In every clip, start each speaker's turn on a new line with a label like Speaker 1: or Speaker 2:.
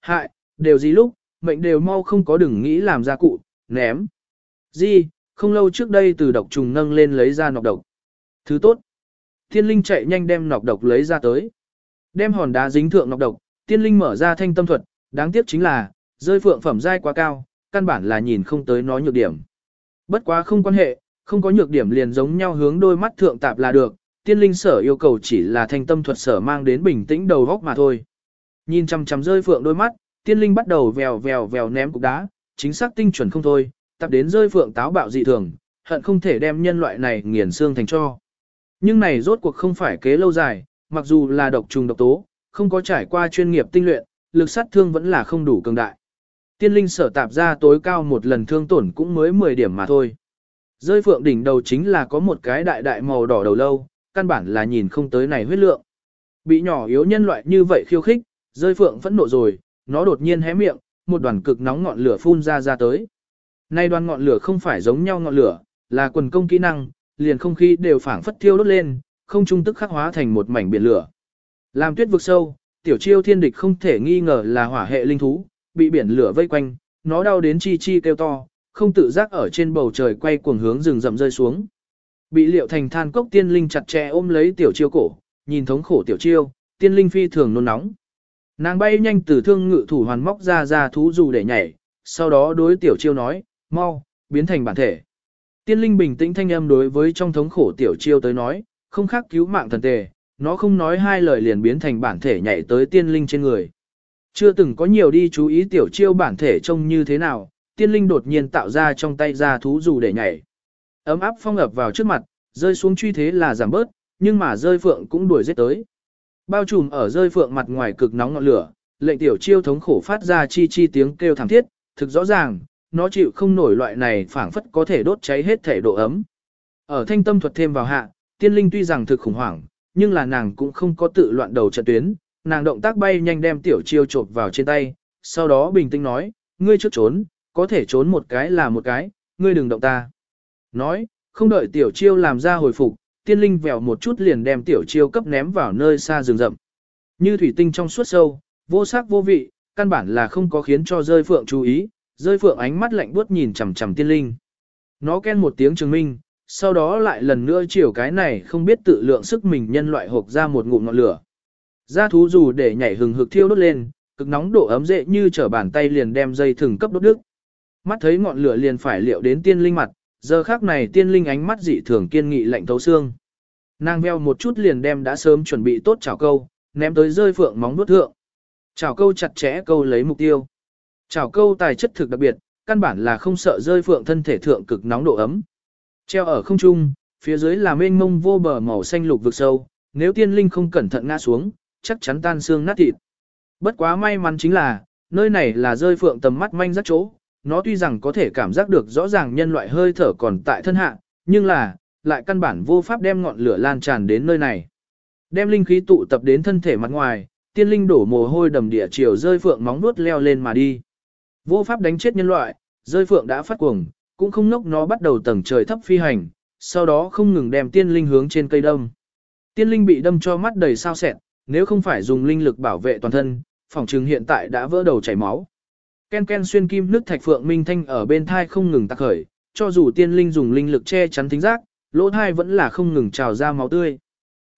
Speaker 1: Hại, đều gì lúc, mệnh đều mau không có đừng nghĩ làm ra cụ, ném. Gì, không lâu trước đây từ độc trùng nâng lên lấy ra nọc độc. Thứ tốt. Tiên linh chạy nhanh đem nọc độc lấy ra tới. Đem hòn đá dính thượng nọc độc, tiên linh mở ra thanh tâm thuật, đáng tiếc chính là, rơi phượng phẩm dai quá cao, căn bản là nhìn không tới nó nhược điểm. Bất quá không quan hệ, không có nhược điểm liền giống nhau hướng đôi mắt thượng tạp là được, tiên linh sở yêu cầu chỉ là thanh tâm thuật sở mang đến bình tĩnh đầu góc mà thôi. Nhìn chằm chằm rơi phượng đôi mắt, tiên linh bắt đầu vèo vèo vèo ném cục đá, chính xác tinh chuẩn không thôi, tập đến rơi phượng táo bạo dị thường, hận không thể đem nhân loại này nghiền xương thành cho. Nhưng này rốt cuộc không phải kế lâu dài, mặc dù là độc trùng độc tố, không có trải qua chuyên nghiệp tinh luyện, lực sát thương vẫn là không đủ cường đại. Tiên linh sở tạp ra tối cao một lần thương tổn cũng mới 10 điểm mà thôi. Rơi phượng đỉnh đầu chính là có một cái đại đại màu đỏ đầu lâu, căn bản là nhìn không tới này huyết lượng. Bị nhỏ yếu nhân loại như vậy khiêu khích, rơi phượng phẫn nộ rồi, nó đột nhiên hé miệng, một đoàn cực nóng ngọn lửa phun ra ra tới. Nay đoàn ngọn lửa không phải giống nhau ngọn lửa, là quần công kỹ năng, liền không khí đều phảng phất thiêu đốt lên, không trung tức khắc hóa thành một mảnh biển lửa. Làm tuyết vực sâu, tiểu chiêu thiên địch không thể nghi ngờ là hỏa hệ linh thú, bị biển lửa vây quanh, nó đau đến chi chi kêu to, không tự giác ở trên bầu trời quay cuồng hướng rừng rậm rơi xuống. Bị liệu thành than cốc tiên linh chặt chẽ ôm lấy tiểu chiêu cổ, nhìn thống khổ tiểu chiêu, tiên linh phi thường nôn nóng. Nàng bay nhanh từ thương ngự thủ hoàn móc ra ra thú dù để nhảy, sau đó đối tiểu chiêu nói, mau, biến thành bản thể. Tiên linh bình tĩnh thanh âm đối với trong thống khổ tiểu chiêu tới nói, không khác cứu mạng thần tề, nó không nói hai lời liền biến thành bản thể nhảy tới tiên linh trên người. Chưa từng có nhiều đi chú ý tiểu chiêu bản thể trông như thế nào, tiên linh đột nhiên tạo ra trong tay ra thú dù để nhảy. Ấm áp phong ập vào trước mặt, rơi xuống truy thế là giảm bớt, nhưng mà rơi phượng cũng đuổi giết tới. Bao trùm ở rơi phượng mặt ngoài cực nóng ngọn lửa, lệnh tiểu chiêu thống khổ phát ra chi chi tiếng kêu thảm thiết, thực rõ ràng, nó chịu không nổi loại này phảng phất có thể đốt cháy hết thể độ ấm. Ở thanh tâm thuật thêm vào hạ, tiên linh tuy rằng thực khủng hoảng, nhưng là nàng cũng không có tự loạn đầu trận tuyến, nàng động tác bay nhanh đem tiểu chiêu chộp vào trên tay, sau đó bình tĩnh nói, ngươi trước trốn, có thể trốn một cái là một cái, ngươi đừng động ta. Nói, không đợi tiểu chiêu làm ra hồi phục, tiên linh vèo một chút liền đem tiểu chiêu cấp ném vào nơi xa rừng rậm. Như thủy tinh trong suốt sâu, vô sắc vô vị, căn bản là không có khiến cho rơi phượng chú ý, rơi phượng ánh mắt lạnh buốt nhìn chằm chằm tiên linh. Nó ken một tiếng chứng minh, sau đó lại lần nữa chiều cái này không biết tự lượng sức mình nhân loại hộp ra một ngụm ngọn lửa. Ra thú dù để nhảy hừng hực thiêu đốt lên, cực nóng độ ấm dễ như trở bàn tay liền đem dây thừng cấp đốt đứt. Mắt thấy ngọn lửa liền phải liệu đến tiên linh mặt, giờ khác này tiên linh ánh mắt dị thường kiên nghị lạnh thấu xương. Nàng veo một chút liền đem đã sớm chuẩn bị tốt chảo câu, ném tới rơi phượng móng nuốt thượng. Chảo câu chặt chẽ câu lấy mục tiêu. Chảo câu tài chất thực đặc biệt, căn bản là không sợ rơi phượng thân thể thượng cực nóng độ ấm. Treo ở không trung, phía dưới là mênh mông vô bờ màu xanh lục vực sâu, nếu tiên linh không cẩn thận ngã xuống, chắc chắn tan xương nát thịt. Bất quá may mắn chính là, nơi này là rơi phượng tầm mắt manh rất chỗ, nó tuy rằng có thể cảm giác được rõ ràng nhân loại hơi thở còn tại thân hạ, nhưng là, lại căn bản vô pháp đem ngọn lửa lan tràn đến nơi này. Đem linh khí tụ tập đến thân thể mặt ngoài, tiên linh đổ mồ hôi đầm địa chiều rơi phượng móng nuốt leo lên mà đi. Vô pháp đánh chết nhân loại, rơi phượng đã phát cuồng, cũng không nốc nó bắt đầu tầng trời thấp phi hành, sau đó không ngừng đem tiên linh hướng trên cây đâm. Tiên linh bị đâm cho mắt đầy sao sẹn, nếu không phải dùng linh lực bảo vệ toàn thân, phòng trường hiện tại đã vỡ đầu chảy máu. Ken ken xuyên kim nước thạch phượng minh thanh ở bên thai không ngừng tạc khởi, cho dù tiên linh dùng linh lực che chắn thính giác, lỗ thai vẫn là không ngừng trào ra máu tươi.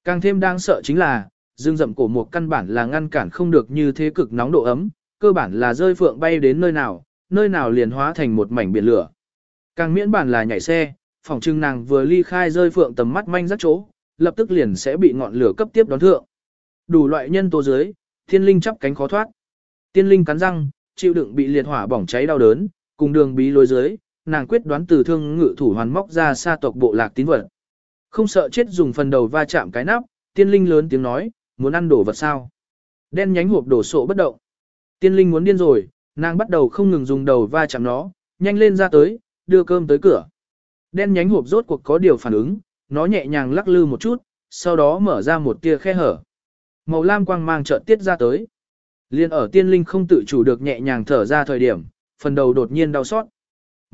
Speaker 1: Càng thêm đáng sợ chính là, dương rậm cổ một căn bản là ngăn cản không được như thế cực nóng độ ấm, cơ bản là rơi phượng bay đến nơi nào, nơi nào liền hóa thành một mảnh biển lửa. Càng miễn bản là nhảy xe, phòng trưng nàng vừa ly khai rơi phượng tầm mắt manh rất chỗ, lập tức liền sẽ bị ngọn lửa cấp tiếp đón thượng. Đủ loại nhân tố dưới, thiên linh chắp cánh khó thoát. Tiên linh cắn răng, chịu đựng bị liệt hỏa bỏng cháy đau đớn, cùng đường bí lối dưới, nàng quyết đoán từ thương ngự thủ hoàn móc ra xa tộc bộ lạc tín vật. Không sợ chết dùng phần đầu va chạm cái nắp, tiên linh lớn tiếng nói, muốn ăn đổ vật sao. Đen nhánh hộp đổ sộ bất động. Tiên linh muốn điên rồi, nàng bắt đầu không ngừng dùng đầu va chạm nó, nhanh lên ra tới, đưa cơm tới cửa. Đen nhánh hộp rốt cuộc có điều phản ứng, nó nhẹ nhàng lắc lư một chút, sau đó mở ra một tia khe hở. Màu lam quang mang chợt tiết ra tới. Liên ở tiên linh không tự chủ được nhẹ nhàng thở ra thời điểm, phần đầu đột nhiên đau xót.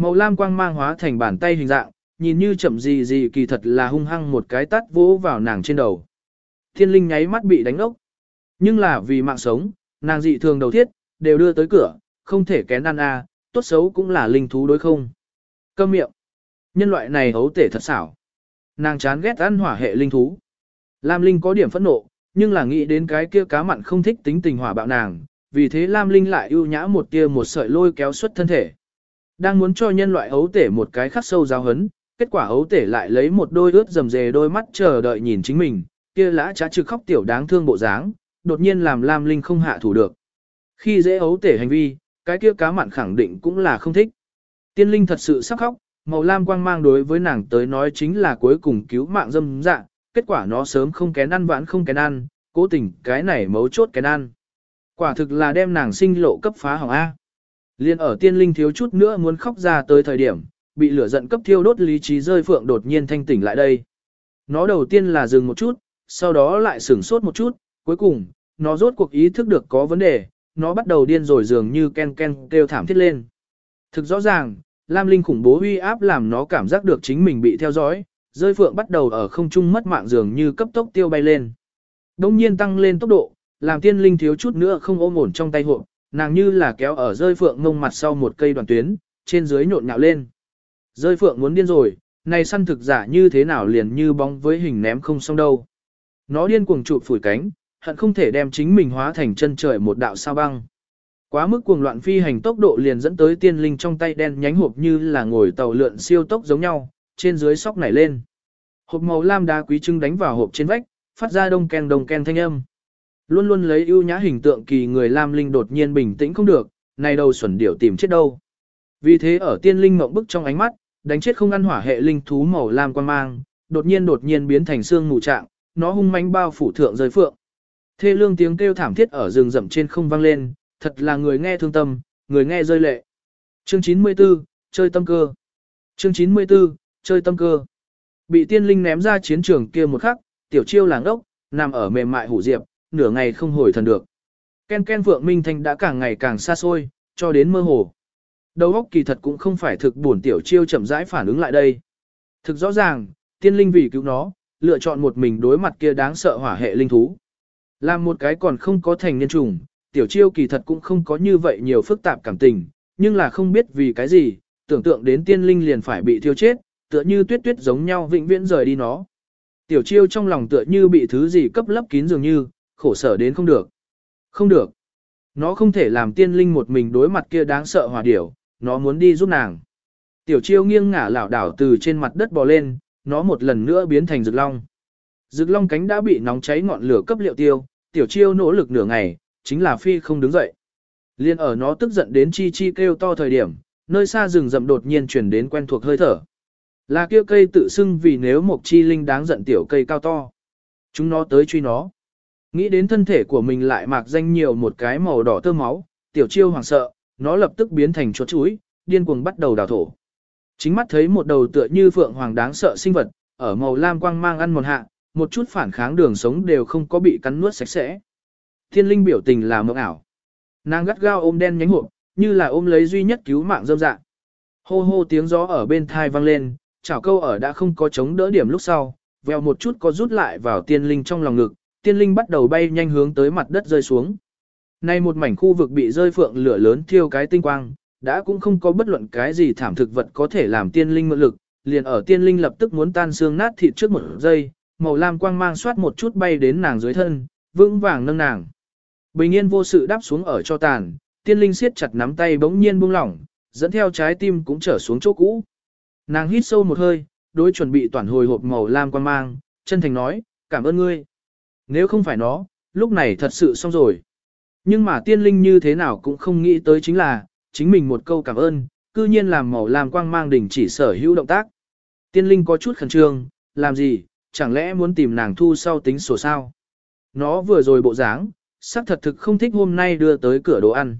Speaker 1: Màu lam quang mang hóa thành bàn tay hình dạng, nhìn như chậm gì gì kỳ thật là hung hăng một cái tắt vỗ vào nàng trên đầu. Thiên linh nháy mắt bị đánh ốc. Nhưng là vì mạng sống, nàng dị thường đầu thiết, đều đưa tới cửa, không thể kén ăn a, à, tốt xấu cũng là linh thú đối không. Câm miệng. Nhân loại này hấu tể thật xảo. Nàng chán ghét ăn hỏa hệ linh thú. Lam Linh có điểm phẫn nộ, nhưng là nghĩ đến cái kia cá mặn không thích tính tình hỏa bạo nàng, vì thế Lam Linh lại ưu nhã một tia một sợi lôi kéo xuất thân thể. Đang muốn cho nhân loại ấu tể một cái khắc sâu giáo hấn, kết quả ấu tể lại lấy một đôi ướt rầm rề đôi mắt chờ đợi nhìn chính mình, kia lã trá trực khóc tiểu đáng thương bộ dáng, đột nhiên làm Lam Linh không hạ thủ được. Khi dễ ấu tể hành vi, cái kia cá mặn khẳng định cũng là không thích. Tiên Linh thật sự sắp khóc, màu lam quang mang đối với nàng tới nói chính là cuối cùng cứu mạng dâm dạ, kết quả nó sớm không kén ăn vãn không kén ăn, cố tình cái này mấu chốt kén ăn. Quả thực là đem nàng sinh lộ cấp phá hỏng A. Liên ở tiên linh thiếu chút nữa muốn khóc ra tới thời điểm, bị lửa giận cấp thiêu đốt lý trí rơi phượng đột nhiên thanh tỉnh lại đây. Nó đầu tiên là dừng một chút, sau đó lại sửng sốt một chút, cuối cùng, nó rốt cuộc ý thức được có vấn đề, nó bắt đầu điên rồi dường như ken ken kêu thảm thiết lên. Thực rõ ràng, Lam Linh khủng bố uy áp làm nó cảm giác được chính mình bị theo dõi, rơi phượng bắt đầu ở không trung mất mạng dường như cấp tốc tiêu bay lên. Đông nhiên tăng lên tốc độ, làm tiên linh thiếu chút nữa không ôm ổn trong tay hộ, nàng như là kéo ở rơi phượng ngông mặt sau một cây đoàn tuyến, trên dưới nhộn nhạo lên. Rơi phượng muốn điên rồi, này săn thực giả như thế nào liền như bóng với hình ném không xong đâu. Nó điên cuồng chụp phủi cánh, hận không thể đem chính mình hóa thành chân trời một đạo sao băng. Quá mức cuồng loạn phi hành tốc độ liền dẫn tới tiên linh trong tay đen nhánh hộp như là ngồi tàu lượn siêu tốc giống nhau, trên dưới sóc nảy lên. Hộp màu lam đá quý trưng đánh vào hộp trên vách, phát ra đông ken đông ken thanh âm. Luôn luôn lấy ưu nhã hình tượng kỳ người lam linh đột nhiên bình tĩnh không được, này đầu xuẩn điểu tìm chết đâu. Vì thế ở tiên linh mộng bức trong ánh mắt, đánh chết không ăn hỏa hệ linh thú màu lam quan mang, đột nhiên đột nhiên biến thành xương mù trạng, nó hung mãnh bao phủ thượng rơi phượng. Thê lương tiếng kêu thảm thiết ở rừng rậm trên không vang lên, thật là người nghe thương tâm, người nghe rơi lệ. Chương 94, chơi tâm cơ. Chương 94, chơi tâm cơ. Bị tiên linh ném ra chiến trường kia một khắc, tiểu chiêu làng đốc, nằm ở mềm mại hủ diệp, nửa ngày không hồi thần được. Ken ken vượng minh thanh đã càng ngày càng xa xôi, cho đến mơ hồ. Đầu óc kỳ thật cũng không phải thực buồn tiểu chiêu chậm rãi phản ứng lại đây. Thực rõ ràng, tiên linh vì cứu nó, lựa chọn một mình đối mặt kia đáng sợ hỏa hệ linh thú. Làm một cái còn không có thành niên trùng, tiểu chiêu kỳ thật cũng không có như vậy nhiều phức tạp cảm tình, nhưng là không biết vì cái gì, tưởng tượng đến tiên linh liền phải bị thiêu chết, tựa như tuyết tuyết giống nhau vĩnh viễn rời đi nó. Tiểu chiêu trong lòng tựa như bị thứ gì cấp lấp kín dường như, khổ sở đến không được. Không được. Nó không thể làm tiên linh một mình đối mặt kia đáng sợ hòa điểu, nó muốn đi giúp nàng. Tiểu chiêu nghiêng ngả lảo đảo từ trên mặt đất bò lên, nó một lần nữa biến thành rực long. Rực long cánh đã bị nóng cháy ngọn lửa cấp liệu tiêu, tiểu chiêu nỗ lực nửa ngày, chính là phi không đứng dậy. Liên ở nó tức giận đến chi chi kêu to thời điểm, nơi xa rừng rậm đột nhiên chuyển đến quen thuộc hơi thở. Là kia cây tự xưng vì nếu một chi linh đáng giận tiểu cây cao to. Chúng nó tới truy nó. Nghĩ đến thân thể của mình lại mạc danh nhiều một cái màu đỏ tơ máu, tiểu chiêu hoảng sợ, nó lập tức biến thành chuột chuối, điên cuồng bắt đầu đào thổ. Chính mắt thấy một đầu tựa như phượng hoàng đáng sợ sinh vật, ở màu lam quang mang ăn một hạ, một chút phản kháng đường sống đều không có bị cắn nuốt sạch sẽ. Thiên linh biểu tình là mộng ảo. Nàng gắt gao ôm đen nhánh hộp, như là ôm lấy duy nhất cứu mạng dâm dạ. Hô hô tiếng gió ở bên thai vang lên, chảo câu ở đã không có chống đỡ điểm lúc sau, vèo một chút có rút lại vào tiên linh trong lòng ngực, tiên linh bắt đầu bay nhanh hướng tới mặt đất rơi xuống. Nay một mảnh khu vực bị rơi phượng lửa lớn thiêu cái tinh quang, đã cũng không có bất luận cái gì thảm thực vật có thể làm tiên linh mượn lực, liền ở tiên linh lập tức muốn tan xương nát thịt trước một giây, màu lam quang mang xoát một chút bay đến nàng dưới thân, vững vàng nâng nàng. Bình yên vô sự đáp xuống ở cho tàn, tiên linh siết chặt nắm tay bỗng nhiên buông lỏng, dẫn theo trái tim cũng trở xuống chỗ cũ. Nàng hít sâu một hơi, đối chuẩn bị toàn hồi hộp màu lam quang mang, chân thành nói, cảm ơn ngươi. Nếu không phải nó, lúc này thật sự xong rồi. Nhưng mà tiên linh như thế nào cũng không nghĩ tới chính là, chính mình một câu cảm ơn, cư nhiên làm màu lam quang mang đỉnh chỉ sở hữu động tác. Tiên linh có chút khẩn trương, làm gì, chẳng lẽ muốn tìm nàng thu sau tính sổ sao? Nó vừa rồi bộ dáng, sắc thật thực không thích hôm nay đưa tới cửa đồ ăn.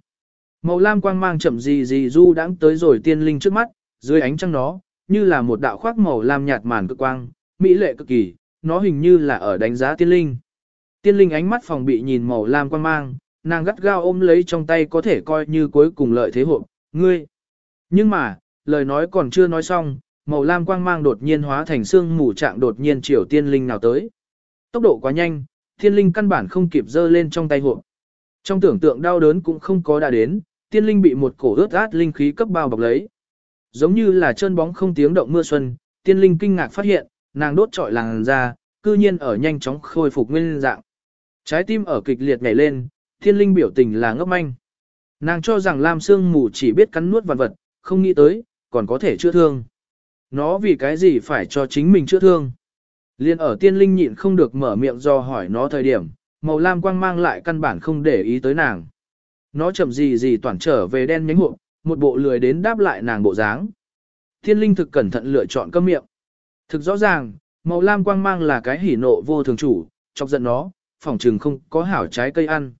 Speaker 1: Màu lam quang mang chậm gì gì du đãng tới rồi tiên linh trước mắt, dưới ánh trăng nó, như là một đạo khoác màu lam nhạt màn cực quang, mỹ lệ cực kỳ, nó hình như là ở đánh giá tiên linh. Tiên linh ánh mắt phòng bị nhìn màu lam quang mang, nàng gắt gao ôm lấy trong tay có thể coi như cuối cùng lợi thế hộp, ngươi. Nhưng mà, lời nói còn chưa nói xong, màu lam quang mang đột nhiên hóa thành xương mù trạng đột nhiên chiều tiên linh nào tới. Tốc độ quá nhanh, tiên linh căn bản không kịp dơ lên trong tay hộp. Trong tưởng tượng đau đớn cũng không có đã đến, tiên linh bị một cổ ướt át linh khí cấp bao bọc lấy. Giống như là chân bóng không tiếng động mưa xuân, tiên linh kinh ngạc phát hiện, nàng đốt trọi làng ra, cư nhiên ở nhanh chóng khôi phục nguyên dạng. Trái tim ở kịch liệt nhảy lên, Thiên linh biểu tình là ngốc manh. Nàng cho rằng Lam Sương mù chỉ biết cắn nuốt vật vật, không nghĩ tới, còn có thể chữa thương. Nó vì cái gì phải cho chính mình chữa thương. Liên ở tiên linh nhịn không được mở miệng do hỏi nó thời điểm, màu lam quang mang lại căn bản không để ý tới nàng. Nó chậm gì gì toàn trở về đen nhánh hộp, một bộ lười đến đáp lại nàng bộ dáng. Thiên linh thực cẩn thận lựa chọn cơm miệng. Thực rõ ràng, màu lam quang mang là cái hỉ nộ vô thường chủ, chọc giận nó, phỏng trừng không có hảo trái cây ăn.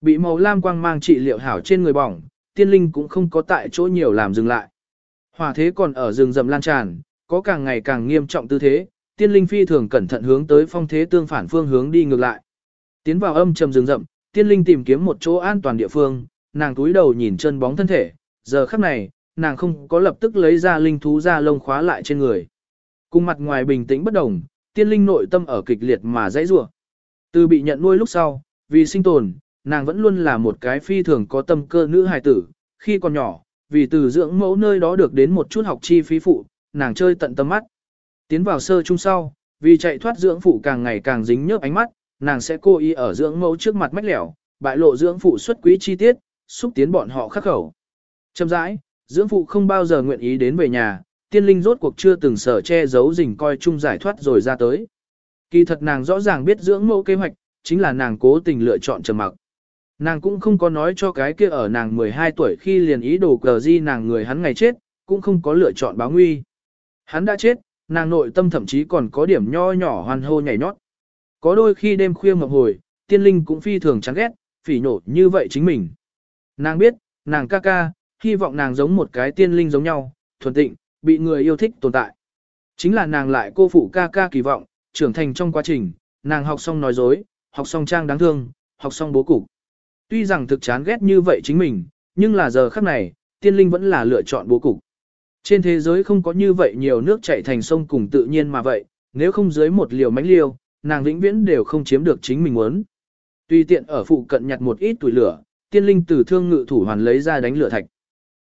Speaker 1: Bị màu lam quang mang trị liệu hảo trên người bỏng, tiên linh cũng không có tại chỗ nhiều làm dừng lại. Hỏa thế còn ở rừng rầm lan tràn, có càng ngày càng nghiêm trọng tư thế, tiên linh phi thường cẩn thận hướng tới phong thế tương phản phương hướng đi ngược lại. Tiến vào âm trầm rừng rậm, tiên linh tìm kiếm một chỗ an toàn địa phương, nàng túi đầu nhìn chân bóng thân thể, giờ khắc này, nàng không có lập tức lấy ra linh thú ra lông khóa lại trên người. Cùng mặt ngoài bình tĩnh bất đồng, tiên linh nội tâm ở kịch liệt mà dãy rủa. Từ bị nhận nuôi lúc sau, vì sinh tồn, nàng vẫn luôn là một cái phi thường có tâm cơ nữ hài tử, khi còn nhỏ, vì từ dưỡng mẫu nơi đó được đến một chút học chi phí phụ, nàng chơi tận tâm mắt. Tiến vào sơ trung sau, vì chạy thoát dưỡng phụ càng ngày càng dính nhớp ánh mắt, nàng sẽ cố ý ở dưỡng mẫu trước mặt mách lẻo, bại lộ dưỡng phụ xuất quý chi tiết, xúc tiến bọn họ khắc khẩu. Châm rãi, dưỡng phụ không bao giờ nguyện ý đến về nhà, tiên linh rốt cuộc chưa từng sở che giấu rình coi chung giải thoát rồi ra tới. Kỳ thật nàng rõ ràng biết dưỡng mẫu kế hoạch, chính là nàng cố tình lựa chọn trầm mặc. Nàng cũng không có nói cho cái kia ở nàng 12 tuổi khi liền ý đồ cờ di nàng người hắn ngày chết, cũng không có lựa chọn báo nguy. Hắn đã chết, nàng nội tâm thậm chí còn có điểm nho nhỏ hoàn hô nhảy nhót. Có đôi khi đêm khuya mộng hồi, tiên linh cũng phi thường chán ghét, phỉ nổ như vậy chính mình. Nàng biết, nàng ca ca, hy vọng nàng giống một cái tiên linh giống nhau, thuần tịnh, bị người yêu thích tồn tại. Chính là nàng lại cô phụ ca ca kỳ vọng, trưởng thành trong quá trình, nàng học xong nói dối, học xong trang đáng thương, học xong bố cục. Tuy rằng thực chán ghét như vậy chính mình, nhưng là giờ khắc này, tiên linh vẫn là lựa chọn bố cục. Trên thế giới không có như vậy nhiều nước chảy thành sông cùng tự nhiên mà vậy, nếu không dưới một liều mánh liêu, nàng vĩnh viễn đều không chiếm được chính mình muốn. Tùy tiện ở phụ cận nhặt một ít tuổi lửa, tiên linh từ thương ngự thủ hoàn lấy ra đánh lửa thạch.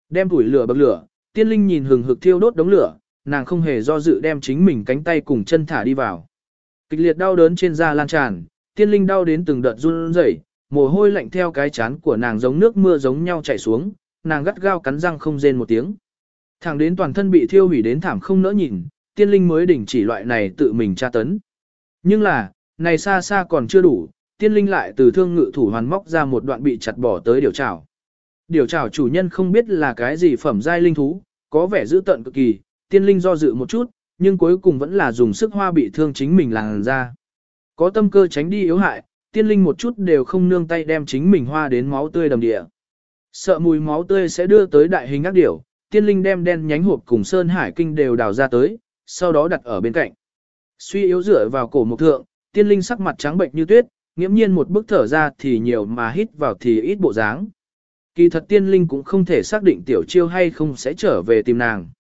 Speaker 1: Đem tuổi lửa bậc lửa, tiên linh nhìn hừng hực thiêu đốt đống lửa, nàng không hề do dự đem chính mình cánh tay cùng chân thả đi vào. Kịch liệt đau đớn trên da lan tràn, tiên linh đau đến từng đợt run rẩy, mồ hôi lạnh theo cái chán của nàng giống nước mưa giống nhau chảy xuống, nàng gắt gao cắn răng không rên một tiếng. Thẳng đến toàn thân bị thiêu hủy đến thảm không nỡ nhìn, tiên linh mới đỉnh chỉ loại này tự mình tra tấn. Nhưng là, này xa xa còn chưa đủ, tiên linh lại từ thương ngự thủ hoàn móc ra một đoạn bị chặt bỏ tới điều trảo. Điều trảo chủ nhân không biết là cái gì phẩm giai linh thú, có vẻ dữ tận cực kỳ, tiên linh do dự một chút, nhưng cuối cùng vẫn là dùng sức hoa bị thương chính mình làng ra. Có tâm cơ tránh đi yếu hại, tiên linh một chút đều không nương tay đem chính mình hoa đến máu tươi đầm địa. Sợ mùi máu tươi sẽ đưa tới đại hình ác điểu, tiên linh đem đen nhánh hộp cùng sơn hải kinh đều đào ra tới, sau đó đặt ở bên cạnh. Suy yếu dựa vào cổ mục thượng, tiên linh sắc mặt trắng bệnh như tuyết, nghiễm nhiên một bức thở ra thì nhiều mà hít vào thì ít bộ dáng. Kỳ thật tiên linh cũng không thể xác định tiểu chiêu hay không sẽ trở về tìm nàng.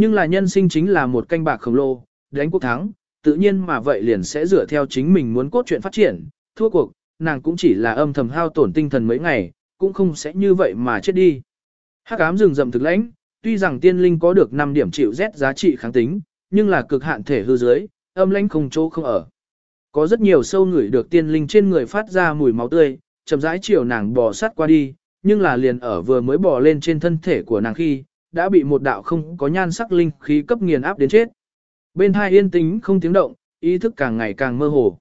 Speaker 1: Nhưng là nhân sinh chính là một canh bạc khổng lồ, đánh quốc thắng, tự nhiên mà vậy liền sẽ dựa theo chính mình muốn cốt truyện phát triển, thua cuộc, nàng cũng chỉ là âm thầm hao tổn tinh thần mấy ngày, cũng không sẽ như vậy mà chết đi. Hắc ám rừng rậm thực lãnh, tuy rằng tiên linh có được 5 điểm chịu rét giá trị kháng tính, nhưng là cực hạn thể hư dưới, âm lãnh không chỗ không ở. Có rất nhiều sâu người được tiên linh trên người phát ra mùi máu tươi, chậm rãi chiều nàng bò sát qua đi, nhưng là liền ở vừa mới bò lên trên thân thể của nàng khi, đã bị một đạo không có nhan sắc linh khí cấp nghiền áp đến chết. Bên hai yên tĩnh không tiếng động, ý thức càng ngày càng mơ hồ.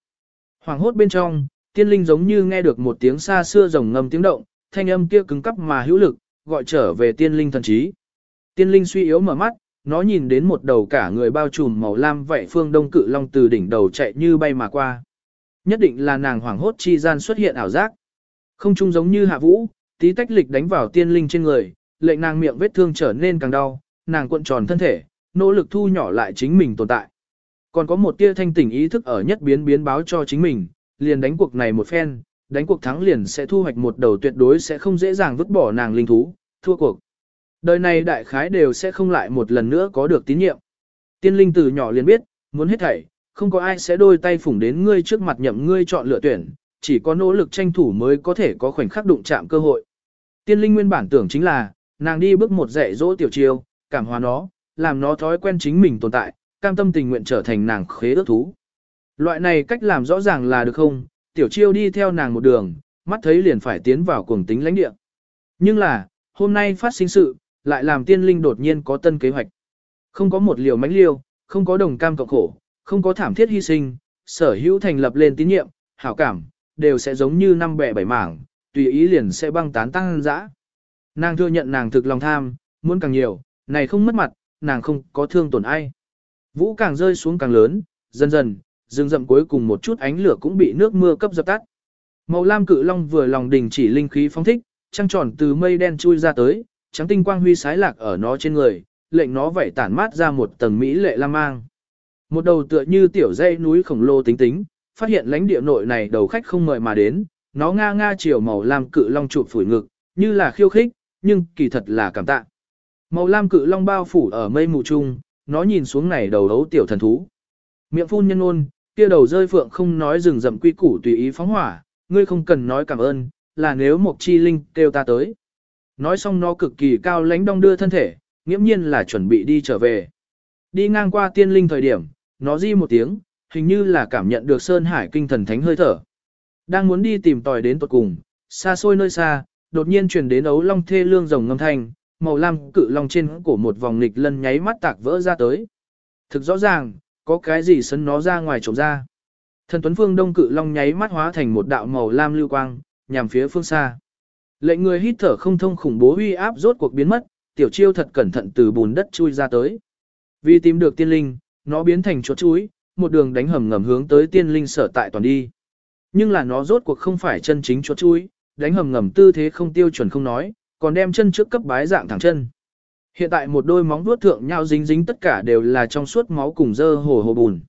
Speaker 1: Hoàng hốt bên trong, tiên linh giống như nghe được một tiếng xa xưa rồng ngâm tiếng động, thanh âm kia cứng cắp mà hữu lực, gọi trở về tiên linh thần trí. Tiên linh suy yếu mở mắt, nó nhìn đến một đầu cả người bao trùm màu lam vậy phương đông cự long từ đỉnh đầu chạy như bay mà qua. Nhất định là nàng hoàng hốt chi gian xuất hiện ảo giác. Không chung giống như hạ vũ, tí tách lịch đánh vào tiên linh trên người, lệnh nàng miệng vết thương trở nên càng đau, nàng cuộn tròn thân thể, nỗ lực thu nhỏ lại chính mình tồn tại. Còn có một tia thanh tỉnh ý thức ở nhất biến biến báo cho chính mình, liền đánh cuộc này một phen, đánh cuộc thắng liền sẽ thu hoạch một đầu tuyệt đối sẽ không dễ dàng vứt bỏ nàng linh thú, thua cuộc. Đời này đại khái đều sẽ không lại một lần nữa có được tín nhiệm. Tiên linh từ nhỏ liền biết, muốn hết thảy, không có ai sẽ đôi tay phủng đến ngươi trước mặt nhậm ngươi chọn lựa tuyển, chỉ có nỗ lực tranh thủ mới có thể có khoảnh khắc đụng chạm cơ hội. Tiên linh nguyên bản tưởng chính là, nàng đi bước một dạy dỗ tiểu chiêu, cảm hóa nó, làm nó thói quen chính mình tồn tại, cam tâm tình nguyện trở thành nàng khế ước thú. Loại này cách làm rõ ràng là được không, tiểu chiêu đi theo nàng một đường, mắt thấy liền phải tiến vào cuồng tính lãnh địa. Nhưng là, hôm nay phát sinh sự, lại làm tiên linh đột nhiên có tân kế hoạch. Không có một liều mánh liêu, không có đồng cam cộng khổ, không có thảm thiết hy sinh, sở hữu thành lập lên tín nhiệm, hảo cảm, đều sẽ giống như năm bẻ bảy mảng, tùy ý liền sẽ băng tán tăng dã. Nàng thừa nhận nàng thực lòng tham, muốn càng nhiều, này không mất mặt, nàng không có thương tổn ai. Vũ càng rơi xuống càng lớn, dần dần, rừng rậm cuối cùng một chút ánh lửa cũng bị nước mưa cấp dập tắt. Màu lam cự long vừa lòng đình chỉ linh khí phóng thích, trăng tròn từ mây đen chui ra tới, trắng tinh quang huy sái lạc ở nó trên người, lệnh nó vẩy tản mát ra một tầng mỹ lệ lam mang. Một đầu tựa như tiểu dây núi khổng lồ tính tính, phát hiện lãnh địa nội này đầu khách không mời mà đến, nó nga nga chiều màu lam cự long chụp phủi ngực, như là khiêu khích, nhưng kỳ thật là cảm tạ. Màu lam cự long bao phủ ở mây mù trung, nó nhìn xuống này đầu đấu tiểu thần thú. Miệng phun nhân ôn, kia đầu rơi phượng không nói rừng rậm quy củ tùy ý phóng hỏa, ngươi không cần nói cảm ơn, là nếu một chi linh kêu ta tới. Nói xong nó cực kỳ cao lãnh đong đưa thân thể, nghiễm nhiên là chuẩn bị đi trở về. Đi ngang qua tiên linh thời điểm, nó di một tiếng, hình như là cảm nhận được Sơn Hải kinh thần thánh hơi thở. Đang muốn đi tìm tòi đến tuột cùng, xa xôi nơi xa, đột nhiên truyền đến ấu long thê lương rồng ngâm thanh, màu lam cự long trên cổ một vòng nghịch lân nháy mắt tạc vỡ ra tới. Thực rõ ràng, có cái gì sấn nó ra ngoài trộm ra. Thần Tuấn Phương Đông cự long nháy mắt hóa thành một đạo màu lam lưu quang, nhằm phía phương xa. Lệnh người hít thở không thông khủng bố uy áp rốt cuộc biến mất, tiểu chiêu thật cẩn thận từ bùn đất chui ra tới. Vì tìm được tiên linh, nó biến thành chuột chuối, một đường đánh hầm ngầm hướng tới tiên linh sở tại toàn đi. Nhưng là nó rốt cuộc không phải chân chính chuột chuối, đánh hầm ngầm tư thế không tiêu chuẩn không nói, còn đem chân trước cấp bái dạng thẳng chân. Hiện tại một đôi móng vuốt thượng nhau dính dính tất cả đều là trong suốt máu cùng dơ hồ hồ bùn.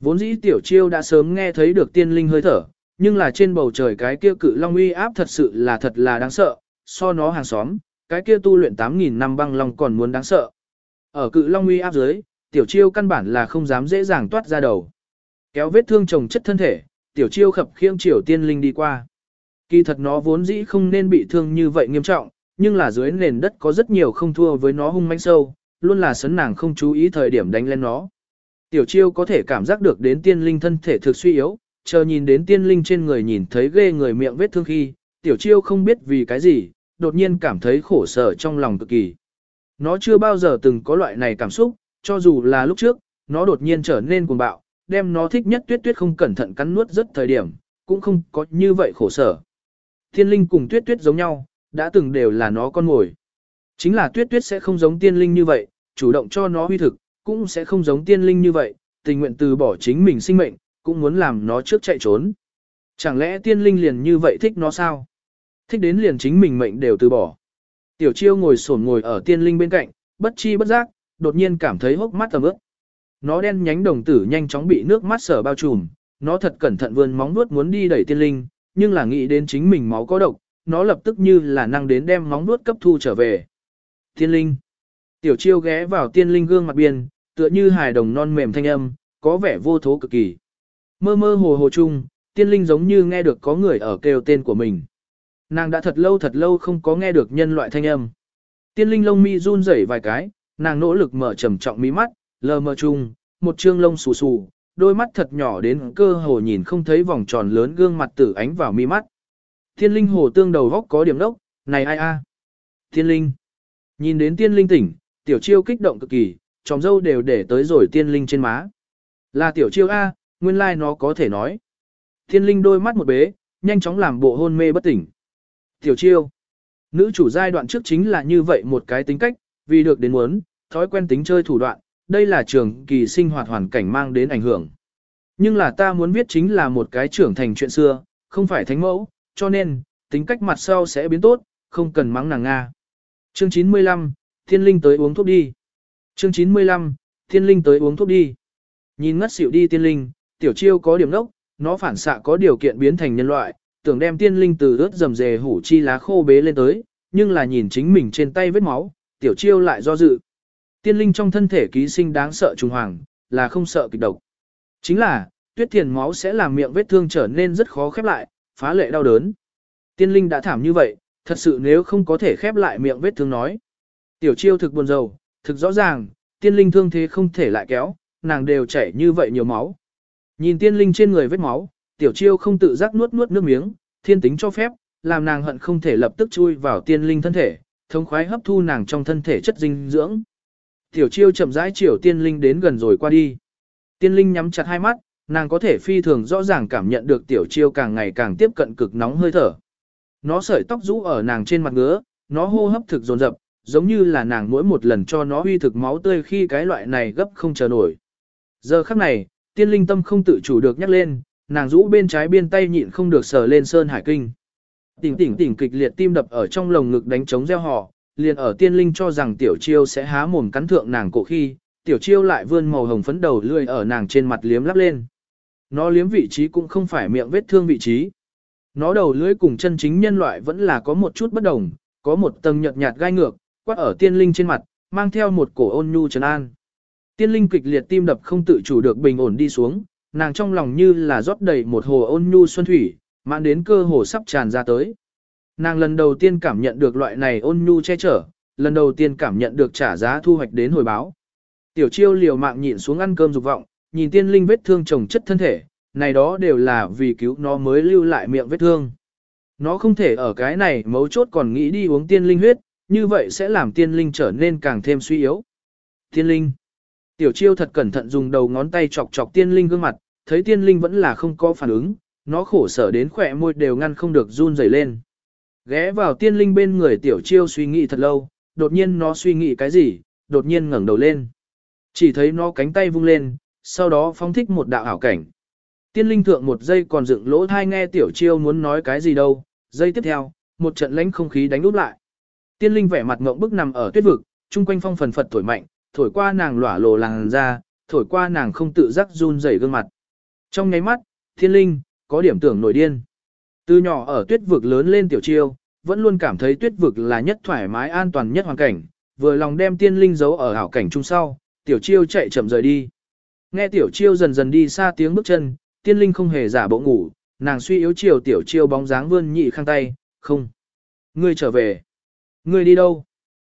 Speaker 1: Vốn dĩ tiểu chiêu đã sớm nghe thấy được tiên linh hơi thở, nhưng là trên bầu trời cái kia cự long uy áp thật sự là thật là đáng sợ, so nó hàng xóm, cái kia tu luyện 8.000 năm băng long còn muốn đáng sợ. Ở cự long uy áp dưới, tiểu chiêu căn bản là không dám dễ dàng toát ra đầu. Kéo vết thương chồng chất thân thể, tiểu chiêu khập khiêng triều tiên linh đi qua. Kỳ thật nó vốn dĩ không nên bị thương như vậy nghiêm trọng, nhưng là dưới nền đất có rất nhiều không thua với nó hung manh sâu, luôn là sấn nàng không chú ý thời điểm đánh lên nó. Tiểu chiêu có thể cảm giác được đến tiên linh thân thể thực suy yếu, chờ nhìn đến tiên linh trên người nhìn thấy ghê người miệng vết thương khi, tiểu chiêu không biết vì cái gì, đột nhiên cảm thấy khổ sở trong lòng cực kỳ. Nó chưa bao giờ từng có loại này cảm xúc, cho dù là lúc trước, nó đột nhiên trở nên cuồng bạo, đem nó thích nhất tuyết tuyết không cẩn thận cắn nuốt rất thời điểm, cũng không có như vậy khổ sở. Tiên linh cùng tuyết tuyết giống nhau, đã từng đều là nó con ngồi. Chính là tuyết tuyết sẽ không giống tiên linh như vậy, chủ động cho nó huy thực, cũng sẽ không giống tiên linh như vậy, tình nguyện từ bỏ chính mình sinh mệnh, cũng muốn làm nó trước chạy trốn. Chẳng lẽ tiên linh liền như vậy thích nó sao? Thích đến liền chính mình mệnh đều từ bỏ. Tiểu chiêu ngồi sổn ngồi ở tiên linh bên cạnh, bất chi bất giác, đột nhiên cảm thấy hốc mắt tầm ướt. Nó đen nhánh đồng tử nhanh chóng bị nước mắt sở bao trùm, nó thật cẩn thận vươn móng vuốt muốn đi đẩy tiên linh, nhưng là nghĩ đến chính mình máu có độc, nó lập tức như là năng đến đem móng nuốt cấp thu trở về. Tiên linh. Tiểu chiêu ghé vào tiên linh gương mặt biên, tựa như hài đồng non mềm thanh âm, có vẻ vô thố cực kỳ. Mơ mơ hồ hồ chung, tiên linh giống như nghe được có người ở kêu tên của mình. Nàng đã thật lâu thật lâu không có nghe được nhân loại thanh âm. Tiên linh lông mi run rẩy vài cái, nàng nỗ lực mở trầm trọng mí mắt, lờ mờ chung, một trương lông xù xù, đôi mắt thật nhỏ đến cơ hồ nhìn không thấy vòng tròn lớn gương mặt tử ánh vào mi mắt. Thiên linh hồ tương đầu góc có điểm đốc, này ai a? À? Thiên linh. Nhìn đến tiên linh tỉnh, tiểu chiêu kích động cực kỳ, tròng dâu đều để tới rồi tiên linh trên má. Là tiểu chiêu A, nguyên lai like nó có thể nói. Tiên linh đôi mắt một bế, nhanh chóng làm bộ hôn mê bất tỉnh. Tiểu chiêu. Nữ chủ giai đoạn trước chính là như vậy một cái tính cách, vì được đến muốn, thói quen tính chơi thủ đoạn, đây là trường kỳ sinh hoạt hoàn cảnh mang đến ảnh hưởng. Nhưng là ta muốn viết chính là một cái trưởng thành chuyện xưa, không phải thánh mẫu, cho nên, tính cách mặt sau sẽ biến tốt, không cần mắng nàng Nga. Chương 95, Thiên Linh tới uống thuốc đi. Chương 95, Thiên Linh tới uống thuốc đi. Nhìn ngất xỉu đi thiên Linh, tiểu chiêu có điểm nốc, nó phản xạ có điều kiện biến thành nhân loại, tưởng đem thiên Linh từ ướt dầm dề hủ chi lá khô bế lên tới, nhưng là nhìn chính mình trên tay vết máu, tiểu chiêu lại do dự. Tiên Linh trong thân thể ký sinh đáng sợ trùng hoàng, là không sợ kịch độc. Chính là, tuyết thiền máu sẽ làm miệng vết thương trở nên rất khó khép lại, phá lệ đau đớn. Tiên linh đã thảm như vậy, thật sự nếu không có thể khép lại miệng vết thương nói. Tiểu chiêu thực buồn rầu, thực rõ ràng, tiên linh thương thế không thể lại kéo, nàng đều chảy như vậy nhiều máu. Nhìn tiên linh trên người vết máu, tiểu chiêu không tự giác nuốt nuốt nước miếng, thiên tính cho phép, làm nàng hận không thể lập tức chui vào tiên linh thân thể, thống khoái hấp thu nàng trong thân thể chất dinh dưỡng. Tiểu chiêu chậm rãi chiều tiên linh đến gần rồi qua đi. Tiên linh nhắm chặt hai mắt, nàng có thể phi thường rõ ràng cảm nhận được tiểu chiêu càng ngày càng tiếp cận cực nóng hơi thở. Nó sợi tóc rũ ở nàng trên mặt ngứa, nó hô hấp thực dồn dập, giống như là nàng mỗi một lần cho nó huy thực máu tươi khi cái loại này gấp không chờ nổi. Giờ khắc này, tiên linh tâm không tự chủ được nhắc lên, nàng rũ bên trái bên tay nhịn không được sờ lên sơn hải kinh. Tỉnh tỉnh tỉnh kịch liệt tim đập ở trong lồng ngực đánh trống reo hò, liền ở tiên linh cho rằng tiểu chiêu sẽ há mồm cắn thượng nàng cổ khi, tiểu chiêu lại vươn màu hồng phấn đầu lươi ở nàng trên mặt liếm lắp lên. Nó liếm vị trí cũng không phải miệng vết thương vị trí. Nó đầu lưỡi cùng chân chính nhân loại vẫn là có một chút bất đồng, có một tầng nhợt nhạt gai ngược, quát ở tiên linh trên mặt, mang theo một cổ ôn nhu trấn an. Tiên linh kịch liệt tim đập không tự chủ được bình ổn đi xuống, nàng trong lòng như là rót đầy một hồ ôn nhu xuân thủy, mãn đến cơ hồ sắp tràn ra tới. Nàng lần đầu tiên cảm nhận được loại này ôn nhu che chở, lần đầu tiên cảm nhận được trả giá thu hoạch đến hồi báo. Tiểu chiêu liều mạng nhịn xuống ăn cơm dục vọng, nhìn tiên linh vết thương chồng chất thân thể, này đó đều là vì cứu nó mới lưu lại miệng vết thương. Nó không thể ở cái này mấu chốt còn nghĩ đi uống tiên linh huyết, như vậy sẽ làm tiên linh trở nên càng thêm suy yếu. Tiên linh. Tiểu chiêu thật cẩn thận dùng đầu ngón tay chọc chọc tiên linh gương mặt, thấy tiên linh vẫn là không có phản ứng, nó khổ sở đến khỏe môi đều ngăn không được run rẩy lên. Ghé vào tiên linh bên người tiểu chiêu suy nghĩ thật lâu, đột nhiên nó suy nghĩ cái gì, đột nhiên ngẩng đầu lên. Chỉ thấy nó cánh tay vung lên, sau đó phóng thích một đạo ảo cảnh. Tiên linh thượng một giây còn dựng lỗ thai nghe tiểu chiêu muốn nói cái gì đâu, giây tiếp theo, một trận lãnh không khí đánh úp lại. Tiên linh vẻ mặt ngộng bức nằm ở tuyết vực, chung quanh phong phần phật thổi mạnh, thổi qua nàng lỏa lồ làng ra, thổi qua nàng không tự giác run rẩy gương mặt. Trong nháy mắt, thiên linh, có điểm tưởng nổi điên. Từ nhỏ ở tuyết vực lớn lên tiểu chiêu, vẫn luôn cảm thấy tuyết vực là nhất thoải mái an toàn nhất hoàn cảnh, vừa lòng đem tiên linh giấu ở hảo cảnh chung sau, tiểu chiêu chạy chậm rời đi. Nghe tiểu chiêu dần dần đi xa tiếng bước chân, tiên linh không hề giả bộ ngủ, nàng suy yếu chiều tiểu chiêu bóng dáng vươn nhị khang tay, không. Ngươi trở về. Ngươi đi đâu?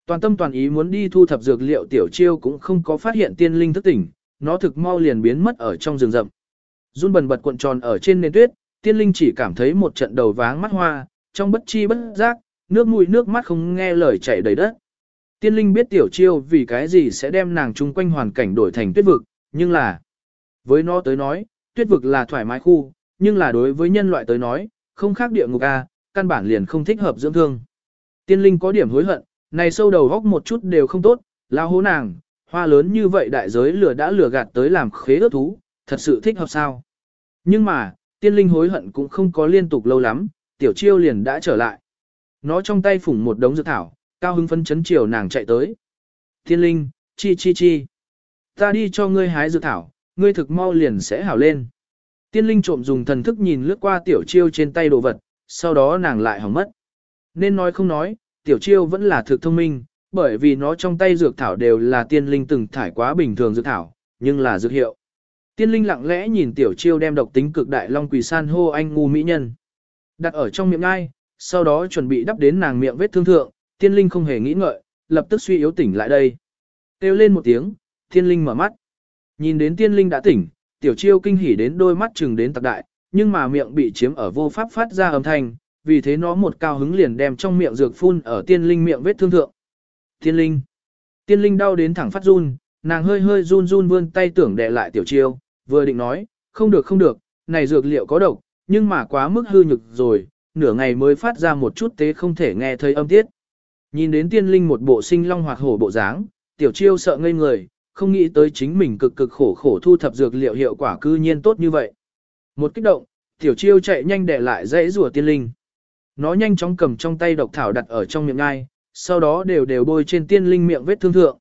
Speaker 1: Toàn tâm toàn ý muốn đi thu thập dược liệu tiểu chiêu cũng không có phát hiện tiên linh thức tỉnh, nó thực mau liền biến mất ở trong rừng rậm. Run bần bật cuộn tròn ở trên nền tuyết, tiên linh chỉ cảm thấy một trận đầu váng mắt hoa, trong bất chi bất giác, nước mũi nước mắt không nghe lời chảy đầy đất. Tiên linh biết tiểu chiêu vì cái gì sẽ đem nàng chung quanh hoàn cảnh đổi thành tuyết vực, nhưng là, với nó tới nói, tuyết vực là thoải mái khu, nhưng là đối với nhân loại tới nói, không khác địa ngục A, căn bản liền không thích hợp dưỡng thương. Tiên linh có điểm hối hận, này sâu đầu góc một chút đều không tốt, lao hố nàng, hoa lớn như vậy đại giới lừa đã lừa gạt tới làm khế ước thú, thật sự thích hợp sao. Nhưng mà, tiên linh hối hận cũng không có liên tục lâu lắm, tiểu chiêu liền đã trở lại. Nó trong tay phủng một đống dược thảo, cao hưng phân chấn chiều nàng chạy tới. Tiên linh, chi chi chi. Ta đi cho ngươi hái dược thảo, ngươi thực mau liền sẽ hảo lên. Tiên linh trộm dùng thần thức nhìn lướt qua tiểu chiêu trên tay đồ vật, sau đó nàng lại hỏng mất. Nên nói không nói, tiểu chiêu vẫn là thực thông minh, bởi vì nó trong tay dược thảo đều là tiên linh từng thải quá bình thường dược thảo, nhưng là dược hiệu. Tiên linh lặng lẽ nhìn tiểu chiêu đem độc tính cực đại long quỷ san hô anh ngu mỹ nhân. Đặt ở trong miệng ngai, sau đó chuẩn bị đắp đến nàng miệng vết thương thượng, tiên linh không hề nghĩ ngợi, lập tức suy yếu tỉnh lại đây. Kêu lên một tiếng, tiên linh mở mắt. Nhìn đến tiên linh đã tỉnh, tiểu chiêu kinh hỉ đến đôi mắt chừng đến tạc đại, nhưng mà miệng bị chiếm ở vô pháp phát ra âm thanh, vì thế nó một cao hứng liền đem trong miệng dược phun ở tiên linh miệng vết thương thượng. Tiên linh. Tiên linh đau đến thẳng phát run, nàng hơi hơi run run vươn tay tưởng đè lại tiểu chiêu, vừa định nói, không được không được, này dược liệu có độc, nhưng mà quá mức hư nhực rồi, nửa ngày mới phát ra một chút tế không thể nghe thấy âm tiết. Nhìn đến tiên linh một bộ sinh long hoạt hổ bộ dáng, tiểu chiêu sợ ngây người, không nghĩ tới chính mình cực cực khổ khổ thu thập dược liệu hiệu quả cư nhiên tốt như vậy. Một kích động, tiểu chiêu chạy nhanh để lại dãy rùa tiên linh. Nó nhanh chóng cầm trong tay độc thảo đặt ở trong miệng ngai, sau đó đều đều bôi trên tiên linh miệng vết thương thượng.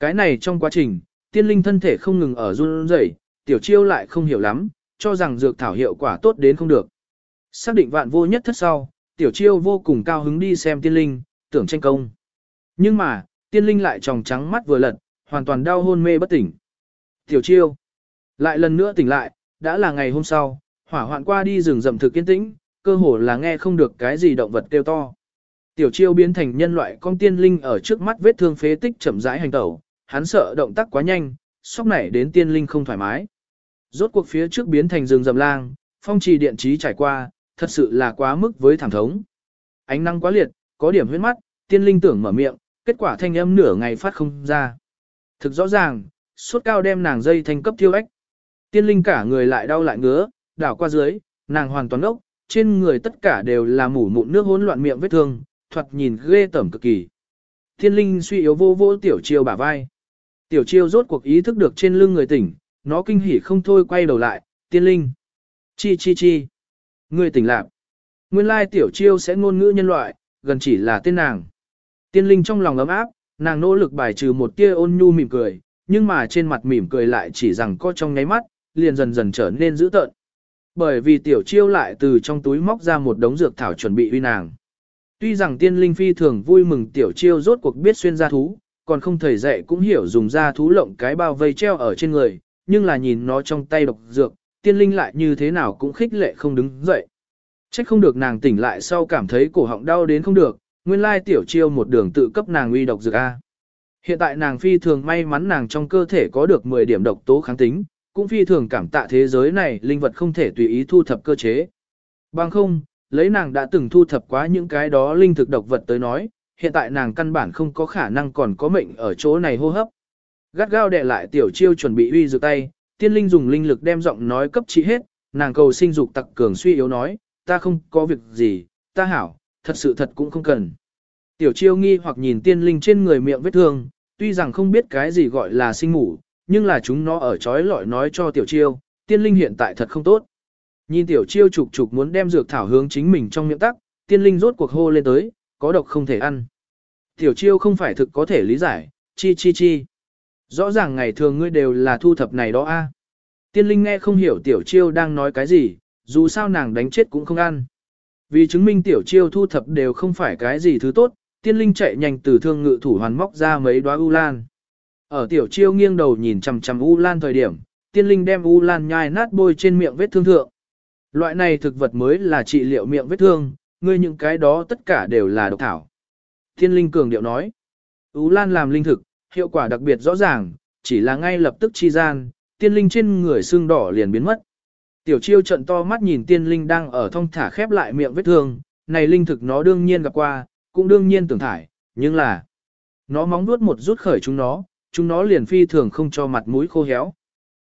Speaker 1: Cái này trong quá trình, tiên linh thân thể không ngừng ở run rẩy, tiểu chiêu lại không hiểu lắm, cho rằng dược thảo hiệu quả tốt đến không được. Xác định vạn vô nhất thất sau, tiểu chiêu vô cùng cao hứng đi xem tiên linh, tưởng tranh công. Nhưng mà, tiên linh lại tròng trắng mắt vừa lật, hoàn toàn đau hôn mê bất tỉnh. Tiểu chiêu, lại lần nữa tỉnh lại, đã là ngày hôm sau, hỏa hoạn qua đi rừng rậm thực kiên tĩnh, cơ hồ là nghe không được cái gì động vật kêu to. Tiểu chiêu biến thành nhân loại con tiên linh ở trước mắt vết thương phế tích chậm rãi hành tẩu, hắn sợ động tác quá nhanh, sóc nảy đến tiên linh không thoải mái. Rốt cuộc phía trước biến thành rừng rầm lang, phong trì điện trí trải qua, thật sự là quá mức với thảm thống. Ánh nắng quá liệt, có điểm huyết mắt, tiên linh tưởng mở miệng, kết quả thanh âm nửa ngày phát không ra. Thực rõ ràng, suốt cao đem nàng dây thành cấp thiêu ếch. Tiên linh cả người lại đau lại ngứa, đảo qua dưới, nàng hoàn toàn ốc, trên người tất cả đều là mủ mụn nước hỗn loạn miệng vết thương, thoạt nhìn ghê tởm cực kỳ. Tiên linh suy yếu vô vô tiểu chiêu bả vai. Tiểu chiêu rốt cuộc ý thức được trên lưng người tỉnh, nó kinh hỉ không thôi quay đầu lại, tiên linh. Chi chi chi. Người tỉnh lạc. Nguyên lai tiểu chiêu sẽ ngôn ngữ nhân loại, gần chỉ là tên nàng. Tiên linh trong lòng ấm áp, nàng nỗ lực bài trừ một tia ôn nhu mỉm cười, nhưng mà trên mặt mỉm cười lại chỉ rằng có trong nháy mắt, liền dần dần trở nên dữ tợn. Bởi vì tiểu chiêu lại từ trong túi móc ra một đống dược thảo chuẩn bị uy nàng. Tuy rằng tiên linh phi thường vui mừng tiểu chiêu rốt cuộc biết xuyên gia thú, còn không thầy dạy cũng hiểu dùng gia thú lộng cái bao vây treo ở trên người, nhưng là nhìn nó trong tay độc dược, tiên linh lại như thế nào cũng khích lệ không đứng dậy. Trách không được nàng tỉnh lại sau cảm thấy cổ họng đau đến không được, nguyên lai tiểu chiêu một đường tự cấp nàng uy độc dược A. Hiện tại nàng phi thường may mắn nàng trong cơ thể có được 10 điểm độc tố kháng tính, cũng phi thường cảm tạ thế giới này linh vật không thể tùy ý thu thập cơ chế. Bằng không, lấy nàng đã từng thu thập quá những cái đó linh thực độc vật tới nói, hiện tại nàng căn bản không có khả năng còn có mệnh ở chỗ này hô hấp. Gắt gao đè lại tiểu chiêu chuẩn bị uy dược tay, tiên linh dùng linh lực đem giọng nói cấp trị hết, nàng cầu sinh dục tặc cường suy yếu nói, ta không có việc gì, ta hảo, thật sự thật cũng không cần. Tiểu chiêu nghi hoặc nhìn tiên linh trên người miệng vết thương, tuy rằng không biết cái gì gọi là sinh ngủ, nhưng là chúng nó ở trói lọi nói cho tiểu chiêu, tiên linh hiện tại thật không tốt. Nhìn tiểu chiêu trục trục muốn đem dược thảo hướng chính mình trong miệng tắc, tiên linh rốt cuộc hô lên tới, có độc không thể ăn. Tiểu chiêu không phải thực có thể lý giải, chi chi chi. Rõ ràng ngày thường ngươi đều là thu thập này đó a. À. Tiên linh nghe không hiểu tiểu chiêu đang nói cái gì, dù sao nàng đánh chết cũng không ăn. Vì chứng minh tiểu chiêu thu thập đều không phải cái gì thứ tốt, tiên linh chạy nhanh từ thương ngự thủ hoàn móc ra mấy đóa u lan. Ở tiểu chiêu nghiêng đầu nhìn chằm chằm u lan thời điểm, tiên linh đem u lan nhai nát bôi trên miệng vết thương thượng. Loại này thực vật mới là trị liệu miệng vết thương, ngươi những cái đó tất cả đều là độc thảo. Tiên linh cường điệu nói, u lan làm linh thực, hiệu quả đặc biệt rõ ràng, chỉ là ngay lập tức chi gian, tiên linh trên người xương đỏ liền biến mất. Tiểu chiêu trận to mắt nhìn tiên linh đang ở thông thả khép lại miệng vết thương, này linh thực nó đương nhiên gặp qua, cũng đương nhiên tưởng thải, nhưng là nó móng nuốt một rút khởi chúng nó, chúng nó liền phi thường không cho mặt mũi khô héo.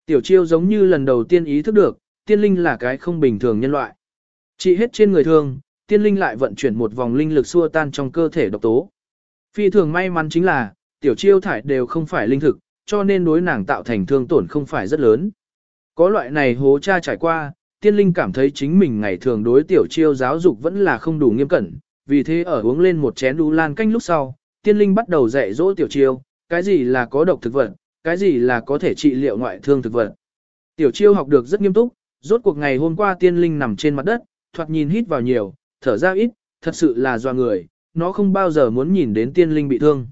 Speaker 1: Tiểu chiêu giống như lần đầu tiên ý thức được, tiên linh là cái không bình thường nhân loại. Chỉ hết trên người thường, tiên linh lại vận chuyển một vòng linh lực xua tan trong cơ thể độc tố. Phi thường may mắn chính là, tiểu chiêu thải đều không phải linh thực, cho nên đối nàng tạo thành thương tổn không phải rất lớn. Có loại này hố cha trải qua, tiên linh cảm thấy chính mình ngày thường đối tiểu chiêu giáo dục vẫn là không đủ nghiêm cẩn, vì thế ở uống lên một chén đu lan canh lúc sau, tiên linh bắt đầu dạy dỗ tiểu chiêu, cái gì là có độc thực vật, cái gì là có thể trị liệu ngoại thương thực vật. Tiểu chiêu học được rất nghiêm túc, rốt cuộc ngày hôm qua tiên linh nằm trên mặt đất, thoạt nhìn hít vào nhiều, thở ra ít, thật sự là doa người, nó không bao giờ muốn nhìn đến tiên linh bị thương.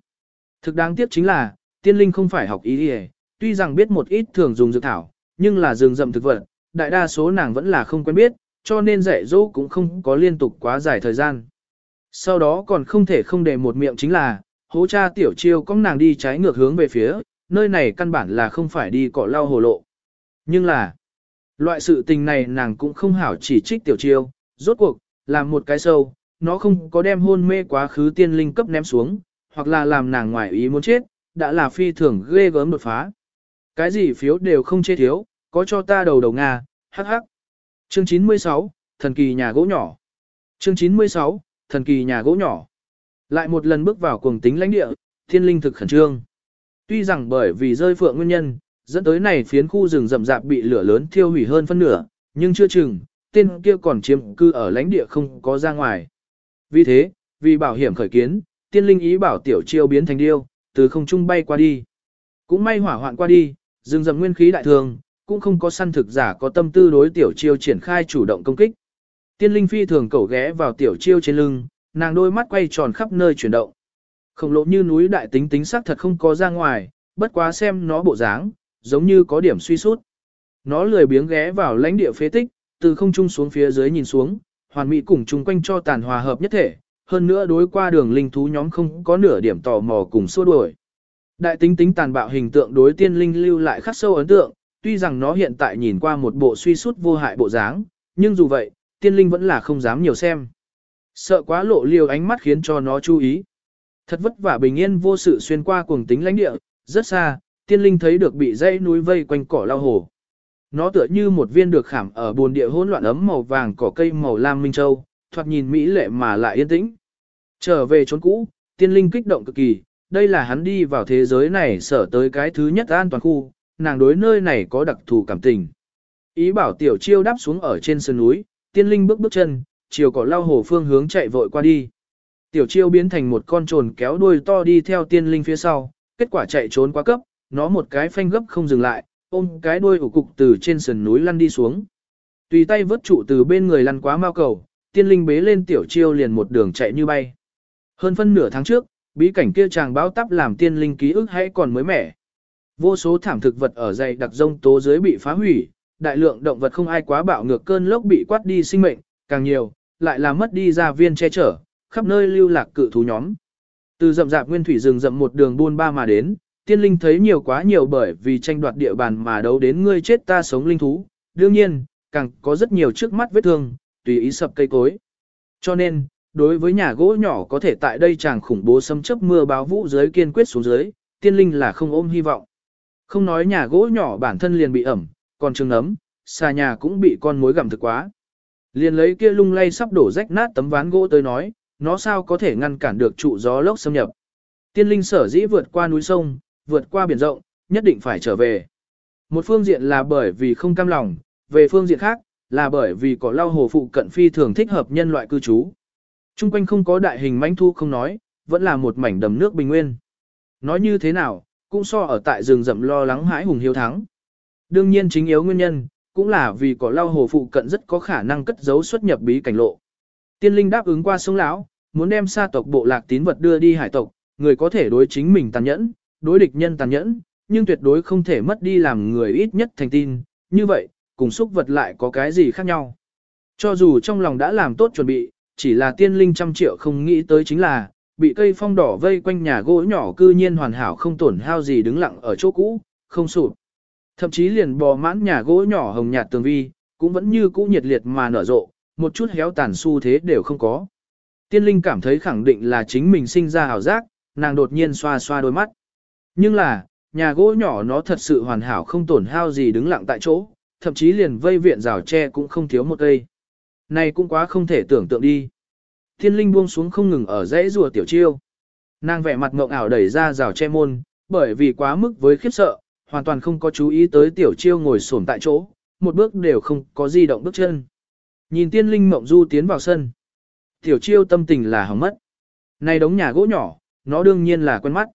Speaker 1: Thực đáng tiếc chính là, tiên linh không phải học ý đi tuy rằng biết một ít thường dùng dược thảo, nhưng là rừng rậm thực vật, đại đa số nàng vẫn là không quen biết, cho nên dạy dỗ cũng không có liên tục quá dài thời gian. Sau đó còn không thể không để một miệng chính là, hố cha tiểu chiêu có nàng đi trái ngược hướng về phía, nơi này căn bản là không phải đi cỏ lao hồ lộ. Nhưng là, loại sự tình này nàng cũng không hảo chỉ trích tiểu chiêu, rốt cuộc, làm một cái sâu, nó không có đem hôn mê quá khứ tiên linh cấp ném xuống, hoặc là làm nàng ngoài ý muốn chết, đã là phi thường ghê gớm đột phá. Cái gì phiếu đều không chê thiếu, có cho ta đầu đầu Nga, hắc hắc. Chương 96, thần kỳ nhà gỗ nhỏ. Chương 96, thần kỳ nhà gỗ nhỏ. Lại một lần bước vào cuồng tính lãnh địa, thiên linh thực khẩn trương. Tuy rằng bởi vì rơi phượng nguyên nhân, dẫn tới này phiến khu rừng rậm rạp bị lửa lớn thiêu hủy hơn phân nửa, nhưng chưa chừng, tên kia còn chiếm cư ở lãnh địa không có ra ngoài. Vì thế, vì bảo hiểm khởi kiến, tiên linh ý bảo tiểu chiêu biến thành điêu, từ không trung bay qua đi. Cũng may hỏa hoạn qua đi, rừng rậm nguyên khí đại thường, cũng không có săn thực giả có tâm tư đối tiểu chiêu triển khai chủ động công kích. Tiên linh phi thường cẩu ghé vào tiểu chiêu trên lưng, nàng đôi mắt quay tròn khắp nơi chuyển động. Khổng lộ như núi đại tính tính sắc thật không có ra ngoài, bất quá xem nó bộ dáng, giống như có điểm suy sút. Nó lười biếng ghé vào lãnh địa phế tích, từ không trung xuống phía dưới nhìn xuống, hoàn mỹ cùng chung quanh cho tàn hòa hợp nhất thể, hơn nữa đối qua đường linh thú nhóm không có nửa điểm tò mò cùng xua đuổi. Đại tính tính tàn bạo hình tượng đối tiên linh lưu lại khắc sâu ấn tượng, tuy rằng nó hiện tại nhìn qua một bộ suy sút vô hại bộ dáng, nhưng dù vậy, tiên linh vẫn là không dám nhiều xem. Sợ quá lộ liều ánh mắt khiến cho nó chú ý. Thật vất vả bình yên vô sự xuyên qua cuồng tính lãnh địa, rất xa, tiên linh thấy được bị dãy núi vây quanh cỏ lao hồ. Nó tựa như một viên được khảm ở buồn địa hỗn loạn ấm màu vàng cỏ cây màu lam minh châu, thoạt nhìn mỹ lệ mà lại yên tĩnh. Trở về chốn cũ, tiên linh kích động cực kỳ, đây là hắn đi vào thế giới này sở tới cái thứ nhất an toàn khu, nàng đối nơi này có đặc thù cảm tình. Ý bảo tiểu chiêu đáp xuống ở trên sườn núi, tiên linh bước bước chân, chiều cỏ lao hồ phương hướng chạy vội qua đi. Tiểu chiêu biến thành một con trồn kéo đuôi to đi theo tiên linh phía sau, kết quả chạy trốn quá cấp, nó một cái phanh gấp không dừng lại, ôm cái đuôi ủ cục từ trên sườn núi lăn đi xuống. Tùy tay vớt trụ từ bên người lăn quá mau cầu, tiên linh bế lên tiểu chiêu liền một đường chạy như bay. Hơn phân nửa tháng trước, bí cảnh kia chàng báo tắp làm tiên linh ký ức hãy còn mới mẻ. Vô số thảm thực vật ở dày đặc rông tố dưới bị phá hủy, đại lượng động vật không ai quá bạo ngược cơn lốc bị quát đi sinh mệnh, càng nhiều, lại là mất đi gia viên che chở, khắp nơi lưu lạc cự thú nhóm. Từ rậm rạp nguyên thủy rừng rậm một đường buôn ba mà đến, tiên linh thấy nhiều quá nhiều bởi vì tranh đoạt địa bàn mà đấu đến ngươi chết ta sống linh thú, đương nhiên, càng có rất nhiều trước mắt vết thương, tùy ý sập cây cối. Cho nên, đối với nhà gỗ nhỏ có thể tại đây chàng khủng bố xâm chấp mưa báo vũ dưới kiên quyết xuống dưới, tiên linh là không ôm hy vọng. Không nói nhà gỗ nhỏ bản thân liền bị ẩm, còn trường ấm, xa nhà cũng bị con mối gặm thực quá. Liền lấy kia lung lay sắp đổ rách nát tấm ván gỗ tới nói, nó sao có thể ngăn cản được trụ gió lốc xâm nhập. Tiên linh sở dĩ vượt qua núi sông, vượt qua biển rộng, nhất định phải trở về. Một phương diện là bởi vì không cam lòng, về phương diện khác, là bởi vì cỏ lau hồ phụ cận phi thường thích hợp nhân loại cư trú. Trung quanh không có đại hình manh thu không nói, vẫn là một mảnh đầm nước bình nguyên. Nói như thế nào, cũng so ở tại rừng rậm lo lắng hãi hùng hiếu thắng. Đương nhiên chính yếu nguyên nhân, cũng là vì cỏ lau hồ phụ cận rất có khả năng cất giấu xuất nhập bí cảnh lộ. Tiên linh đáp ứng qua sông lão, muốn đem sa tộc bộ lạc tín vật đưa đi hải tộc, người có thể đối chính mình tàn nhẫn, đối địch nhân tàn nhẫn, nhưng tuyệt đối không thể mất đi làm người ít nhất thành tin, như vậy, cùng xúc vật lại có cái gì khác nhau. Cho dù trong lòng đã làm tốt chuẩn bị, chỉ là tiên linh trăm triệu không nghĩ tới chính là, bị cây phong đỏ vây quanh nhà gỗ nhỏ cư nhiên hoàn hảo không tổn hao gì đứng lặng ở chỗ cũ, không sụp. Thậm chí liền bò mãn nhà gỗ nhỏ hồng nhạt tường vi, cũng vẫn như cũ nhiệt liệt mà nở rộ, một chút héo tàn xu thế đều không có. Tiên linh cảm thấy khẳng định là chính mình sinh ra hảo giác, nàng đột nhiên xoa xoa đôi mắt. Nhưng là, nhà gỗ nhỏ nó thật sự hoàn hảo không tổn hao gì đứng lặng tại chỗ, thậm chí liền vây viện rào tre cũng không thiếu một cây. Này cũng quá không thể tưởng tượng đi. Thiên linh buông xuống không ngừng ở dãy rùa tiểu chiêu. Nàng vẻ mặt ngộng ảo đẩy ra rào che môn, bởi vì quá mức với khiếp sợ, hoàn toàn không có chú ý tới tiểu chiêu ngồi xổm tại chỗ, một bước đều không có di động bước chân. Nhìn tiên linh mộng du tiến vào sân. Tiểu chiêu tâm tình là hỏng mất. Này đống nhà gỗ nhỏ, nó đương nhiên là quen mắt.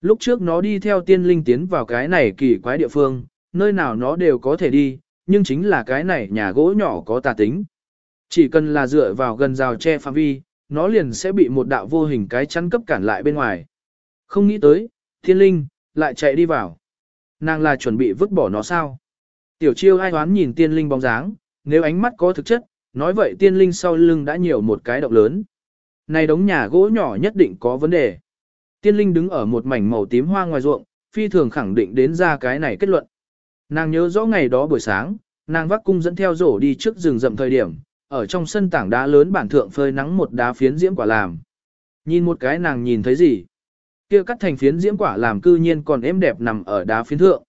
Speaker 1: Lúc trước nó đi theo tiên linh tiến vào cái này kỳ quái địa phương, nơi nào nó đều có thể đi, nhưng chính là cái này nhà gỗ nhỏ có tà tính. Chỉ cần là dựa vào gần rào che phạm vi, nó liền sẽ bị một đạo vô hình cái chắn cấp cản lại bên ngoài. Không nghĩ tới, thiên linh, lại chạy đi vào. Nàng là chuẩn bị vứt bỏ nó sao? Tiểu chiêu ai hoán nhìn tiên linh bóng dáng, nếu ánh mắt có thực chất, nói vậy tiên linh sau lưng đã nhiều một cái động lớn. Này đống nhà gỗ nhỏ nhất định có vấn đề. Tiên linh đứng ở một mảnh màu tím hoa ngoài ruộng, phi thường khẳng định đến ra cái này kết luận. Nàng nhớ rõ ngày đó buổi sáng, nàng vác cung dẫn theo rổ đi trước rừng rậm thời điểm, ở trong sân tảng đá lớn bản thượng phơi nắng một đá phiến diễm quả làm. Nhìn một cái nàng nhìn thấy gì? Kia cắt thành phiến diễm quả làm cư nhiên còn êm đẹp nằm ở đá phiến thượng.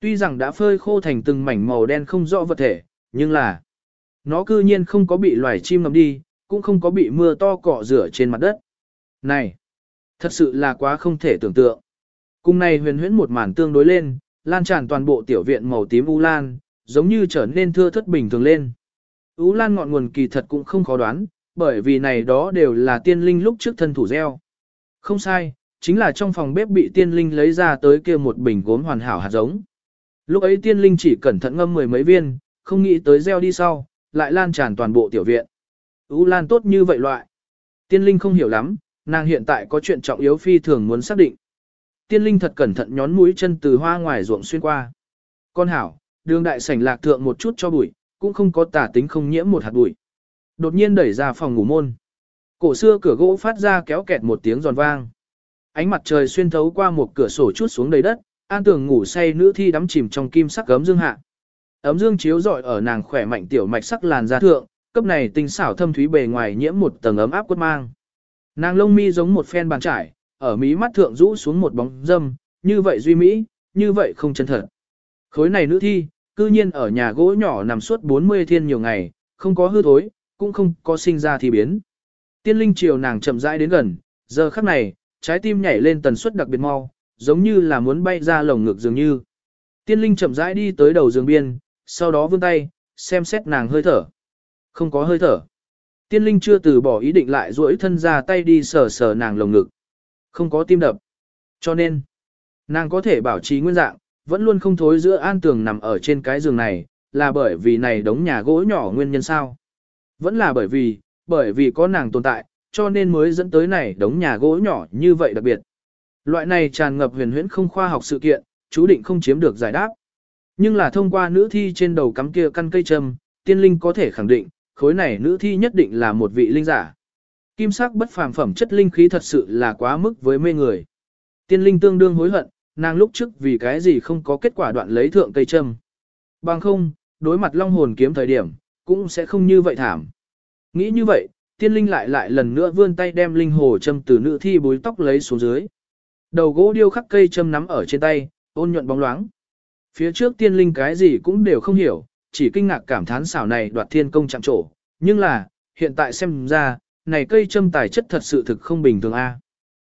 Speaker 1: Tuy rằng đã phơi khô thành từng mảnh màu đen không rõ vật thể, nhưng là nó cư nhiên không có bị loài chim ngầm đi, cũng không có bị mưa to cọ rửa trên mặt đất. Này, thật sự là quá không thể tưởng tượng. Cùng này huyền huyễn một màn tương đối lên, lan tràn toàn bộ tiểu viện màu tím u lan, giống như trở nên thưa thất bình thường lên. U lan ngọn nguồn kỳ thật cũng không khó đoán, bởi vì này đó đều là tiên linh lúc trước thân thủ gieo. Không sai, chính là trong phòng bếp bị tiên linh lấy ra tới kia một bình gốm hoàn hảo hạt giống. Lúc ấy tiên linh chỉ cẩn thận ngâm mười mấy viên, không nghĩ tới gieo đi sau, lại lan tràn toàn bộ tiểu viện. U lan tốt như vậy loại. Tiên linh không hiểu lắm, nàng hiện tại có chuyện trọng yếu phi thường muốn xác định. Tiên linh thật cẩn thận nhón mũi chân từ hoa ngoài ruộng xuyên qua. Con hảo, đường đại sảnh lạc thượng một chút cho bụi, cũng không có tả tính không nhiễm một hạt bụi. đột nhiên đẩy ra phòng ngủ môn. Cổ xưa cửa gỗ phát ra kéo kẹt một tiếng giòn vang. Ánh mặt trời xuyên thấu qua một cửa sổ chút xuống đầy đất, an tường ngủ say nữ thi đắm chìm trong kim sắc gấm dương hạ. Ấm dương chiếu rọi ở nàng khỏe mạnh tiểu mạch sắc làn da thượng, cấp này tinh xảo thâm thúy bề ngoài nhiễm một tầng ấm áp quất mang. Nàng lông mi giống một phen bàn trải, ở mí mắt thượng rũ xuống một bóng dâm, như vậy duy mỹ, như vậy không chân thật. Khối này nữ thi, cư nhiên ở nhà gỗ nhỏ nằm suốt 40 thiên nhiều ngày, không có hư thối, cũng không có sinh ra thì biến. Tiên linh chiều nàng chậm rãi đến gần, giờ khắc này, trái tim nhảy lên tần suất đặc biệt mau, giống như là muốn bay ra lồng ngực dường như. Tiên linh chậm rãi đi tới đầu giường biên, sau đó vươn tay, xem xét nàng hơi thở. Không có hơi thở. Tiên linh chưa từ bỏ ý định lại duỗi thân ra tay đi sờ sờ nàng lồng ngực. Không có tim đập. Cho nên, nàng có thể bảo trì nguyên dạng, vẫn luôn không thối giữa an tường nằm ở trên cái giường này, là bởi vì này đống nhà gỗ nhỏ nguyên nhân sao. Vẫn là bởi vì, bởi vì có nàng tồn tại, cho nên mới dẫn tới này đống nhà gỗ nhỏ như vậy đặc biệt. Loại này tràn ngập huyền huyễn không khoa học sự kiện, chú định không chiếm được giải đáp. Nhưng là thông qua nữ thi trên đầu cắm kia căn cây châm, tiên linh có thể khẳng định, khối này nữ thi nhất định là một vị linh giả. Kim sắc bất phàm phẩm chất linh khí thật sự là quá mức với mê người. Tiên linh tương đương hối hận, nàng lúc trước vì cái gì không có kết quả đoạn lấy thượng cây châm. Bằng không, đối mặt long hồn kiếm thời điểm, cũng sẽ không như vậy thảm. Nghĩ như vậy, tiên linh lại lại lần nữa vươn tay đem linh hồ châm từ nữ thi bối tóc lấy xuống dưới. Đầu gỗ điêu khắc cây châm nắm ở trên tay, ôn nhuận bóng loáng. Phía trước tiên linh cái gì cũng đều không hiểu, chỉ kinh ngạc cảm thán xảo này đoạt thiên công chạm trổ. Nhưng là, hiện tại xem ra, này cây châm tài chất thật sự thực không bình thường a.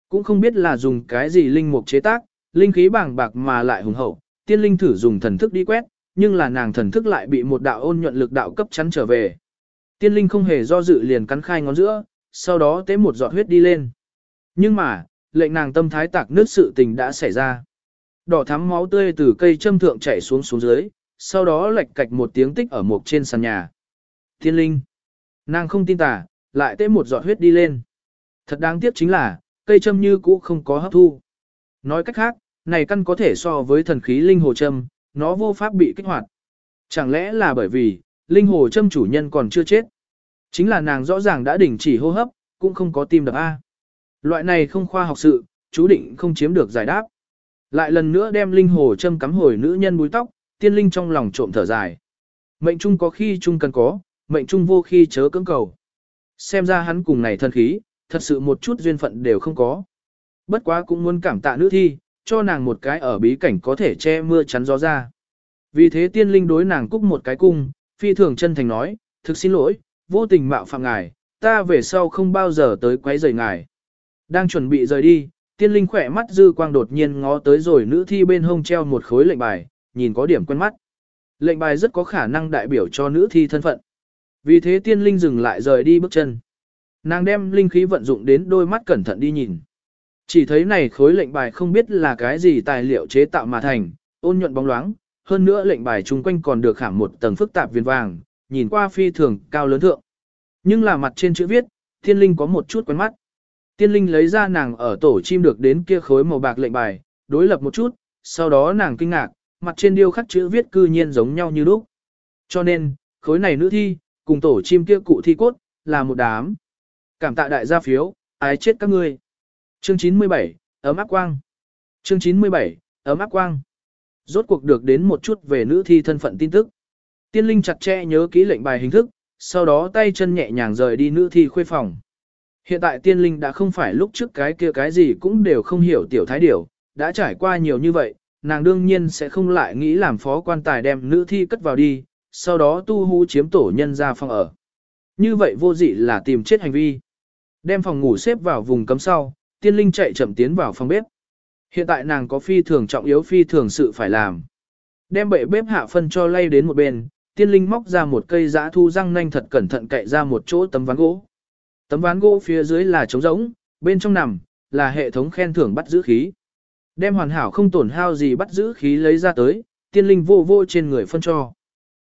Speaker 1: Cũng không biết là dùng cái gì linh mục chế tác, linh khí bàng bạc mà lại hùng hậu, tiên linh thử dùng thần thức đi quét, nhưng là nàng thần thức lại bị một đạo ôn nhuận lực đạo cấp chắn trở về. Tiên linh không hề do dự liền cắn khai ngón giữa, sau đó tế một giọt huyết đi lên. Nhưng mà, lệnh nàng tâm thái tạc nước sự tình đã xảy ra. Đỏ thắm máu tươi từ cây châm thượng chảy xuống xuống dưới, sau đó lệch cạch một tiếng tích ở một trên sàn nhà. Tiên linh. Nàng không tin tà, lại tế một giọt huyết đi lên. Thật đáng tiếc chính là, cây châm như cũ không có hấp thu. Nói cách khác, này căn có thể so với thần khí linh hồ châm, nó vô pháp bị kích hoạt. Chẳng lẽ là bởi vì, linh hồ châm chủ nhân còn chưa chết? Chính là nàng rõ ràng đã đình chỉ hô hấp, cũng không có tim đập A. Loại này không khoa học sự, chú định không chiếm được giải đáp. Lại lần nữa đem linh hồ châm cắm hồi nữ nhân búi tóc, tiên linh trong lòng trộm thở dài. Mệnh trung có khi trung cần có, mệnh trung vô khi chớ cưỡng cầu. Xem ra hắn cùng này thân khí, thật sự một chút duyên phận đều không có. Bất quá cũng muốn cảm tạ nữ thi, cho nàng một cái ở bí cảnh có thể che mưa chắn gió ra. Vì thế tiên linh đối nàng cúc một cái cung, phi thường chân thành nói, thực xin lỗi, vô tình mạo phạm ngài, ta về sau không bao giờ tới quấy rầy ngài. Đang chuẩn bị rời đi, tiên linh khỏe mắt dư quang đột nhiên ngó tới rồi nữ thi bên hông treo một khối lệnh bài, nhìn có điểm quen mắt. Lệnh bài rất có khả năng đại biểu cho nữ thi thân phận. Vì thế tiên linh dừng lại rời đi bước chân. Nàng đem linh khí vận dụng đến đôi mắt cẩn thận đi nhìn. Chỉ thấy này khối lệnh bài không biết là cái gì tài liệu chế tạo mà thành, ôn nhuận bóng loáng, hơn nữa lệnh bài chung quanh còn được khảm một tầng phức tạp viền vàng, nhìn qua phi thường cao lớn thượng. Nhưng là mặt trên chữ viết, tiên linh có một chút quen mắt. Tiên linh lấy ra nàng ở tổ chim được đến kia khối màu bạc lệnh bài, đối lập một chút, sau đó nàng kinh ngạc, mặt trên điêu khắc chữ viết cư nhiên giống nhau như lúc. Cho nên, khối này nữ thi, cùng tổ chim kia cụ thi cốt, là một đám. Cảm tạ đại gia phiếu, ái chết các ngươi. Chương 97, ấm áp quang. Chương 97, ấm áp quang. Rốt cuộc được đến một chút về nữ thi thân phận tin tức. Tiên linh chặt chẽ nhớ kỹ lệnh bài hình thức, sau đó tay chân nhẹ nhàng rời đi nữ thi khuê phòng. Hiện tại tiên linh đã không phải lúc trước cái kia cái gì cũng đều không hiểu tiểu thái điểu, đã trải qua nhiều như vậy, nàng đương nhiên sẽ không lại nghĩ làm phó quan tài đem nữ thi cất vào đi, sau đó tu hú chiếm tổ nhân ra phòng ở. Như vậy vô dị là tìm chết hành vi. Đem phòng ngủ xếp vào vùng cấm sau, tiên linh chạy chậm tiến vào phòng bếp. Hiện tại nàng có phi thường trọng yếu phi thường sự phải làm. Đem bệ bếp hạ phân cho lay đến một bên, tiên linh móc ra một cây giã thu răng nanh thật cẩn thận cậy ra một chỗ tấm ván gỗ. Tấm ván gỗ phía dưới là trống rỗng, bên trong nằm, là hệ thống khen thưởng bắt giữ khí. Đem hoàn hảo không tổn hao gì bắt giữ khí lấy ra tới, tiên linh vô vô trên người phân cho.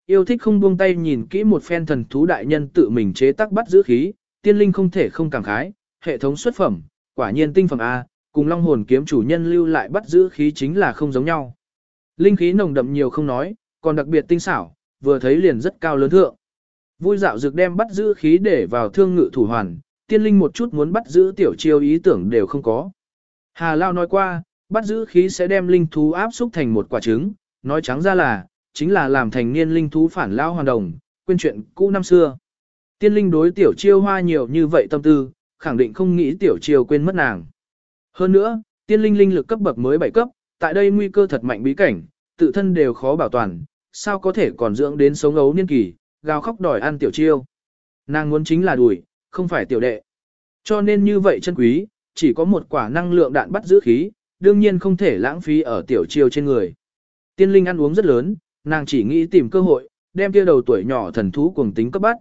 Speaker 1: Yêu thích không buông tay nhìn kỹ một phen thần thú đại nhân tự mình chế tác bắt giữ khí, tiên linh không thể không cảm khái, hệ thống xuất phẩm, quả nhiên tinh phẩm A, cùng long hồn kiếm chủ nhân lưu lại bắt giữ khí chính là không giống nhau. Linh khí nồng đậm nhiều không nói, còn đặc biệt tinh xảo, vừa thấy liền rất cao lớn thượng. Vui dạo dược đem bắt giữ khí để vào thương ngự thủ hoàn, tiên linh một chút muốn bắt giữ tiểu chiêu ý tưởng đều không có. Hà Lao nói qua, bắt giữ khí sẽ đem linh thú áp xúc thành một quả trứng, nói trắng ra là, chính là làm thành niên linh thú phản lao hoàn đồng, quên chuyện cũ năm xưa. Tiên linh đối tiểu chiêu hoa nhiều như vậy tâm tư, khẳng định không nghĩ tiểu chiêu quên mất nàng. Hơn nữa, tiên linh linh lực cấp bậc mới 7 cấp, tại đây nguy cơ thật mạnh bí cảnh, tự thân đều khó bảo toàn, sao có thể còn dưỡng đến sống ấu niên kỳ, gào khóc đòi ăn tiểu chiêu. Nàng muốn chính là đuổi, không phải tiểu đệ. Cho nên như vậy chân quý, chỉ có một quả năng lượng đạn bắt giữ khí, đương nhiên không thể lãng phí ở tiểu chiêu trên người. Tiên linh ăn uống rất lớn, nàng chỉ nghĩ tìm cơ hội, đem kia đầu tuổi nhỏ thần thú cuồng tính cấp bắt.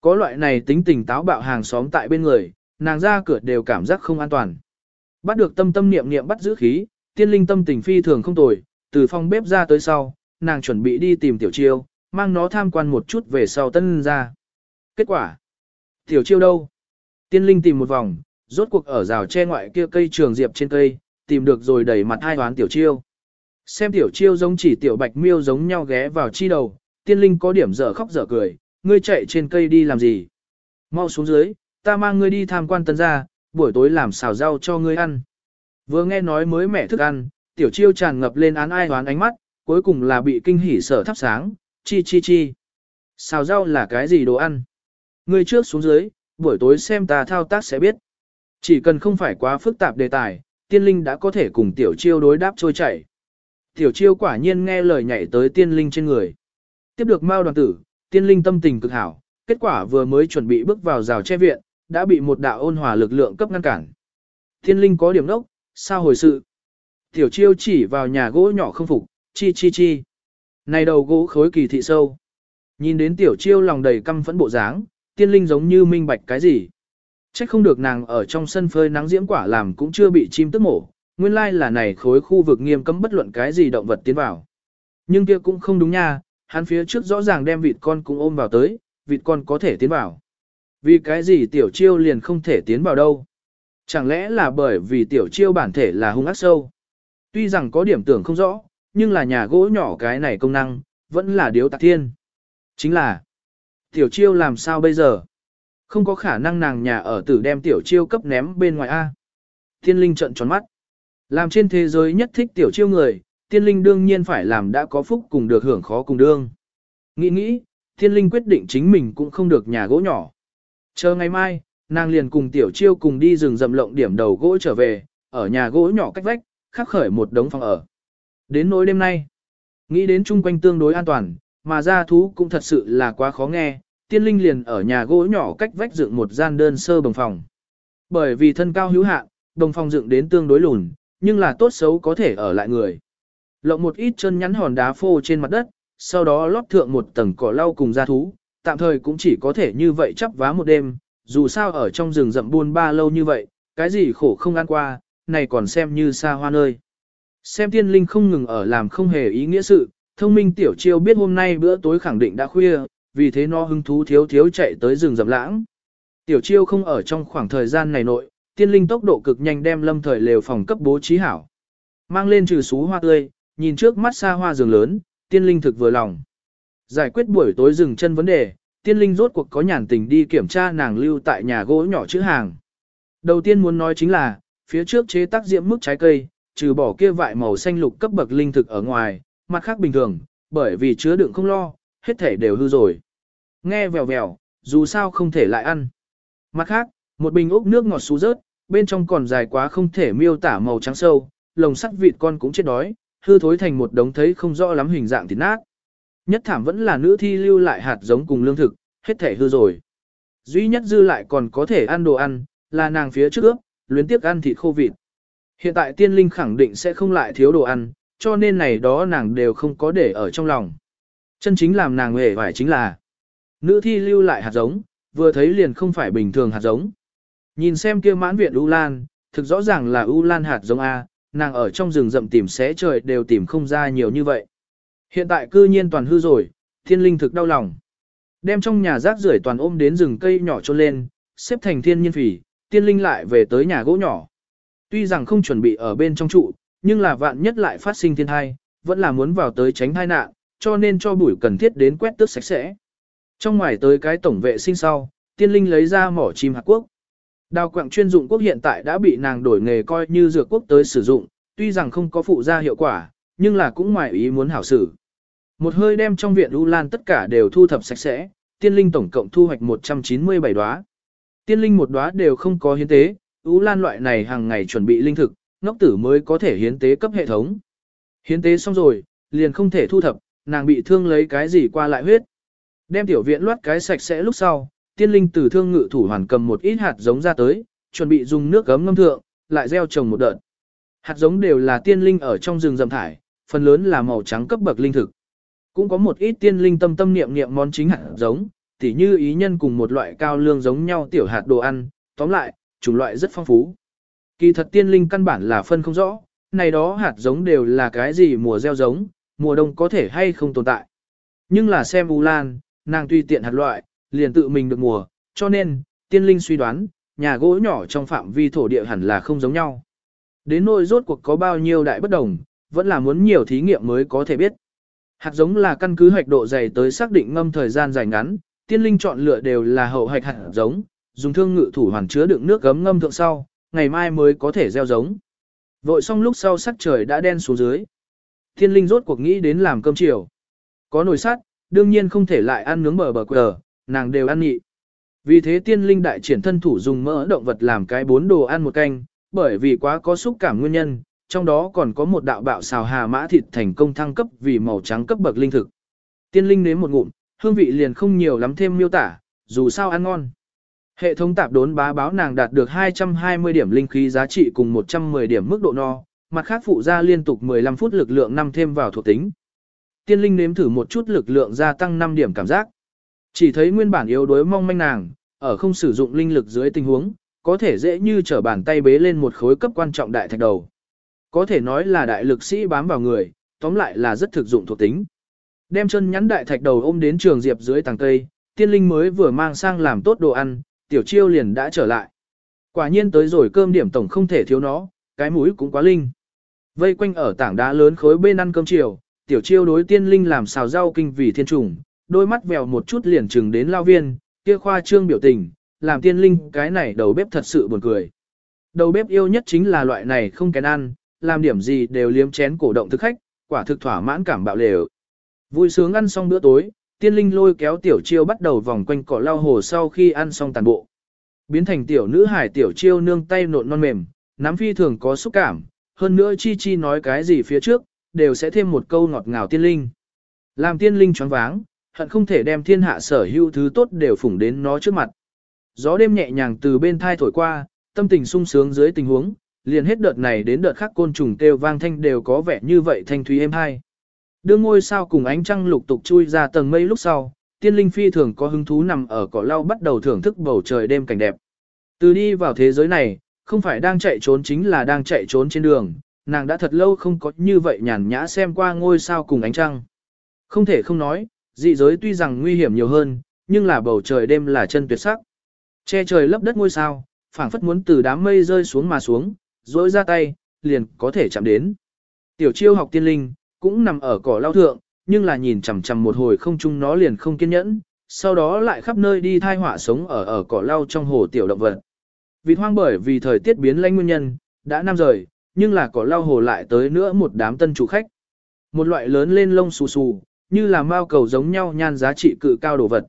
Speaker 1: Có loại này tính tình táo bạo hàng xóm tại bên người, nàng ra cửa đều cảm giác không an toàn. Bắt được tâm tâm niệm niệm bắt giữ khí, tiên linh tâm tình phi thường không tồi, từ phòng bếp ra tới sau, nàng chuẩn bị đi tìm tiểu chiêu, mang nó tham quan một chút về sau tân ra. Kết quả, tiểu chiêu đâu? Tiên linh tìm một vòng, rốt cuộc ở rào che ngoại kia cây trường diệp trên cây, tìm được rồi đẩy mặt hai đoán tiểu chiêu. Xem tiểu chiêu giống chỉ tiểu bạch miêu giống nhau ghé vào chi đầu, tiên linh có điểm dở khóc dở cười, ngươi chạy trên cây đi làm gì? Mau xuống dưới, ta mang ngươi đi tham quan tân gia, buổi tối làm xào rau cho ngươi ăn. Vừa nghe nói mới mẻ thức ăn, tiểu chiêu tràn ngập lên án ai hoán ánh mắt, cuối cùng là bị kinh hỉ sở thắp sáng, chi chi chi. Xào rau là cái gì đồ ăn? Ngươi trước xuống dưới, buổi tối xem ta thao tác sẽ biết. Chỉ cần không phải quá phức tạp đề tài, tiên linh đã có thể cùng tiểu chiêu đối đáp trôi chảy. Tiểu chiêu quả nhiên nghe lời nhảy tới tiên linh trên người. Tiếp được mao đoàn tử, tiên linh tâm tình cực hảo, kết quả vừa mới chuẩn bị bước vào rào che viện, đã bị một đạo ôn hòa lực lượng cấp ngăn cản. Tiên linh có điểm đốc, sao hồi sự? Tiểu chiêu chỉ vào nhà gỗ nhỏ không phục, chi chi chi. Này đầu gỗ khối kỳ thị sâu. Nhìn đến tiểu chiêu lòng đầy căm phẫn bộ dáng, tiên linh giống như minh bạch cái gì. chắc không được nàng ở trong sân phơi nắng diễm quả làm cũng chưa bị chim tức mổ, nguyên lai là này khối khu vực nghiêm cấm bất luận cái gì động vật tiến vào. Nhưng kia cũng không đúng nha, hắn phía trước rõ ràng đem vịt con cũng ôm vào tới, vịt con có thể tiến vào. Vì cái gì tiểu chiêu liền không thể tiến vào đâu? Chẳng lẽ là bởi vì tiểu chiêu bản thể là hung ác sâu? Tuy rằng có điểm tưởng không rõ, nhưng là nhà gỗ nhỏ cái này công năng, vẫn là điếu tạc thiên. Chính là, tiểu chiêu làm sao bây giờ? Không có khả năng nàng nhà ở tử đem tiểu chiêu cấp ném bên ngoài A. Thiên linh trận tròn mắt. Làm trên thế giới nhất thích tiểu chiêu người, tiên linh đương nhiên phải làm đã có phúc cùng được hưởng khó cùng đương. Nghĩ nghĩ, thiên linh quyết định chính mình cũng không được nhà gỗ nhỏ. Chờ ngày mai, nàng liền cùng tiểu chiêu cùng đi rừng rậm lộng điểm đầu gỗ trở về, ở nhà gỗ nhỏ cách vách, khắc khởi một đống phòng ở. Đến nỗi đêm nay, nghĩ đến chung quanh tương đối an toàn, mà ra thú cũng thật sự là quá khó nghe, tiên linh liền ở nhà gỗ nhỏ cách vách dựng một gian đơn sơ đồng phòng. Bởi vì thân cao hữu hạn, đồng phòng dựng đến tương đối lùn, nhưng là tốt xấu có thể ở lại người. Lộng một ít chân nhắn hòn đá phô trên mặt đất, sau đó lót thượng một tầng cỏ lau cùng gia thú, tạm thời cũng chỉ có thể như vậy chắp vá một đêm, dù sao ở trong rừng rậm buôn ba lâu như vậy, cái gì khổ không ăn qua, này còn xem như xa hoa nơi. Xem tiên linh không ngừng ở làm không hề ý nghĩa sự, thông minh tiểu chiêu biết hôm nay bữa tối khẳng định đã khuya, vì thế nó hứng thú thiếu thiếu chạy tới rừng rậm lãng. Tiểu chiêu không ở trong khoảng thời gian này nội, tiên linh tốc độ cực nhanh đem lâm thời lều phòng cấp bố trí hảo. Mang lên trừ xú hoa tươi, nhìn trước mắt xa hoa rừng lớn, tiên linh thực vừa lòng. Giải quyết buổi tối dừng chân vấn đề, tiên linh rốt cuộc có nhàn tình đi kiểm tra nàng lưu tại nhà gỗ nhỏ chữ hàng. Đầu tiên muốn nói chính là, phía trước chế tác diễm mức trái cây, trừ bỏ kia vại màu xanh lục cấp bậc linh thực ở ngoài, mặt khác bình thường, bởi vì chứa đựng không lo, hết thể đều hư rồi. Nghe vèo vèo, dù sao không thể lại ăn. Mặt khác, một bình ốc nước ngọt xú rớt, bên trong còn dài quá không thể miêu tả màu trắng sâu, lồng sắt vịt con cũng chết đói, hư thối thành một đống thấy không rõ lắm hình dạng thịt nát. Nhất thảm vẫn là nữ thi lưu lại hạt giống cùng lương thực, hết thể hư rồi. Duy nhất dư lại còn có thể ăn đồ ăn, là nàng phía trước ước, luyến tiếc ăn thịt khô vịt. Hiện tại tiên linh khẳng định sẽ không lại thiếu đồ ăn, cho nên này đó nàng đều không có để ở trong lòng. Chân chính làm nàng hề phải chính là nữ thi lưu lại hạt giống, vừa thấy liền không phải bình thường hạt giống. Nhìn xem kia mãn viện U Lan, thực rõ ràng là U Lan hạt giống A, nàng ở trong rừng rậm tìm xé trời đều tìm không ra nhiều như vậy. Hiện tại cư nhiên toàn hư rồi, thiên linh thực đau lòng. Đem trong nhà rác rưởi toàn ôm đến rừng cây nhỏ trôn lên, xếp thành thiên nhiên phỉ, tiên linh lại về tới nhà gỗ nhỏ. Tuy rằng không chuẩn bị ở bên trong trụ, nhưng là vạn nhất lại phát sinh thiên thai, vẫn là muốn vào tới tránh thai nạn, cho nên cho bụi cần thiết đến quét tước sạch sẽ. Trong ngoài tới cái tổng vệ sinh sau, tiên linh lấy ra mỏ chim hạt quốc. Đào quạng chuyên dụng quốc hiện tại đã bị nàng đổi nghề coi như dược quốc tới sử dụng, tuy rằng không có phụ gia hiệu quả, nhưng là cũng ngoài ý muốn hảo sử. Một hơi đem trong viện U Lan tất cả đều thu thập sạch sẽ, tiên linh tổng cộng thu hoạch 197 đóa. Tiên linh một đóa đều không có hiến tế, U Lan loại này hàng ngày chuẩn bị linh thực, ngốc tử mới có thể hiến tế cấp hệ thống. Hiến tế xong rồi, liền không thể thu thập, nàng bị thương lấy cái gì qua lại huyết. Đem tiểu viện loát cái sạch sẽ lúc sau, tiên linh từ thương ngự thủ hoàn cầm một ít hạt giống ra tới, chuẩn bị dùng nước gấm ngâm thượng, lại gieo trồng một đợt. Hạt giống đều là tiên linh ở trong rừng rậm thải, phần lớn là màu trắng cấp bậc linh thực. Cũng có một ít tiên linh tâm tâm niệm niệm món chính hạt giống, tỉ như ý nhân cùng một loại cao lương giống nhau tiểu hạt đồ ăn, tóm lại, chủng loại rất phong phú. Kỳ thật tiên linh căn bản là phân không rõ, này đó hạt giống đều là cái gì mùa gieo giống, mùa đông có thể hay không tồn tại. Nhưng là xem U Lan, nàng tùy tiện hạt loại, liền tự mình được mùa, cho nên, tiên linh suy đoán, nhà gỗ nhỏ trong phạm vi thổ địa hẳn là không giống nhau. Đến nỗi rốt cuộc có bao nhiêu đại bất đồng, vẫn là muốn nhiều thí nghiệm mới có thể biết. Hạt giống là căn cứ hoạch độ dày tới xác định ngâm thời gian dài ngắn, tiên linh chọn lựa đều là hậu hoạch hạt giống, dùng thương ngự thủ hoàn chứa đựng nước gấm ngâm thượng sau, ngày mai mới có thể gieo giống. Vội xong lúc sau sắc trời đã đen xuống dưới. Tiên linh rốt cuộc nghĩ đến làm cơm chiều. Có nồi sắt, đương nhiên không thể lại ăn nướng bờ bờ quờ, nàng đều ăn nhị. Vì thế tiên linh đại triển thân thủ dùng mỡ động vật làm cái bốn đồ ăn một canh, bởi vì quá có xúc cảm nguyên nhân, trong đó còn có một đạo bạo xào hà mã thịt thành công thăng cấp vì màu trắng cấp bậc linh thực. Tiên linh nếm một ngụm, hương vị liền không nhiều lắm thêm miêu tả, dù sao ăn ngon. Hệ thống tạp đốn bá báo nàng đạt được 220 điểm linh khí giá trị cùng 110 điểm mức độ no, mặt khác phụ ra liên tục 15 phút lực lượng năm thêm vào thuộc tính. Tiên linh nếm thử một chút lực lượng gia tăng 5 điểm cảm giác. Chỉ thấy nguyên bản yếu đuối mong manh nàng, ở không sử dụng linh lực dưới tình huống, có thể dễ như trở bàn tay bế lên một khối cấp quan trọng đại thạch đầu. Có thể nói là đại lực sĩ bám vào người, tóm lại là rất thực dụng thuộc tính. Đem chân nhắn đại thạch đầu ôm đến trường diệp dưới tàng cây, tiên linh mới vừa mang sang làm tốt đồ ăn, tiểu chiêu liền đã trở lại. Quả nhiên tới rồi cơm điểm tổng không thể thiếu nó, cái mũi cũng quá linh. Vây quanh ở tảng đá lớn khối bên ăn cơm chiều, tiểu chiêu đối tiên linh làm xào rau kinh vì thiên trùng, đôi mắt vèo một chút liền chừng đến lao viên, kia khoa trương biểu tình, làm tiên linh cái này đầu bếp thật sự buồn cười. Đầu bếp yêu nhất chính là loại này không kén ăn, làm điểm gì đều liếm chén cổ động thực khách, quả thực thỏa mãn cảm bạo lều. Vui sướng ăn xong bữa tối, tiên linh lôi kéo tiểu chiêu bắt đầu vòng quanh cỏ lao hồ sau khi ăn xong tàn bộ. Biến thành tiểu nữ hải tiểu chiêu nương tay nộn non mềm, nắm phi thường có xúc cảm, hơn nữa chi chi nói cái gì phía trước, đều sẽ thêm một câu ngọt ngào tiên linh. Làm tiên linh choáng váng, hận không thể đem thiên hạ sở hữu thứ tốt đều phủng đến nó trước mặt. Gió đêm nhẹ nhàng từ bên thai thổi qua, tâm tình sung sướng dưới tình huống, liền hết đợt này đến đợt khác côn trùng kêu vang thanh đều có vẻ như vậy thanh thúy êm hai. Đưa ngôi sao cùng ánh trăng lục tục chui ra tầng mây lúc sau, tiên linh phi thường có hứng thú nằm ở cỏ lau bắt đầu thưởng thức bầu trời đêm cảnh đẹp. Từ đi vào thế giới này, không phải đang chạy trốn chính là đang chạy trốn trên đường, nàng đã thật lâu không có như vậy nhàn nhã xem qua ngôi sao cùng ánh trăng. Không thể không nói, dị giới tuy rằng nguy hiểm nhiều hơn, nhưng là bầu trời đêm là chân tuyệt sắc. Che trời lấp đất ngôi sao, phảng phất muốn từ đám mây rơi xuống mà xuống, rỗi ra tay, liền có thể chạm đến. Tiểu chiêu học tiên linh, cũng nằm ở cỏ lao thượng, nhưng là nhìn chằm chằm một hồi không chung nó liền không kiên nhẫn, sau đó lại khắp nơi đi thai họa sống ở ở cỏ lau trong hồ tiểu động vật. Vịt hoang bởi vì thời tiết biến lãnh nguyên nhân, đã năm rời, nhưng là cỏ lau hồ lại tới nữa một đám tân chủ khách. Một loại lớn lên lông xù xù, như là mao cầu giống nhau nhan giá trị cự cao đồ vật.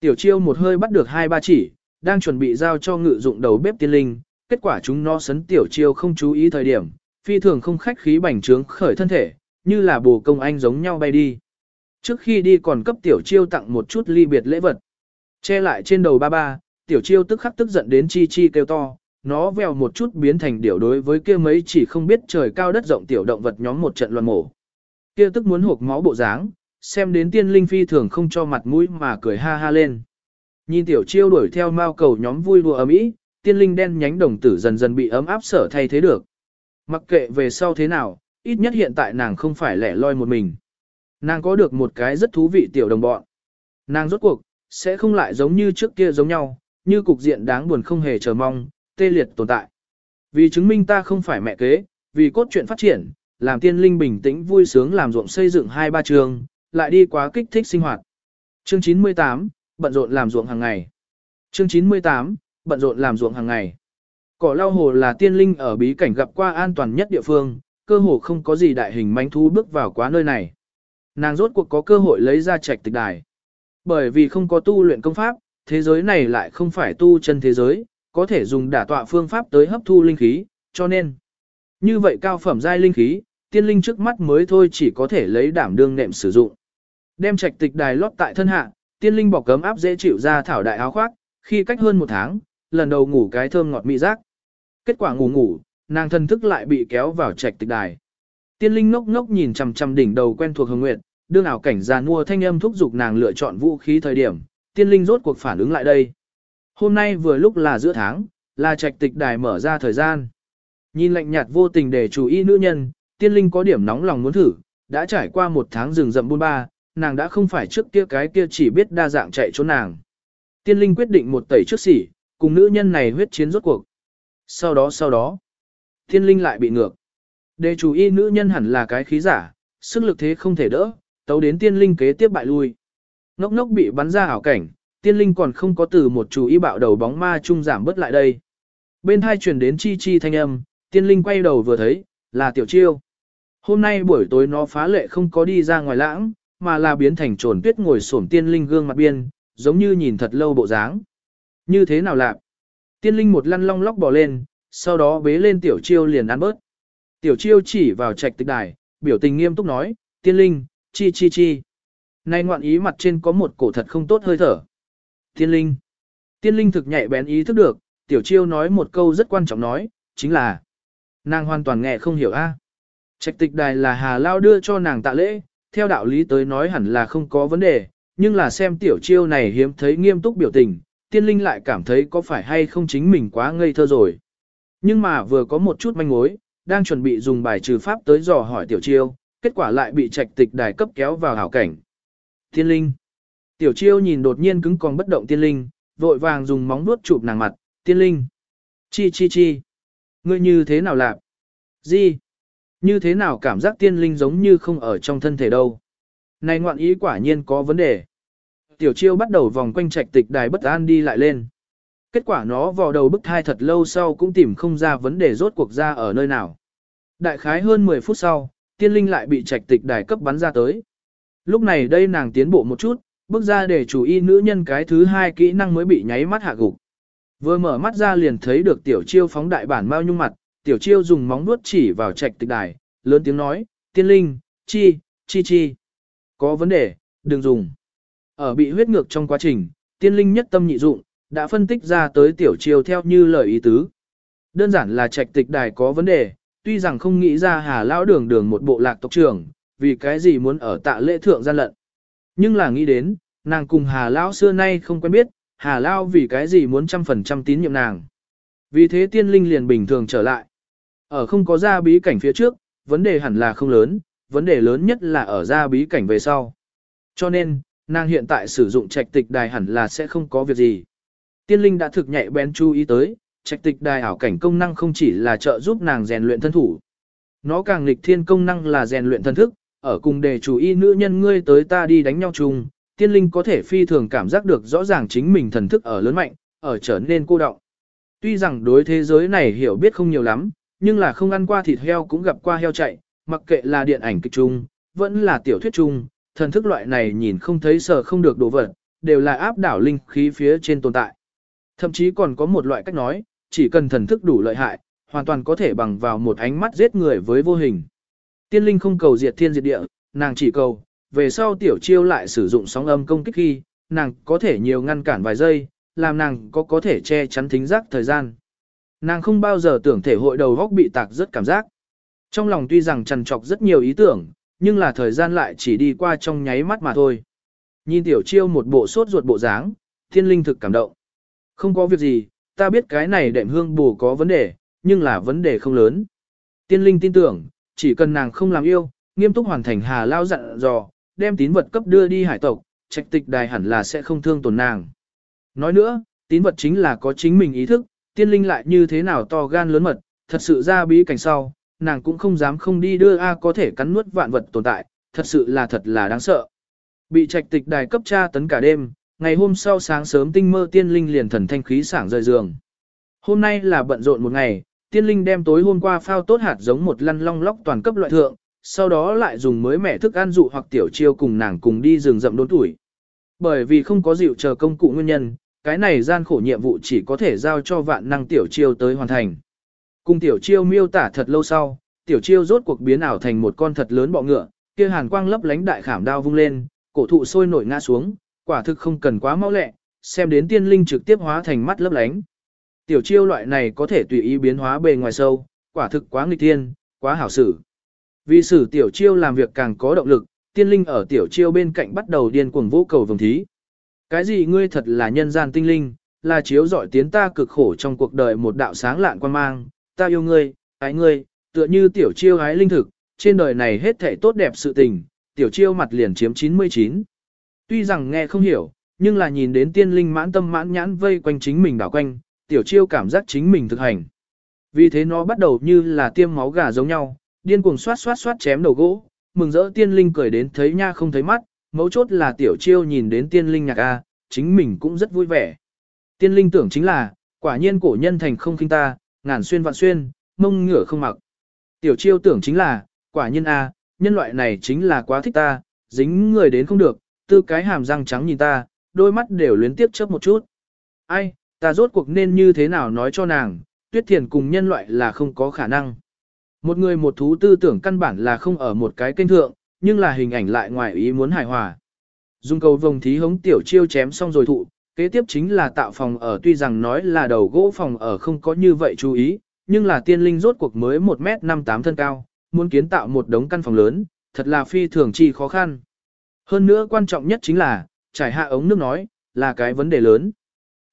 Speaker 1: Tiểu chiêu một hơi bắt được hai ba chỉ, đang chuẩn bị giao cho ngự dụng đầu bếp tiên linh, kết quả chúng nó sấn tiểu chiêu không chú ý thời điểm, phi thường không khách khí bành trướng khởi thân thể, như là bồ công anh giống nhau bay đi. Trước khi đi còn cấp tiểu chiêu tặng một chút ly biệt lễ vật. Che lại trên đầu ba ba, tiểu chiêu tức khắc tức giận đến chi chi kêu to, nó vèo một chút biến thành điểu đối với kia mấy chỉ không biết trời cao đất rộng tiểu động vật nhóm một trận loạn mổ. Kia tức muốn hộp máu bộ dáng, xem đến tiên linh phi thường không cho mặt mũi mà cười ha ha lên. Nhìn tiểu chiêu đuổi theo mao cầu nhóm vui đùa ấm ý, tiên linh đen nhánh đồng tử dần dần bị ấm áp sở thay thế được. Mặc kệ về sau thế nào, ít nhất hiện tại nàng không phải lẻ loi một mình. Nàng có được một cái rất thú vị tiểu đồng bọn. Nàng rốt cuộc, sẽ không lại giống như trước kia giống nhau, như cục diện đáng buồn không hề chờ mong, tê liệt tồn tại. Vì chứng minh ta không phải mẹ kế, vì cốt truyện phát triển, làm tiên linh bình tĩnh vui sướng làm ruộng xây dựng hai ba trường, lại đi quá kích thích sinh hoạt. Chương 98, bận rộn làm ruộng hàng ngày. Chương 98, bận rộn làm ruộng hàng ngày. Cỏ lau hồ là tiên linh ở bí cảnh gặp qua an toàn nhất địa phương, cơ hồ không có gì đại hình manh thú bước vào quá nơi này. Nàng rốt cuộc có cơ hội lấy ra trạch tịch đài. Bởi vì không có tu luyện công pháp, thế giới này lại không phải tu chân thế giới, có thể dùng đả tọa phương pháp tới hấp thu linh khí, cho nên như vậy cao phẩm giai linh khí, tiên linh trước mắt mới thôi chỉ có thể lấy đảm đương nệm sử dụng. Đem trạch tịch đài lót tại thân hạ, tiên linh bọc cấm áp dễ chịu ra thảo đại áo khoác, khi cách hơn một tháng, lần đầu ngủ cái thơm ngọt mị giác. Kết quả ngủ ngủ, nàng thân thức lại bị kéo vào trạch tịch đài. Tiên linh ngốc ngốc nhìn chằm chằm đỉnh đầu quen thuộc hồng nguyệt, đương ảo cảnh già mua thanh âm thúc giục nàng lựa chọn vũ khí thời điểm, tiên linh rốt cuộc phản ứng lại đây. Hôm nay vừa lúc là giữa tháng, là trạch tịch đài mở ra thời gian. Nhìn lạnh nhạt vô tình để chú ý nữ nhân, tiên linh có điểm nóng lòng muốn thử, đã trải qua một tháng rừng rậm buôn ba, nàng đã không phải trước kia cái kia chỉ biết đa dạng chạy trốn nàng. Tiên linh quyết định một tẩy trước xỉ, cùng nữ nhân này huyết chiến rốt cuộc. Sau đó sau đó, tiên linh lại bị ngược. Để chú ý nữ nhân hẳn là cái khí giả, sức lực thế không thể đỡ, tấu đến tiên linh kế tiếp bại lui. Ngốc ngốc bị bắn ra ảo cảnh, tiên linh còn không có từ một chú ý bạo đầu bóng ma trung giảm bớt lại đây. Bên hai truyền đến chi chi thanh âm, tiên linh quay đầu vừa thấy, là tiểu chiêu. Hôm nay buổi tối nó phá lệ không có đi ra ngoài lãng, mà là biến thành trồn tuyết ngồi xổm tiên linh gương mặt biên, giống như nhìn thật lâu bộ dáng. Như thế nào lạ? Tiên linh một lăn long lóc bò lên, sau đó bế lên tiểu chiêu liền ăn bớt. Tiểu chiêu chỉ vào trạch tịch đài, biểu tình nghiêm túc nói, tiên linh, chi chi chi. Nay ngoạn ý mặt trên có một cổ thật không tốt hơi thở. Tiên linh. Tiên linh thực nhạy bén ý thức được, tiểu chiêu nói một câu rất quan trọng nói, chính là nàng hoàn toàn nghe không hiểu a. Trạch tịch đài là hà lao đưa cho nàng tạ lễ, theo đạo lý tới nói hẳn là không có vấn đề, nhưng là xem tiểu chiêu này hiếm thấy nghiêm túc biểu tình, tiên linh lại cảm thấy có phải hay không chính mình quá ngây thơ rồi. Nhưng mà vừa có một chút manh mối, đang chuẩn bị dùng bài trừ pháp tới dò hỏi tiểu chiêu, kết quả lại bị trạch tịch đài cấp kéo vào hảo cảnh. Tiên linh. Tiểu chiêu nhìn đột nhiên cứng còn bất động tiên linh, vội vàng dùng móng vuốt chụp nàng mặt, tiên linh. Chi chi chi. Ngươi như thế nào lạc? Gì? Như thế nào cảm giác tiên linh giống như không ở trong thân thể đâu? Này ngoạn ý quả nhiên có vấn đề. Tiểu chiêu bắt đầu vòng quanh trạch tịch đài bất an đi lại lên. Kết quả nó vào đầu bức thai thật lâu sau cũng tìm không ra vấn đề rốt cuộc ra ở nơi nào. Đại khái hơn 10 phút sau, tiên linh lại bị trạch tịch đài cấp bắn ra tới. Lúc này đây nàng tiến bộ một chút, bước ra để chủ y nữ nhân cái thứ hai kỹ năng mới bị nháy mắt hạ gục. Vừa mở mắt ra liền thấy được tiểu chiêu phóng đại bản mao nhung mặt, tiểu chiêu dùng móng nuốt chỉ vào trạch tịch đài, lớn tiếng nói, tiên linh, chi, chi chi. Có vấn đề, đừng dùng. Ở bị huyết ngược trong quá trình, tiên linh nhất tâm nhị dụng, đã phân tích ra tới tiểu chiêu theo như lời ý tứ. Đơn giản là trạch tịch đài có vấn đề, tuy rằng không nghĩ ra hà lão đường đường một bộ lạc tộc trưởng, vì cái gì muốn ở tạ lễ thượng gian lận. Nhưng là nghĩ đến, nàng cùng hà lão xưa nay không quen biết, hà lão vì cái gì muốn trăm phần trăm tín nhiệm nàng. Vì thế tiên linh liền bình thường trở lại. Ở không có ra bí cảnh phía trước, vấn đề hẳn là không lớn, vấn đề lớn nhất là ở ra bí cảnh về sau. Cho nên, nàng hiện tại sử dụng trạch tịch đài hẳn là sẽ không có việc gì. Tiên linh đã thực nhạy bén chú ý tới, trạch tịch đài ảo cảnh công năng không chỉ là trợ giúp nàng rèn luyện thân thủ. Nó càng nghịch thiên công năng là rèn luyện thân thức, ở cùng đề chủ y nữ nhân ngươi tới ta đi đánh nhau chung, tiên linh có thể phi thường cảm giác được rõ ràng chính mình thần thức ở lớn mạnh, ở trở nên cô động. Tuy rằng đối thế giới này hiểu biết không nhiều lắm, nhưng là không ăn qua thịt heo cũng gặp qua heo chạy, mặc kệ là điện ảnh kịch chung, vẫn là tiểu thuyết chung, thần thức loại này nhìn không thấy sợ không được đồ vật, đều là áp đảo linh khí phía trên tồn tại. Thậm chí còn có một loại cách nói, chỉ cần thần thức đủ lợi hại, hoàn toàn có thể bằng vào một ánh mắt giết người với vô hình. Tiên linh không cầu diệt thiên diệt địa, nàng chỉ cầu, về sau tiểu chiêu lại sử dụng sóng âm công kích khi, nàng có thể nhiều ngăn cản vài giây, làm nàng có có thể che chắn thính giác thời gian. Nàng không bao giờ tưởng thể hội đầu góc bị tạc rất cảm giác. Trong lòng tuy rằng trằn trọc rất nhiều ý tưởng, nhưng là thời gian lại chỉ đi qua trong nháy mắt mà thôi. Nhìn tiểu chiêu một bộ sốt ruột bộ dáng, thiên linh thực cảm động. Không có việc gì, ta biết cái này đệm hương bù có vấn đề, nhưng là vấn đề không lớn. Tiên linh tin tưởng, chỉ cần nàng không làm yêu, nghiêm túc hoàn thành hà lao dặn dò, đem tín vật cấp đưa đi hải tộc, trạch tịch đài hẳn là sẽ không thương tổn nàng. Nói nữa, tín vật chính là có chính mình ý thức, tiên linh lại như thế nào to gan lớn mật, thật sự ra bí cảnh sau, nàng cũng không dám không đi đưa A có thể cắn nuốt vạn vật tồn tại, thật sự là thật là đáng sợ. Bị trạch tịch đài cấp tra tấn cả đêm, ngày hôm sau sáng sớm tinh mơ tiên linh liền thần thanh khí sảng rời giường. Hôm nay là bận rộn một ngày, tiên linh đem tối hôm qua phao tốt hạt giống một lăn long lóc toàn cấp loại thượng, sau đó lại dùng mới mẻ thức ăn dụ hoặc tiểu chiêu cùng nàng cùng đi rừng rậm đốn tuổi. Bởi vì không có dịu chờ công cụ nguyên nhân, cái này gian khổ nhiệm vụ chỉ có thể giao cho vạn năng tiểu chiêu tới hoàn thành. Cùng tiểu chiêu miêu tả thật lâu sau, tiểu chiêu rốt cuộc biến ảo thành một con thật lớn bọ ngựa, kia hàn quang lấp lánh đại khảm đao vung lên, cổ thụ sôi nổi ngã xuống, quả thực không cần quá mau lẹ, xem đến tiên linh trực tiếp hóa thành mắt lấp lánh. Tiểu chiêu loại này có thể tùy ý biến hóa bề ngoài sâu, quả thực quá nghịch tiên, quá hảo xử. Vì sử tiểu chiêu làm việc càng có động lực, tiên linh ở tiểu chiêu bên cạnh bắt đầu điên cuồng vũ cầu vồng thí. Cái gì ngươi thật là nhân gian tinh linh, là chiếu dọi tiến ta cực khổ trong cuộc đời một đạo sáng lạn quan mang, ta yêu ngươi, ái ngươi, tựa như tiểu chiêu ái linh thực, trên đời này hết thảy tốt đẹp sự tình, tiểu chiêu mặt liền chiếm 99. Tuy rằng nghe không hiểu, nhưng là nhìn đến tiên linh mãn tâm mãn nhãn vây quanh chính mình đảo quanh, tiểu chiêu cảm giác chính mình thực hành. Vì thế nó bắt đầu như là tiêm máu gà giống nhau, điên cuồng xoát xoát xoát chém đầu gỗ, mừng rỡ tiên linh cười đến thấy nha không thấy mắt, mấu chốt là tiểu chiêu nhìn đến tiên linh nhạc A, chính mình cũng rất vui vẻ. Tiên linh tưởng chính là, quả nhiên cổ nhân thành không khinh ta, ngàn xuyên vạn xuyên, mông ngửa không mặc. Tiểu chiêu tưởng chính là, quả nhiên A, nhân loại này chính là quá thích ta, dính người đến không được, tư cái hàm răng trắng nhìn ta, đôi mắt đều luyến tiếp chớp một chút. Ai, ta rốt cuộc nên như thế nào nói cho nàng, tuyết thiền cùng nhân loại là không có khả năng. Một người một thú tư tưởng căn bản là không ở một cái kênh thượng, nhưng là hình ảnh lại ngoài ý muốn hài hòa. Dung cầu vồng thí hống tiểu chiêu chém xong rồi thụ, kế tiếp chính là tạo phòng ở tuy rằng nói là đầu gỗ phòng ở không có như vậy chú ý, nhưng là tiên linh rốt cuộc mới 1m58 thân cao, muốn kiến tạo một đống căn phòng lớn, thật là phi thường chi khó khăn. Hơn nữa quan trọng nhất chính là, trải hạ ống nước nói, là cái vấn đề lớn.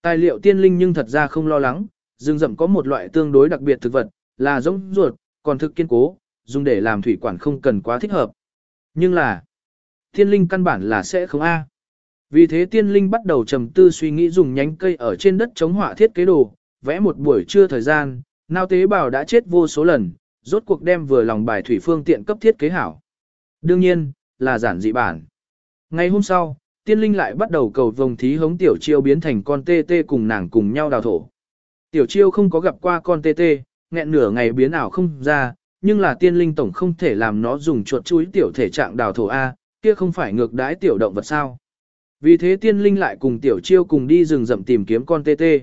Speaker 1: Tài liệu tiên linh nhưng thật ra không lo lắng, rừng rậm có một loại tương đối đặc biệt thực vật, là giống ruột, còn thực kiên cố, dùng để làm thủy quản không cần quá thích hợp. Nhưng là, tiên linh căn bản là sẽ không A. Vì thế tiên linh bắt đầu trầm tư suy nghĩ dùng nhánh cây ở trên đất chống họa thiết kế đồ, vẽ một buổi trưa thời gian, nào tế bào đã chết vô số lần, rốt cuộc đem vừa lòng bài thủy phương tiện cấp thiết kế hảo. Đương nhiên, là giản dị bản. Ngày hôm sau, tiên linh lại bắt đầu cầu vồng thí hống tiểu chiêu biến thành con tê tê cùng nàng cùng nhau đào thổ. Tiểu chiêu không có gặp qua con tê tê, nghẹn nửa ngày biến ảo không ra, nhưng là tiên linh tổng không thể làm nó dùng chuột chuối tiểu thể trạng đào thổ A, kia không phải ngược đái tiểu động vật sao. Vì thế tiên linh lại cùng tiểu chiêu cùng đi rừng rậm tìm kiếm con tê tê.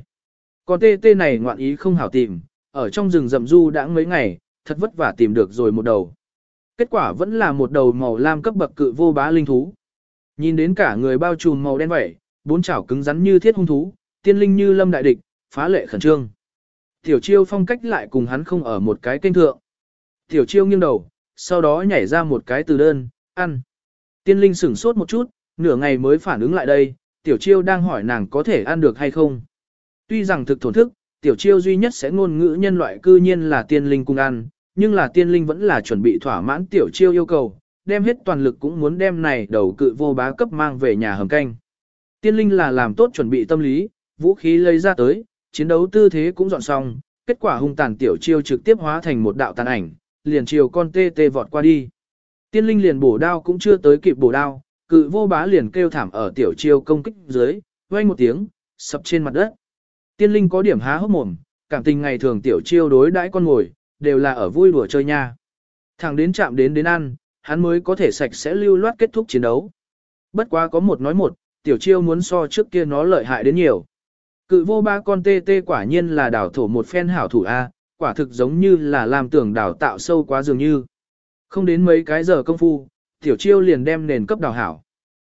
Speaker 1: Con tê tê này ngoạn ý không hảo tìm, ở trong rừng rậm du đã mấy ngày, thật vất vả tìm được rồi một đầu. Kết quả vẫn là một đầu màu lam cấp bậc cự vô bá linh thú. Nhìn đến cả người bao trùm màu đen vậy, bốn chảo cứng rắn như thiết hung thú, tiên linh như lâm đại địch, phá lệ khẩn trương. Tiểu chiêu phong cách lại cùng hắn không ở một cái kênh thượng. Tiểu chiêu nghiêng đầu, sau đó nhảy ra một cái từ đơn, ăn. Tiên linh sửng sốt một chút, nửa ngày mới phản ứng lại đây, tiểu chiêu đang hỏi nàng có thể ăn được hay không. Tuy rằng thực thổn thức, tiểu chiêu duy nhất sẽ ngôn ngữ nhân loại cư nhiên là tiên linh cùng ăn, nhưng là tiên linh vẫn là chuẩn bị thỏa mãn tiểu chiêu yêu cầu, đem hết toàn lực cũng muốn đem này đầu cự vô bá cấp mang về nhà hầm canh. Tiên linh là làm tốt chuẩn bị tâm lý, vũ khí lấy ra tới, chiến đấu tư thế cũng dọn xong, kết quả hung tàn tiểu chiêu trực tiếp hóa thành một đạo tàn ảnh, liền chiều con tê tê vọt qua đi. Tiên linh liền bổ đao cũng chưa tới kịp bổ đao, cự vô bá liền kêu thảm ở tiểu chiêu công kích dưới, vang một tiếng, sập trên mặt đất. Tiên linh có điểm há hốc mồm, cảm tình ngày thường tiểu chiêu đối đãi con ngồi, đều là ở vui đùa chơi nha. Thẳng đến chạm đến đến ăn, hắn mới có thể sạch sẽ lưu loát kết thúc chiến đấu. Bất quá có một nói một, tiểu chiêu muốn so trước kia nó lợi hại đến nhiều. Cự vô ba con tê tê quả nhiên là đảo thổ một phen hảo thủ A, quả thực giống như là làm tưởng đào tạo sâu quá dường như. Không đến mấy cái giờ công phu, tiểu chiêu liền đem nền cấp đào hảo.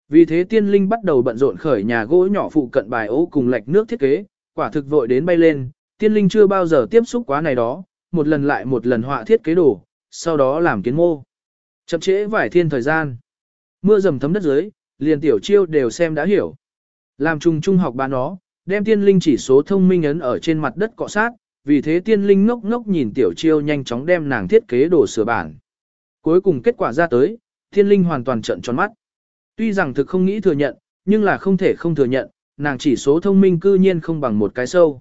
Speaker 1: Vì thế tiên linh bắt đầu bận rộn khởi nhà gỗ nhỏ phụ cận bài ố cùng lạch nước thiết kế, quả thực vội đến bay lên, tiên linh chưa bao giờ tiếp xúc quá này đó, một lần lại một lần họa thiết kế đồ, sau đó làm kiến mô. Chậm trễ vài thiên thời gian. Mưa dầm thấm đất dưới, liền tiểu chiêu đều xem đã hiểu. Làm trùng trung học bán nó, đem tiên linh chỉ số thông minh ấn ở trên mặt đất cọ sát, vì thế tiên linh ngốc ngốc nhìn tiểu chiêu nhanh chóng đem nàng thiết kế đồ sửa bản. Cuối cùng kết quả ra tới, tiên linh hoàn toàn trận tròn mắt. Tuy rằng thực không nghĩ thừa nhận, nhưng là không thể không thừa nhận, nàng chỉ số thông minh cư nhiên không bằng một cái sâu.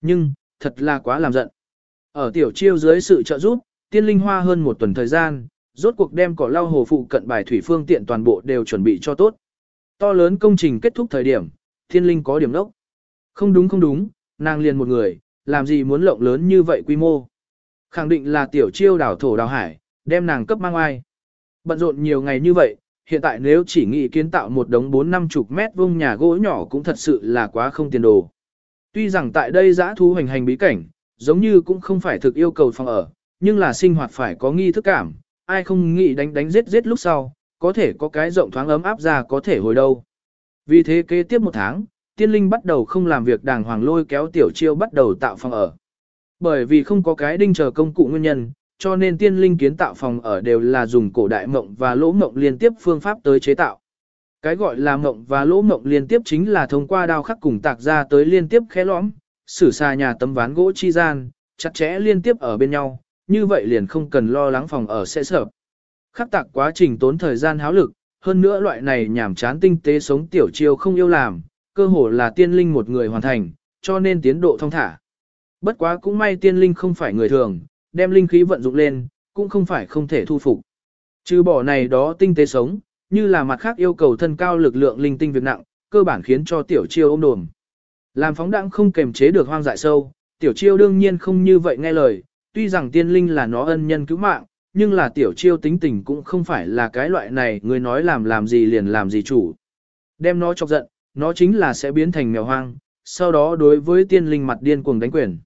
Speaker 1: Nhưng, thật là quá làm giận. Ở tiểu chiêu dưới sự trợ giúp, tiên linh hoa hơn một tuần thời gian, rốt cuộc đem cỏ lau hồ phụ cận bài thủy phương tiện toàn bộ đều chuẩn bị cho tốt. To lớn công trình kết thúc thời điểm, thiên linh có điểm đốc. Không đúng không đúng, nàng liền một người, làm gì muốn lộng lớn như vậy quy mô. Khẳng định là tiểu chiêu đảo thổ đảo hải, đem nàng cấp mang ai. Bận rộn nhiều ngày như vậy, hiện tại nếu chỉ nghĩ kiến tạo một đống 4 năm chục mét vuông nhà gỗ nhỏ cũng thật sự là quá không tiền đồ. Tuy rằng tại đây giã thú hành hành bí cảnh, giống như cũng không phải thực yêu cầu phòng ở, nhưng là sinh hoạt phải có nghi thức cảm, ai không nghĩ đánh đánh giết giết lúc sau, có thể có cái rộng thoáng ấm áp ra có thể hồi đâu. Vì thế kế tiếp một tháng, tiên linh bắt đầu không làm việc đàng hoàng lôi kéo tiểu chiêu bắt đầu tạo phòng ở. Bởi vì không có cái đinh chờ công cụ nguyên nhân, cho nên tiên linh kiến tạo phòng ở đều là dùng cổ đại mộng và lỗ mộng liên tiếp phương pháp tới chế tạo. Cái gọi là mộng và lỗ mộng liên tiếp chính là thông qua đao khắc cùng tạc ra tới liên tiếp khẽ lõm, sử xa nhà tấm ván gỗ chi gian, chặt chẽ liên tiếp ở bên nhau, như vậy liền không cần lo lắng phòng ở sẽ sợp. Khắc tạc quá trình tốn thời gian háo lực, hơn nữa loại này nhảm chán tinh tế sống tiểu chiêu không yêu làm, cơ hồ là tiên linh một người hoàn thành, cho nên tiến độ thông thả. Bất quá cũng may tiên linh không phải người thường, đem linh khí vận dụng lên, cũng không phải không thể thu phục. Trừ bỏ này đó tinh tế sống, như là mặt khác yêu cầu thân cao lực lượng linh tinh việc nặng, cơ bản khiến cho tiểu chiêu ôm đồm. Làm phóng đẳng không kềm chế được hoang dại sâu, tiểu chiêu đương nhiên không như vậy nghe lời, tuy rằng tiên linh là nó ân nhân cứu mạng, nhưng là tiểu chiêu tính tình cũng không phải là cái loại này người nói làm làm gì liền làm gì chủ. Đem nó chọc giận, nó chính là sẽ biến thành mèo hoang, sau đó đối với tiên linh mặt điên cuồng đánh quyền.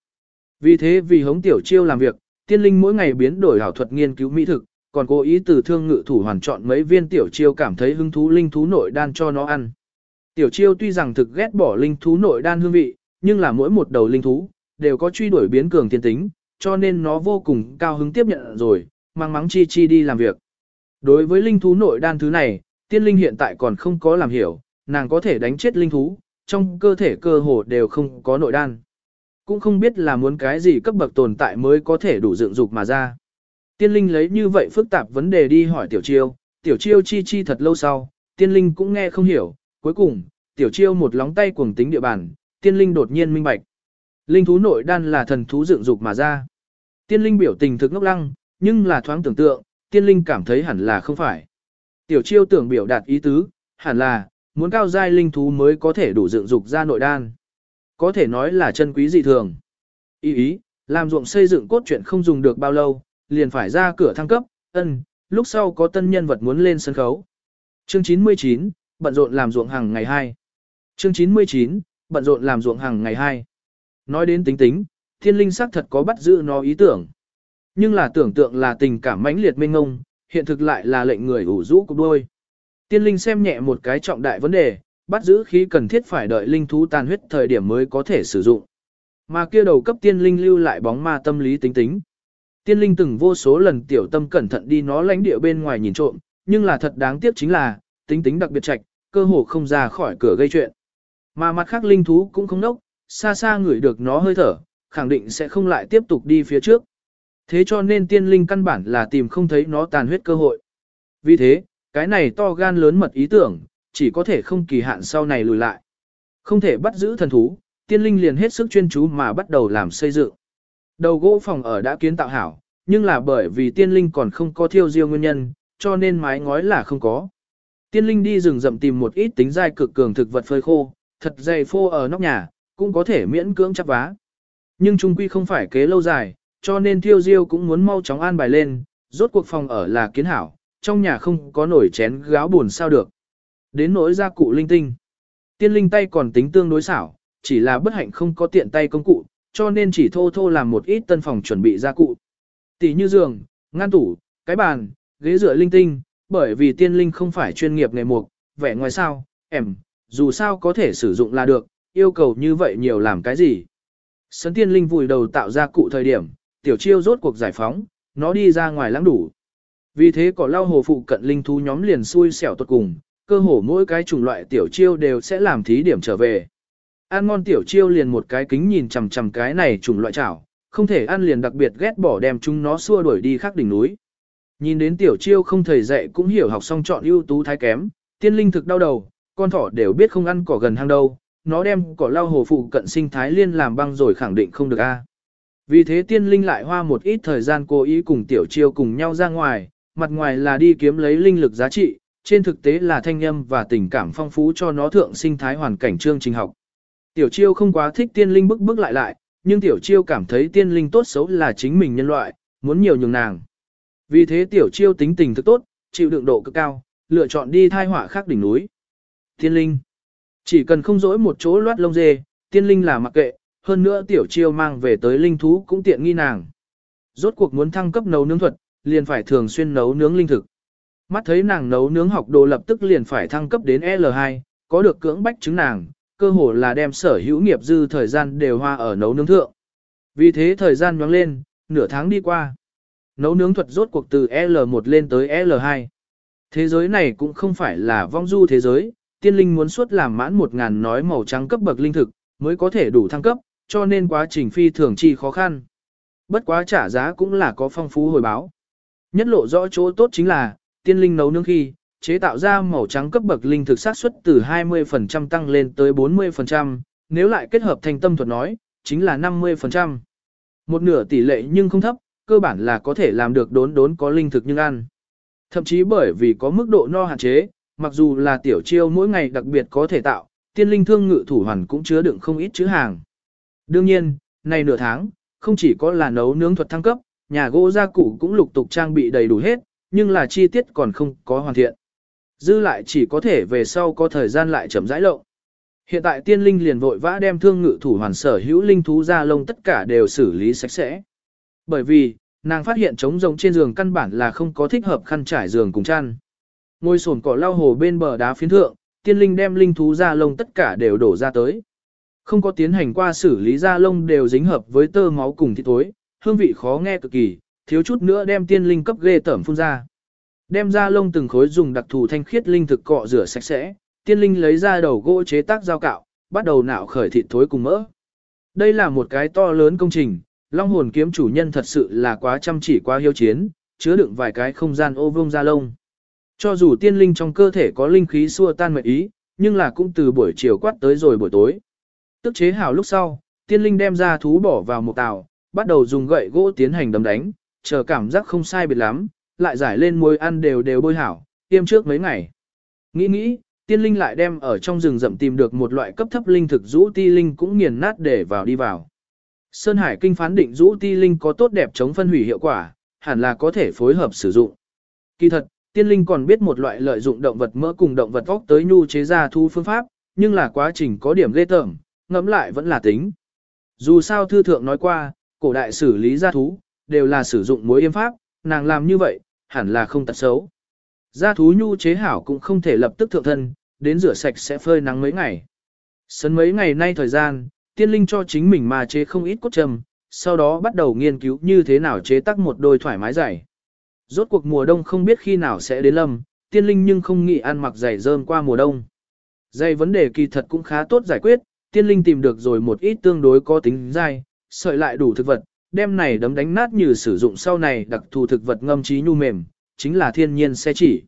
Speaker 1: Vì thế vì hống tiểu chiêu làm việc, tiên linh mỗi ngày biến đổi hảo thuật nghiên cứu mỹ thực, còn cố ý từ thương ngự thủ hoàn chọn mấy viên tiểu chiêu cảm thấy hứng thú linh thú nội đan cho nó ăn. Tiểu chiêu tuy rằng thực ghét bỏ linh thú nội đan hương vị, nhưng là mỗi một đầu linh thú, đều có truy đuổi biến cường tiên tính, cho nên nó vô cùng cao hứng tiếp nhận rồi, mang mắng chi chi đi làm việc. Đối với linh thú nội đan thứ này, tiên linh hiện tại còn không có làm hiểu, nàng có thể đánh chết linh thú, trong cơ thể cơ hồ đều không có nội đan. Cũng không biết là muốn cái gì cấp bậc tồn tại mới có thể đủ dựng dục mà ra. Tiên linh lấy như vậy phức tạp vấn đề đi hỏi tiểu chiêu, tiểu chiêu chi chi thật lâu sau, tiên linh cũng nghe không hiểu, cuối cùng, tiểu chiêu một lóng tay cuồng tính địa bàn, tiên linh đột nhiên minh bạch. Linh thú nội đan là thần thú dựng dục mà ra. Tiên linh biểu tình thực ngốc lăng, nhưng là thoáng tưởng tượng, tiên linh cảm thấy hẳn là không phải. Tiểu chiêu tưởng biểu đạt ý tứ, hẳn là, muốn cao giai linh thú mới có thể đủ dựng dục ra nội đan. Có thể nói là chân quý dị thường. Ý ý, làm ruộng xây dựng cốt truyện không dùng được bao lâu, liền phải ra cửa thăng cấp, ân, lúc sau có tân nhân vật muốn lên sân khấu. Chương 99, bận rộn làm ruộng hàng ngày 2. Chương 99, bận rộn làm ruộng hàng ngày 2. Nói đến tính tính, thiên linh sắc thật có bắt giữ nó ý tưởng. Nhưng là tưởng tượng là tình cảm mãnh liệt mênh ngông, hiện thực lại là lệnh người ủ rũ cục đôi. Tiên linh xem nhẹ một cái trọng đại vấn đề, bắt giữ khí cần thiết phải đợi linh thú tàn huyết thời điểm mới có thể sử dụng. Mà kia đầu cấp tiên linh lưu lại bóng ma tâm lý tính tính. Tiên linh từng vô số lần tiểu tâm cẩn thận đi nó lánh địa bên ngoài nhìn trộm, nhưng là thật đáng tiếc chính là, tính tính đặc biệt trạch, cơ hồ không ra khỏi cửa gây chuyện. Mà mặt khác linh thú cũng không nốc, xa xa ngửi được nó hơi thở, khẳng định sẽ không lại tiếp tục đi phía trước. Thế cho nên tiên linh căn bản là tìm không thấy nó tàn huyết cơ hội. Vì thế, cái này to gan lớn mật ý tưởng, chỉ có thể không kỳ hạn sau này lùi lại. Không thể bắt giữ thần thú, tiên linh liền hết sức chuyên chú mà bắt đầu làm xây dựng. Đầu gỗ phòng ở đã kiến tạo hảo, nhưng là bởi vì tiên linh còn không có thiêu diêu nguyên nhân, cho nên mái ngói là không có. Tiên linh đi rừng rậm tìm một ít tính dai cực cường thực vật phơi khô, thật dày phô ở nóc nhà, cũng có thể miễn cưỡng chắp vá. Nhưng trung quy không phải kế lâu dài, cho nên thiêu diêu cũng muốn mau chóng an bài lên, rốt cuộc phòng ở là kiến hảo, trong nhà không có nổi chén gáo buồn sao được. Đến nỗi gia cụ linh tinh. Tiên linh tay còn tính tương đối xảo, chỉ là bất hạnh không có tiện tay công cụ, cho nên chỉ thô thô làm một ít tân phòng chuẩn bị gia cụ. Tỷ như giường, ngăn tủ, cái bàn, ghế dựa linh tinh, bởi vì tiên linh không phải chuyên nghiệp nghề mục, vẻ ngoài sao, em, dù sao có thể sử dụng là được, yêu cầu như vậy nhiều làm cái gì. Sấn tiên linh vùi đầu tạo ra cụ thời điểm, tiểu chiêu rốt cuộc giải phóng, nó đi ra ngoài lãng đủ. Vì thế cỏ lau hồ phụ cận linh thú nhóm liền xui xẻo tuột cùng, cơ hồ mỗi cái chủng loại tiểu chiêu đều sẽ làm thí điểm trở về. Ăn ngon tiểu chiêu liền một cái kính nhìn chằm chằm cái này chủng loại chảo, không thể ăn liền đặc biệt ghét bỏ đem chúng nó xua đuổi đi khác đỉnh núi. Nhìn đến tiểu chiêu không thầy dạy cũng hiểu học xong chọn ưu tú thái kém, tiên linh thực đau đầu, con thỏ đều biết không ăn cỏ gần hang đâu, nó đem cỏ lau hồ phụ cận sinh thái liên làm băng rồi khẳng định không được a. Vì thế tiên linh lại hoa một ít thời gian cố ý cùng tiểu chiêu cùng nhau ra ngoài, mặt ngoài là đi kiếm lấy linh lực giá trị, trên thực tế là thanh âm và tình cảm phong phú cho nó thượng sinh thái hoàn cảnh chương trình học. Tiểu chiêu không quá thích tiên linh bức bức lại lại, nhưng tiểu chiêu cảm thấy tiên linh tốt xấu là chính mình nhân loại, muốn nhiều nhường nàng. Vì thế tiểu chiêu tính tình thức tốt, chịu đựng độ cực cao, lựa chọn đi thai họa khác đỉnh núi. Tiên linh. Chỉ cần không dỗi một chỗ loát lông dê, tiên linh là mặc kệ, hơn nữa tiểu chiêu mang về tới linh thú cũng tiện nghi nàng. Rốt cuộc muốn thăng cấp nấu nướng thuật, liền phải thường xuyên nấu nướng linh thực. Mắt thấy nàng nấu nướng học đồ lập tức liền phải thăng cấp đến L2, có được cưỡng bách chứng nàng, cơ hồ là đem sở hữu nghiệp dư thời gian đều hoa ở nấu nướng thượng. Vì thế thời gian nhoáng lên, nửa tháng đi qua. Nấu nướng thuật rốt cuộc từ L1 lên tới L2. Thế giới này cũng không phải là vong du thế giới, tiên linh muốn suốt làm mãn một ngàn nói màu trắng cấp bậc linh thực, mới có thể đủ thăng cấp, cho nên quá trình phi thường chi khó khăn. Bất quá trả giá cũng là có phong phú hồi báo. Nhất lộ rõ chỗ tốt chính là, tiên linh nấu nướng khi, chế tạo ra màu trắng cấp bậc linh thực sát suất từ 20% tăng lên tới 40%, nếu lại kết hợp thành tâm thuật nói, chính là 50%. Một nửa tỷ lệ nhưng không thấp, cơ bản là có thể làm được đốn đốn có linh thực nhưng ăn. Thậm chí bởi vì có mức độ no hạn chế, mặc dù là tiểu chiêu mỗi ngày đặc biệt có thể tạo, tiên linh thương ngự thủ hoàn cũng chứa đựng không ít chữ hàng. Đương nhiên, này nửa tháng, không chỉ có là nấu nướng thuật thăng cấp, nhà gỗ gia cụ cũng lục tục trang bị đầy đủ hết, nhưng là chi tiết còn không có hoàn thiện. Dư lại chỉ có thể về sau có thời gian lại chậm rãi lộ. Hiện tại tiên linh liền vội vã đem thương ngự thủ hoàn sở hữu linh thú ra lông tất cả đều xử lý sạch sẽ. Bởi vì, nàng phát hiện trống rồng trên giường căn bản là không có thích hợp khăn trải giường cùng chăn. Ngôi sồn cỏ lau hồ bên bờ đá phiến thượng, tiên linh đem linh thú ra lông tất cả đều đổ ra tới. Không có tiến hành qua xử lý da lông đều dính hợp với tơ máu cùng thịt tối, hương vị khó nghe cực kỳ, thiếu chút nữa đem tiên linh cấp ghê tởm phun ra. Đem ra lông từng khối dùng đặc thù thanh khiết linh thực cọ rửa sạch sẽ, tiên linh lấy ra đầu gỗ chế tác dao cạo, bắt đầu nạo khởi thịt thối cùng mỡ. Đây là một cái to lớn công trình, long hồn kiếm chủ nhân thật sự là quá chăm chỉ quá hiếu chiến, chứa đựng vài cái không gian ô vương ra lông. Cho dù tiên linh trong cơ thể có linh khí xua tan mệt ý, nhưng là cũng từ buổi chiều quát tới rồi buổi tối. Tức chế hảo lúc sau, tiên linh đem ra thú bỏ vào một tàu, bắt đầu dùng gậy gỗ tiến hành đấm đánh, chờ cảm giác không sai biệt lắm, lại giải lên muối ăn đều đều bôi hảo, tiêm trước mấy ngày. Nghĩ nghĩ, tiên linh lại đem ở trong rừng rậm tìm được một loại cấp thấp linh thực rũ ti linh cũng nghiền nát để vào đi vào. Sơn Hải kinh phán định rũ ti linh có tốt đẹp chống phân hủy hiệu quả, hẳn là có thể phối hợp sử dụng. Kỳ thật, tiên linh còn biết một loại lợi dụng động vật mỡ cùng động vật vóc tới nhu chế ra thu phương pháp, nhưng là quá trình có điểm ghê tởm, ngẫm lại vẫn là tính. Dù sao thư thượng nói qua, cổ đại xử lý gia thú, đều là sử dụng muối yêm pháp, nàng làm như vậy, hẳn là không tật xấu. Gia thú nhu chế hảo cũng không thể lập tức thượng thân, đến rửa sạch sẽ phơi nắng mấy ngày. Sấn mấy ngày nay thời gian, tiên linh cho chính mình mà chế không ít cốt trầm, sau đó bắt đầu nghiên cứu như thế nào chế tác một đôi thoải mái giày. Rốt cuộc mùa đông không biết khi nào sẽ đến lâm, tiên linh nhưng không nghĩ ăn mặc giày rơm qua mùa đông. Giày vấn đề kỳ thật cũng khá tốt giải quyết, tiên linh tìm được rồi một ít tương đối có tính dai, sợi lại đủ thực vật, đem này đấm đánh nát như sử dụng sau này đặc thù thực vật ngâm trí nhu mềm, chính là thiên nhiên sẽ chỉ.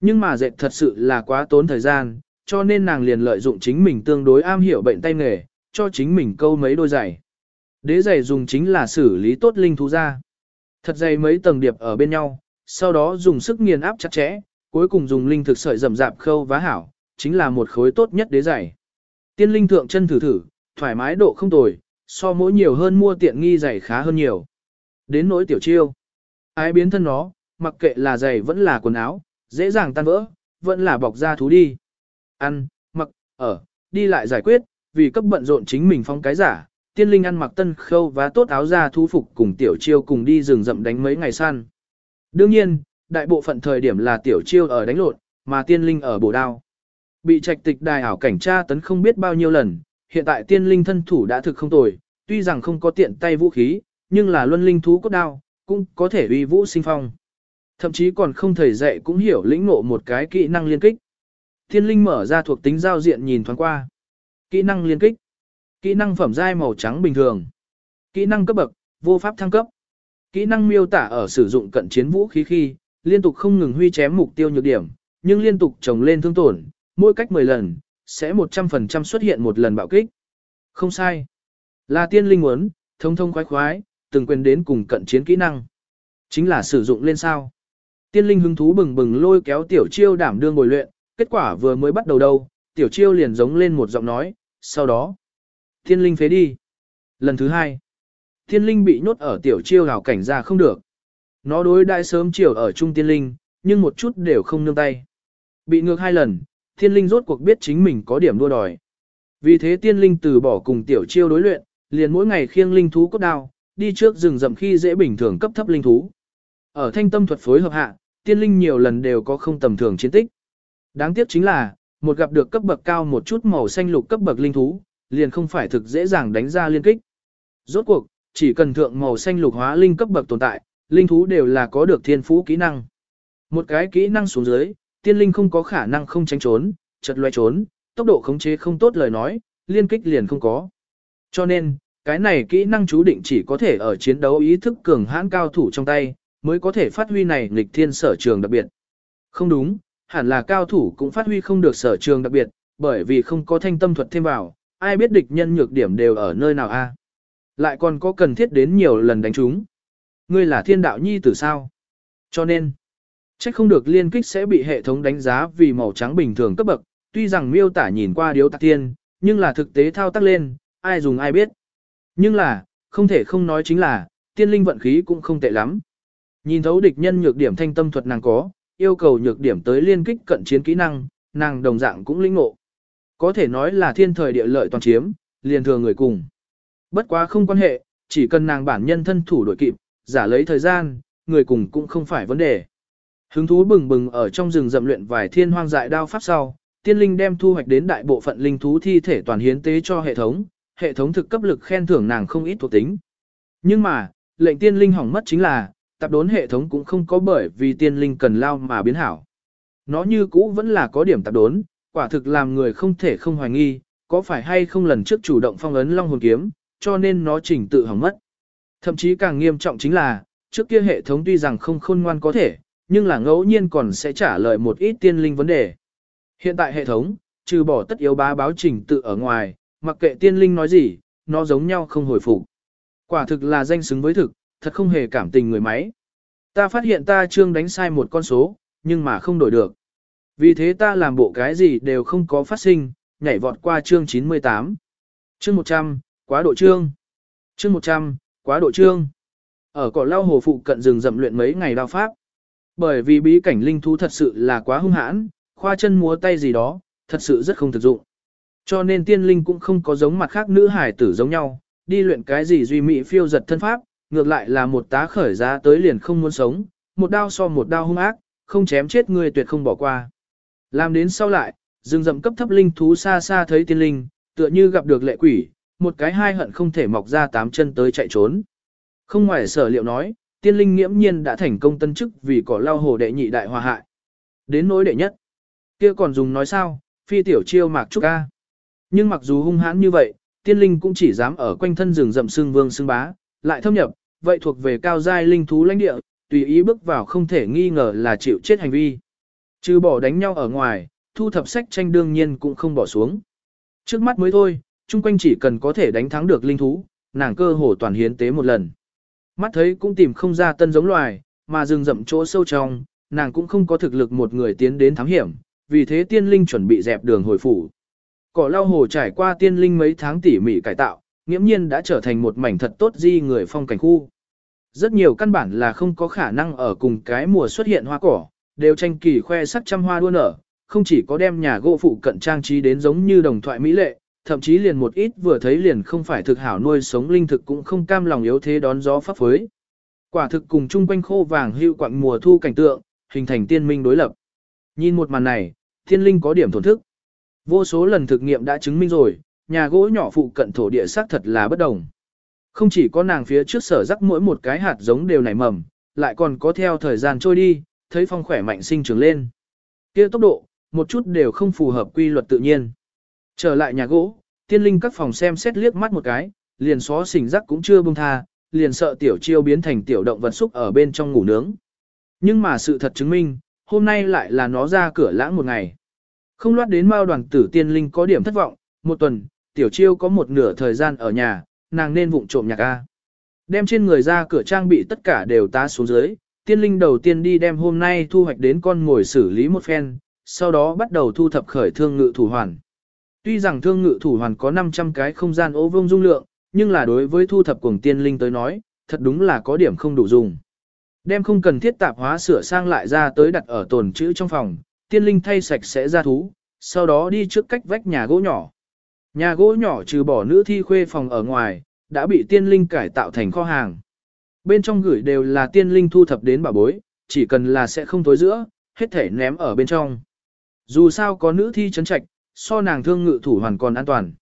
Speaker 1: Nhưng mà dệt thật sự là quá tốn thời gian, cho nên nàng liền lợi dụng chính mình tương đối am hiểu bệnh tay nghề, cho chính mình câu mấy đôi giày. Đế giày dùng chính là xử lý tốt linh thú ra. Thật dày mấy tầng điệp ở bên nhau, sau đó dùng sức nghiền áp chặt chẽ, cuối cùng dùng linh thực sợi rậm rạp khâu vá hảo, chính là một khối tốt nhất đế giày. Tiên linh thượng chân thử thử, thoải mái độ không tồi, so mỗi nhiều hơn mua tiện nghi giày khá hơn nhiều. Đến nỗi tiểu chiêu. Ai biến thân nó, mặc kệ là giày vẫn là quần áo, dễ dàng tan vỡ, vẫn là bọc da thú đi. Ăn, mặc, ở, đi lại giải quyết, vì cấp bận rộn chính mình phong cái giả, tiên linh ăn mặc tân khâu và tốt áo da thú phục cùng tiểu chiêu cùng đi rừng rậm đánh mấy ngày săn. Đương nhiên, đại bộ phận thời điểm là tiểu chiêu ở đánh lộn, mà tiên linh ở bổ đao. Bị trạch tịch đài ảo cảnh tra tấn không biết bao nhiêu lần, hiện tại tiên linh thân thủ đã thực không tồi, tuy rằng không có tiện tay vũ khí, nhưng là luân linh thú cốt đao, cũng có thể uy vũ sinh phong. Thậm chí còn không thầy dạy cũng hiểu lĩnh ngộ một cái kỹ năng liên kích. Tiên linh mở ra thuộc tính giao diện nhìn thoáng qua. Kỹ năng liên kích. Kỹ năng phẩm giai màu trắng bình thường. Kỹ năng cấp bậc, vô pháp thăng cấp. Kỹ năng miêu tả ở sử dụng cận chiến vũ khí khi, liên tục không ngừng huy chém mục tiêu nhược điểm, nhưng liên tục trồng lên thương tổn, mỗi cách 10 lần, sẽ 100% xuất hiện một lần bạo kích. Không sai. Là tiên linh muốn, thông thông khoái khoái, từng quên đến cùng cận chiến kỹ năng. Chính là sử dụng lên sao. Tiên linh hứng thú bừng bừng lôi kéo tiểu chiêu đảm đương ngồi luyện, kết quả vừa mới bắt đầu đâu, tiểu chiêu liền giống lên một giọng nói, sau đó, tiên linh phế đi. Lần thứ hai, tiên linh bị nhốt ở tiểu chiêu hào cảnh ra không được. Nó đối đại sớm chiều ở trung tiên linh, nhưng một chút đều không nương tay. Bị ngược hai lần, Thiên linh rốt cuộc biết chính mình có điểm đua đòi. Vì thế tiên linh từ bỏ cùng tiểu chiêu đối luyện, liền mỗi ngày khiêng linh thú cốt đao, đi trước rừng rậm khi dễ bình thường cấp thấp linh thú. Ở thanh tâm thuật phối hợp hạ, tiên linh nhiều lần đều có không tầm thường chiến tích. Đáng tiếc chính là, một gặp được cấp bậc cao một chút màu xanh lục cấp bậc linh thú, liền không phải thực dễ dàng đánh ra liên kích. Rốt cuộc, chỉ cần thượng màu xanh lục hóa linh cấp bậc tồn tại, linh thú đều là có được thiên phú kỹ năng. Một cái kỹ năng xuống dưới, tiên linh không có khả năng không tránh trốn, chật loe trốn, tốc độ khống chế không tốt lời nói, liên kích liền không có. Cho nên, cái này kỹ năng chú định chỉ có thể ở chiến đấu ý thức cường hãn cao thủ trong tay, mới có thể phát huy này nghịch thiên sở trường đặc biệt. Không đúng, hẳn là cao thủ cũng phát huy không được sở trường đặc biệt, bởi vì không có thanh tâm thuật thêm vào, ai biết địch nhân nhược điểm đều ở nơi nào a? Lại còn có cần thiết đến nhiều lần đánh chúng. Ngươi là thiên đạo nhi tử sao? Cho nên, trách không được liên kích sẽ bị hệ thống đánh giá vì màu trắng bình thường cấp bậc, tuy rằng miêu tả nhìn qua điếu tạc tiên, nhưng là thực tế thao tác lên, ai dùng ai biết. Nhưng là, không thể không nói chính là, tiên linh vận khí cũng không tệ lắm. Nhìn thấu địch nhân nhược điểm thanh tâm thuật nàng có, yêu cầu nhược điểm tới liên kích cận chiến kỹ năng, nàng đồng dạng cũng linh ngộ. Có thể nói là thiên thời địa lợi toàn chiếm, liền thừa người cùng. Bất quá không quan hệ, chỉ cần nàng bản nhân thân thủ đội kịp, giả lấy thời gian, người cùng cũng không phải vấn đề. Hứng thú bừng bừng ở trong rừng rậm luyện vài thiên hoang dại đao pháp sau, tiên linh đem thu hoạch đến đại bộ phận linh thú thi thể toàn hiến tế cho hệ thống, hệ thống thực cấp lực khen thưởng nàng không ít thuộc tính. Nhưng mà, lệnh tiên linh hỏng mất chính là, tập đốn hệ thống cũng không có bởi vì tiên linh cần lao mà biến hảo. Nó như cũ vẫn là có điểm tập đốn, quả thực làm người không thể không hoài nghi, có phải hay không lần trước chủ động phong ấn long hồn kiếm, cho nên nó chỉnh tự hỏng mất. Thậm chí càng nghiêm trọng chính là, trước kia hệ thống tuy rằng không khôn ngoan có thể, nhưng là ngẫu nhiên còn sẽ trả lời một ít tiên linh vấn đề. Hiện tại hệ thống, trừ bỏ tất yếu bá báo trình tự ở ngoài, mặc kệ tiên linh nói gì, nó giống nhau không hồi phục. Quả thực là danh xứng với thực, thật không hề cảm tình người máy. Ta phát hiện ta trương đánh sai một con số, nhưng mà không đổi được. Vì thế ta làm bộ cái gì đều không có phát sinh, nhảy vọt qua chương 98. Chương 100, quá độ chương. Chương 100, quá độ chương. Ở cỏ lau hồ phụ cận rừng rậm luyện mấy ngày đao pháp. Bởi vì bí cảnh linh thú thật sự là quá hung hãn, khoa chân múa tay gì đó, thật sự rất không thực dụng. Cho nên tiên linh cũng không có giống mặt khác nữ hải tử giống nhau, đi luyện cái gì duy mỹ phiêu giật thân pháp, ngược lại là một tá khởi giá tới liền không muốn sống, một đao so một đao hung ác, không chém chết người tuyệt không bỏ qua. Làm đến sau lại, rừng rậm cấp thấp linh thú xa xa thấy tiên linh, tựa như gặp được lệ quỷ, một cái hai hận không thể mọc ra tám chân tới chạy trốn. Không ngoài sở liệu nói, tiên linh nghiễm nhiên đã thành công tân chức vì có lao hồ đệ nhị đại hòa hại. Đến nỗi đệ nhất, kia còn dùng nói sao, phi tiểu chiêu mạc trúc ca. Nhưng mặc dù hung hãn như vậy, tiên linh cũng chỉ dám ở quanh thân rừng rậm xương vương xương bá, lại thâm nhập, vậy thuộc về cao giai linh thú lãnh địa, tùy ý bước vào không thể nghi ngờ là chịu chết hành vi. Trừ bỏ đánh nhau ở ngoài, thu thập sách tranh đương nhiên cũng không bỏ xuống. Trước mắt mới thôi, chung quanh chỉ cần có thể đánh thắng được linh thú, nàng cơ hồ toàn hiến tế một lần. Mắt thấy cũng tìm không ra tân giống loài, mà rừng rậm chỗ sâu trong, nàng cũng không có thực lực một người tiến đến thám hiểm, vì thế tiên linh chuẩn bị dẹp đường hồi phủ. Cỏ lau hồ trải qua tiên linh mấy tháng tỉ mỉ cải tạo, nghiễm nhiên đã trở thành một mảnh thật tốt di người phong cảnh khu. Rất nhiều căn bản là không có khả năng ở cùng cái mùa xuất hiện hoa cỏ, đều tranh kỳ khoe sắc trăm hoa đua nở, không chỉ có đem nhà gỗ phụ cận trang trí đến giống như đồng thoại mỹ lệ, thậm chí liền một ít vừa thấy liền không phải thực hảo nuôi sống linh thực cũng không cam lòng yếu thế đón gió pháp phới. Quả thực cùng chung quanh khô vàng hưu quặng mùa thu cảnh tượng, hình thành tiên minh đối lập. Nhìn một màn này, thiên linh có điểm thổn thức. Vô số lần thực nghiệm đã chứng minh rồi, nhà gỗ nhỏ phụ cận thổ địa xác thật là bất đồng. Không chỉ có nàng phía trước sở rắc mỗi một cái hạt giống đều nảy mầm, lại còn có theo thời gian trôi đi, thấy phong khỏe mạnh sinh trưởng lên. kia tốc độ, một chút đều không phù hợp quy luật tự nhiên. Trở lại nhà gỗ, tiên linh các phòng xem xét liếc mắt một cái, liền xó xỉnh rắc cũng chưa buông tha, liền sợ tiểu chiêu biến thành tiểu động vật xúc ở bên trong ngủ nướng. Nhưng mà sự thật chứng minh, hôm nay lại là nó ra cửa lãng một ngày. Không loát đến mao đoàn tử tiên linh có điểm thất vọng, một tuần, tiểu chiêu có một nửa thời gian ở nhà, nàng nên vụng trộm nhạc A. Đem trên người ra cửa trang bị tất cả đều tá xuống dưới, tiên linh đầu tiên đi đem hôm nay thu hoạch đến con ngồi xử lý một phen, sau đó bắt đầu thu thập khởi thương ngự thủ hoàn. Tuy rằng thương ngự thủ hoàn có 500 cái không gian ô vương dung lượng, nhưng là đối với thu thập cuồng tiên linh tới nói, thật đúng là có điểm không đủ dùng. Đem không cần thiết tạp hóa sửa sang lại ra tới đặt ở tồn trữ trong phòng, tiên linh thay sạch sẽ ra thú, sau đó đi trước cách vách nhà gỗ nhỏ. Nhà gỗ nhỏ trừ bỏ nữ thi khuê phòng ở ngoài, đã bị tiên linh cải tạo thành kho hàng. Bên trong gửi đều là tiên linh thu thập đến bảo bối, chỉ cần là sẽ không tối giữa, hết thể ném ở bên trong. Dù sao có nữ thi chấn trạch, so nàng thương ngự thủ hoàn còn an toàn.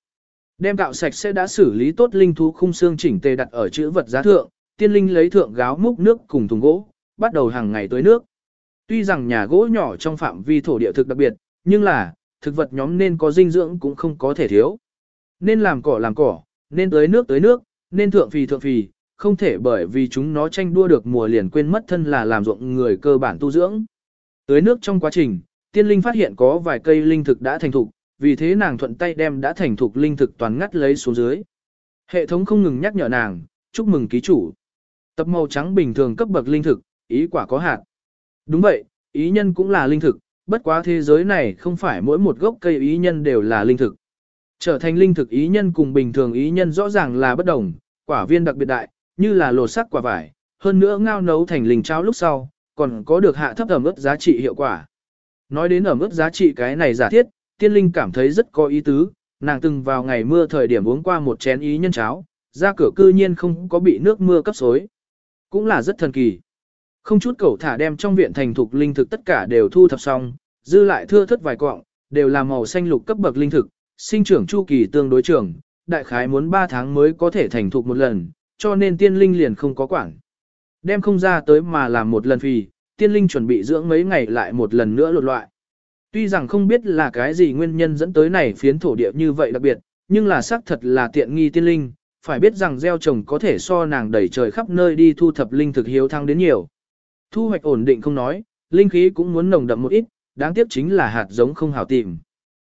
Speaker 1: Đem cạo sạch sẽ đã xử lý tốt linh thú khung xương chỉnh tề đặt ở chữ vật giá thượng, tiên linh lấy thượng gáo múc nước cùng thùng gỗ, bắt đầu hàng ngày tới nước. Tuy rằng nhà gỗ nhỏ trong phạm vi thổ địa thực đặc biệt, nhưng là, thực vật nhóm nên có dinh dưỡng cũng không có thể thiếu. Nên làm cỏ làm cỏ, nên tới nước tới nước, nên thượng phì thượng phì, không thể bởi vì chúng nó tranh đua được mùa liền quên mất thân là làm ruộng người cơ bản tu dưỡng. Tới nước trong quá trình, tiên linh phát hiện có vài cây linh thực đã thành thục, vì thế nàng thuận tay đem đã thành thục linh thực toàn ngắt lấy xuống dưới. Hệ thống không ngừng nhắc nhở nàng, chúc mừng ký chủ. Tập màu trắng bình thường cấp bậc linh thực, ý quả có hạn. Đúng vậy, ý nhân cũng là linh thực, bất quá thế giới này không phải mỗi một gốc cây ý nhân đều là linh thực. Trở thành linh thực ý nhân cùng bình thường ý nhân rõ ràng là bất đồng, quả viên đặc biệt đại, như là lột sắc quả vải, hơn nữa ngao nấu thành linh cháo lúc sau, còn có được hạ thấp ẩm ướt giá trị hiệu quả. Nói đến ẩm ướt giá trị cái này giả thiết, tiên linh cảm thấy rất có ý tứ, nàng từng vào ngày mưa thời điểm uống qua một chén ý nhân cháo, ra cửa cư nhiên không có bị nước mưa cấp xối. Cũng là rất thần kỳ. Không chút cẩu thả đem trong viện thành thục linh thực tất cả đều thu thập xong, dư lại thưa thất vài quọng, đều là màu xanh lục cấp bậc linh thực, sinh trưởng chu kỳ tương đối trưởng, đại khái muốn 3 tháng mới có thể thành thục một lần, cho nên tiên linh liền không có quản. Đem không ra tới mà làm một lần phì, tiên linh chuẩn bị dưỡng mấy ngày lại một lần nữa lột loại. Tuy rằng không biết là cái gì nguyên nhân dẫn tới này phiến thổ địa như vậy đặc biệt, nhưng là xác thật là tiện nghi tiên linh, phải biết rằng gieo trồng có thể so nàng đẩy trời khắp nơi đi thu thập linh thực hiếu thăng đến nhiều. Thu hoạch ổn định không nói, linh khí cũng muốn nồng đậm một ít, đáng tiếc chính là hạt giống không hảo tìm.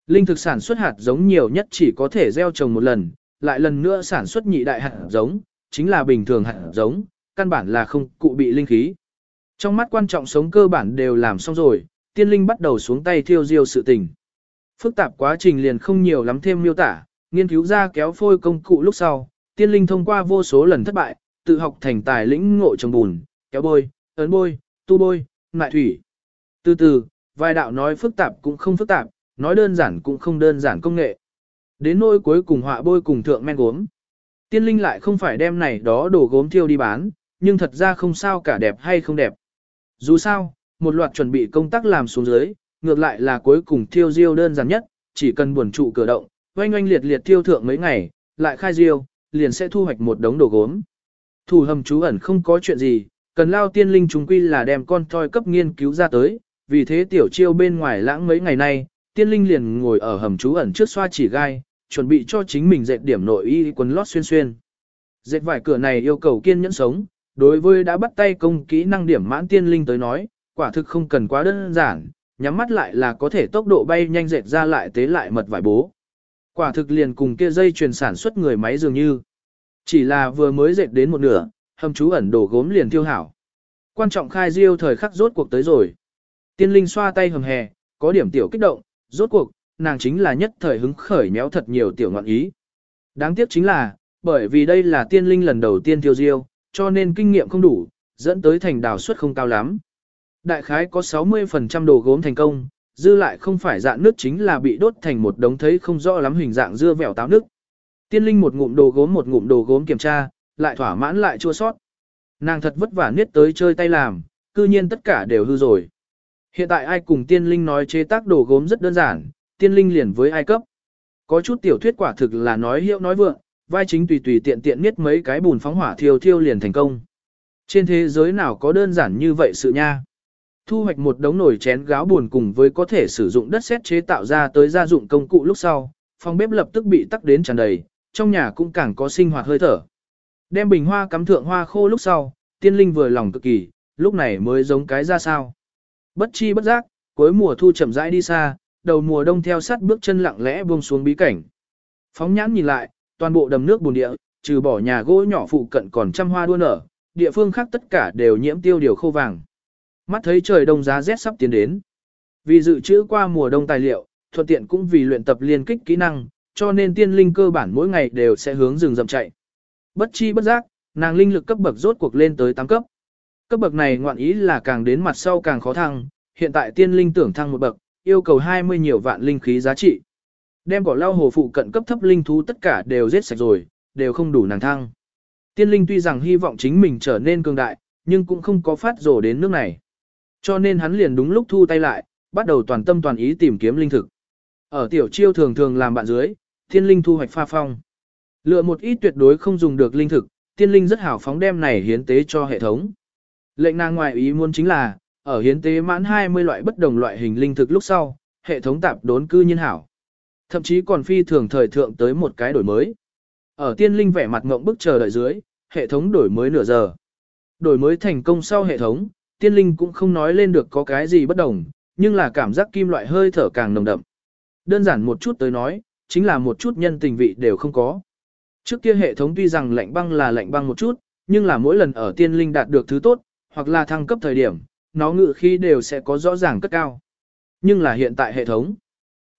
Speaker 1: Linh thực sản xuất hạt giống nhiều nhất chỉ có thể gieo trồng một lần, lại lần nữa sản xuất nhị đại hạt giống, chính là bình thường hạt giống, căn bản là không cụ bị linh khí. Trong mắt quan trọng sống cơ bản đều làm xong rồi, tiên linh bắt đầu xuống tay thiêu diêu sự tình. Phức tạp quá trình liền không nhiều lắm thêm miêu tả, nghiên cứu ra kéo phôi công cụ lúc sau, tiên linh thông qua vô số lần thất bại, tự học thành tài lĩnh ngộ trong bùn, kéo bôi, ấn bôi, tu bôi, mại thủy. Từ từ, vài đạo nói phức tạp cũng không phức tạp, nói đơn giản cũng không đơn giản công nghệ. Đến nỗi cuối cùng họa bôi cùng thượng men gốm. Tiên linh lại không phải đem này đó đồ gốm thiêu đi bán, nhưng thật ra không sao cả đẹp hay không đẹp. Dù sao, một loạt chuẩn bị công tác làm xuống dưới, ngược lại là cuối cùng thiêu diêu đơn giản nhất, chỉ cần buồn trụ cửa động, oanh oanh liệt liệt thiêu thượng mấy ngày, lại khai diêu, liền sẽ thu hoạch một đống đồ gốm. Thủ hầm chú ẩn không có chuyện gì, cần lao tiên linh chúng quy là đem con toi cấp nghiên cứu ra tới, vì thế tiểu chiêu bên ngoài lãng mấy ngày nay, tiên linh liền ngồi ở hầm chú ẩn trước xoa chỉ gai, chuẩn bị cho chính mình dệt điểm nội y quần lót xuyên xuyên. Dệt vải cửa này yêu cầu kiên nhẫn sống, đối với đã bắt tay công kỹ năng điểm mãn tiên linh tới nói, quả thực không cần quá đơn giản, nhắm mắt lại là có thể tốc độ bay nhanh dệt ra lại tế lại mật vải bố. Quả thực liền cùng kia dây truyền sản xuất người máy dường như. Chỉ là vừa mới dệt đến một nửa, hầm chú ẩn đổ gốm liền tiêu hảo. Quan trọng khai diêu thời khắc rốt cuộc tới rồi. Tiên linh xoa tay hầm hè, có điểm tiểu kích động, rốt cuộc, nàng chính là nhất thời hứng khởi méo thật nhiều tiểu ngọn ý. Đáng tiếc chính là, bởi vì đây là tiên linh lần đầu tiên tiêu diêu, cho nên kinh nghiệm không đủ, dẫn tới thành đào suất không cao lắm. Đại khái có 60% đồ gốm thành công, dư lại không phải dạng nước chính là bị đốt thành một đống thấy không rõ lắm hình dạng dưa vẻo táo nước. Tiên linh một ngụm đồ gốm một ngụm đồ gốm kiểm tra, lại thỏa mãn lại chua sót. Nàng thật vất vả niết tới chơi tay làm, cư nhiên tất cả đều hư rồi. Hiện tại ai cùng tiên linh nói chế tác đồ gốm rất đơn giản, tiên linh liền với ai cấp. Có chút tiểu thuyết quả thực là nói hiệu nói vượng, vai chính tùy tùy tiện tiện niết mấy cái bùn phóng hỏa thiêu thiêu liền thành công. Trên thế giới nào có đơn giản như vậy sự nha. Thu hoạch một đống nồi chén gáo buồn cùng với có thể sử dụng đất sét chế tạo ra tới gia dụng công cụ lúc sau, phòng bếp lập tức bị tắc đến tràn đầy, trong nhà cũng càng có sinh hoạt hơi thở. Đem bình hoa cắm thượng hoa khô lúc sau, tiên linh vừa lòng cực kỳ, lúc này mới giống cái ra sao. Bất chi bất giác, cuối mùa thu chậm rãi đi xa, đầu mùa đông theo sát bước chân lặng lẽ buông xuống bí cảnh. Phóng nhãn nhìn lại, toàn bộ đầm nước bùn địa, trừ bỏ nhà gỗ nhỏ phụ cận còn trăm hoa đua nở, địa phương khác tất cả đều nhiễm tiêu điều khô vàng. Mắt thấy trời đông giá rét sắp tiến đến. Vì dự trữ qua mùa đông tài liệu, thuận tiện cũng vì luyện tập liên kích kỹ năng, cho nên tiên linh cơ bản mỗi ngày đều sẽ hướng rừng rậm chạy. Bất chi bất giác, nàng linh lực cấp bậc rốt cuộc lên tới 8 cấp. Cấp bậc này ngoạn ý là càng đến mặt sau càng khó thăng, hiện tại tiên linh tưởng thăng một bậc, yêu cầu 20 nhiều vạn linh khí giá trị. Đem cỏ lao hồ phụ cận cấp thấp linh thú tất cả đều giết sạch rồi, đều không đủ nàng thăng. Tiên linh tuy rằng hy vọng chính mình trở nên cường đại, nhưng cũng không có phát rổ đến nước này. Cho nên hắn liền đúng lúc thu tay lại, bắt đầu toàn tâm toàn ý tìm kiếm linh thực. Ở tiểu chiêu thường thường làm bạn dưới, thiên linh thu hoạch pha phong. Lựa một ít tuyệt đối không dùng được linh thực, tiên linh rất hảo phóng đem này hiến tế cho hệ thống. Lệnh nàng ngoại ý muốn chính là, ở hiến tế mãn 20 loại bất đồng loại hình linh thực lúc sau, hệ thống tạp đốn cư nhiên hảo. Thậm chí còn phi thường thời thượng tới một cái đổi mới. Ở tiên linh vẻ mặt ngộng bức chờ đợi dưới, hệ thống đổi mới nửa giờ. Đổi mới thành công sau hệ thống, tiên linh cũng không nói lên được có cái gì bất đồng, nhưng là cảm giác kim loại hơi thở càng nồng đậm. Đơn giản một chút tới nói, chính là một chút nhân tình vị đều không có. Trước kia hệ thống tuy rằng lạnh băng là lạnh băng một chút, nhưng là mỗi lần ở tiên linh đạt được thứ tốt, hoặc là thăng cấp thời điểm, nó ngự khi đều sẽ có rõ ràng cất cao. Nhưng là hiện tại hệ thống.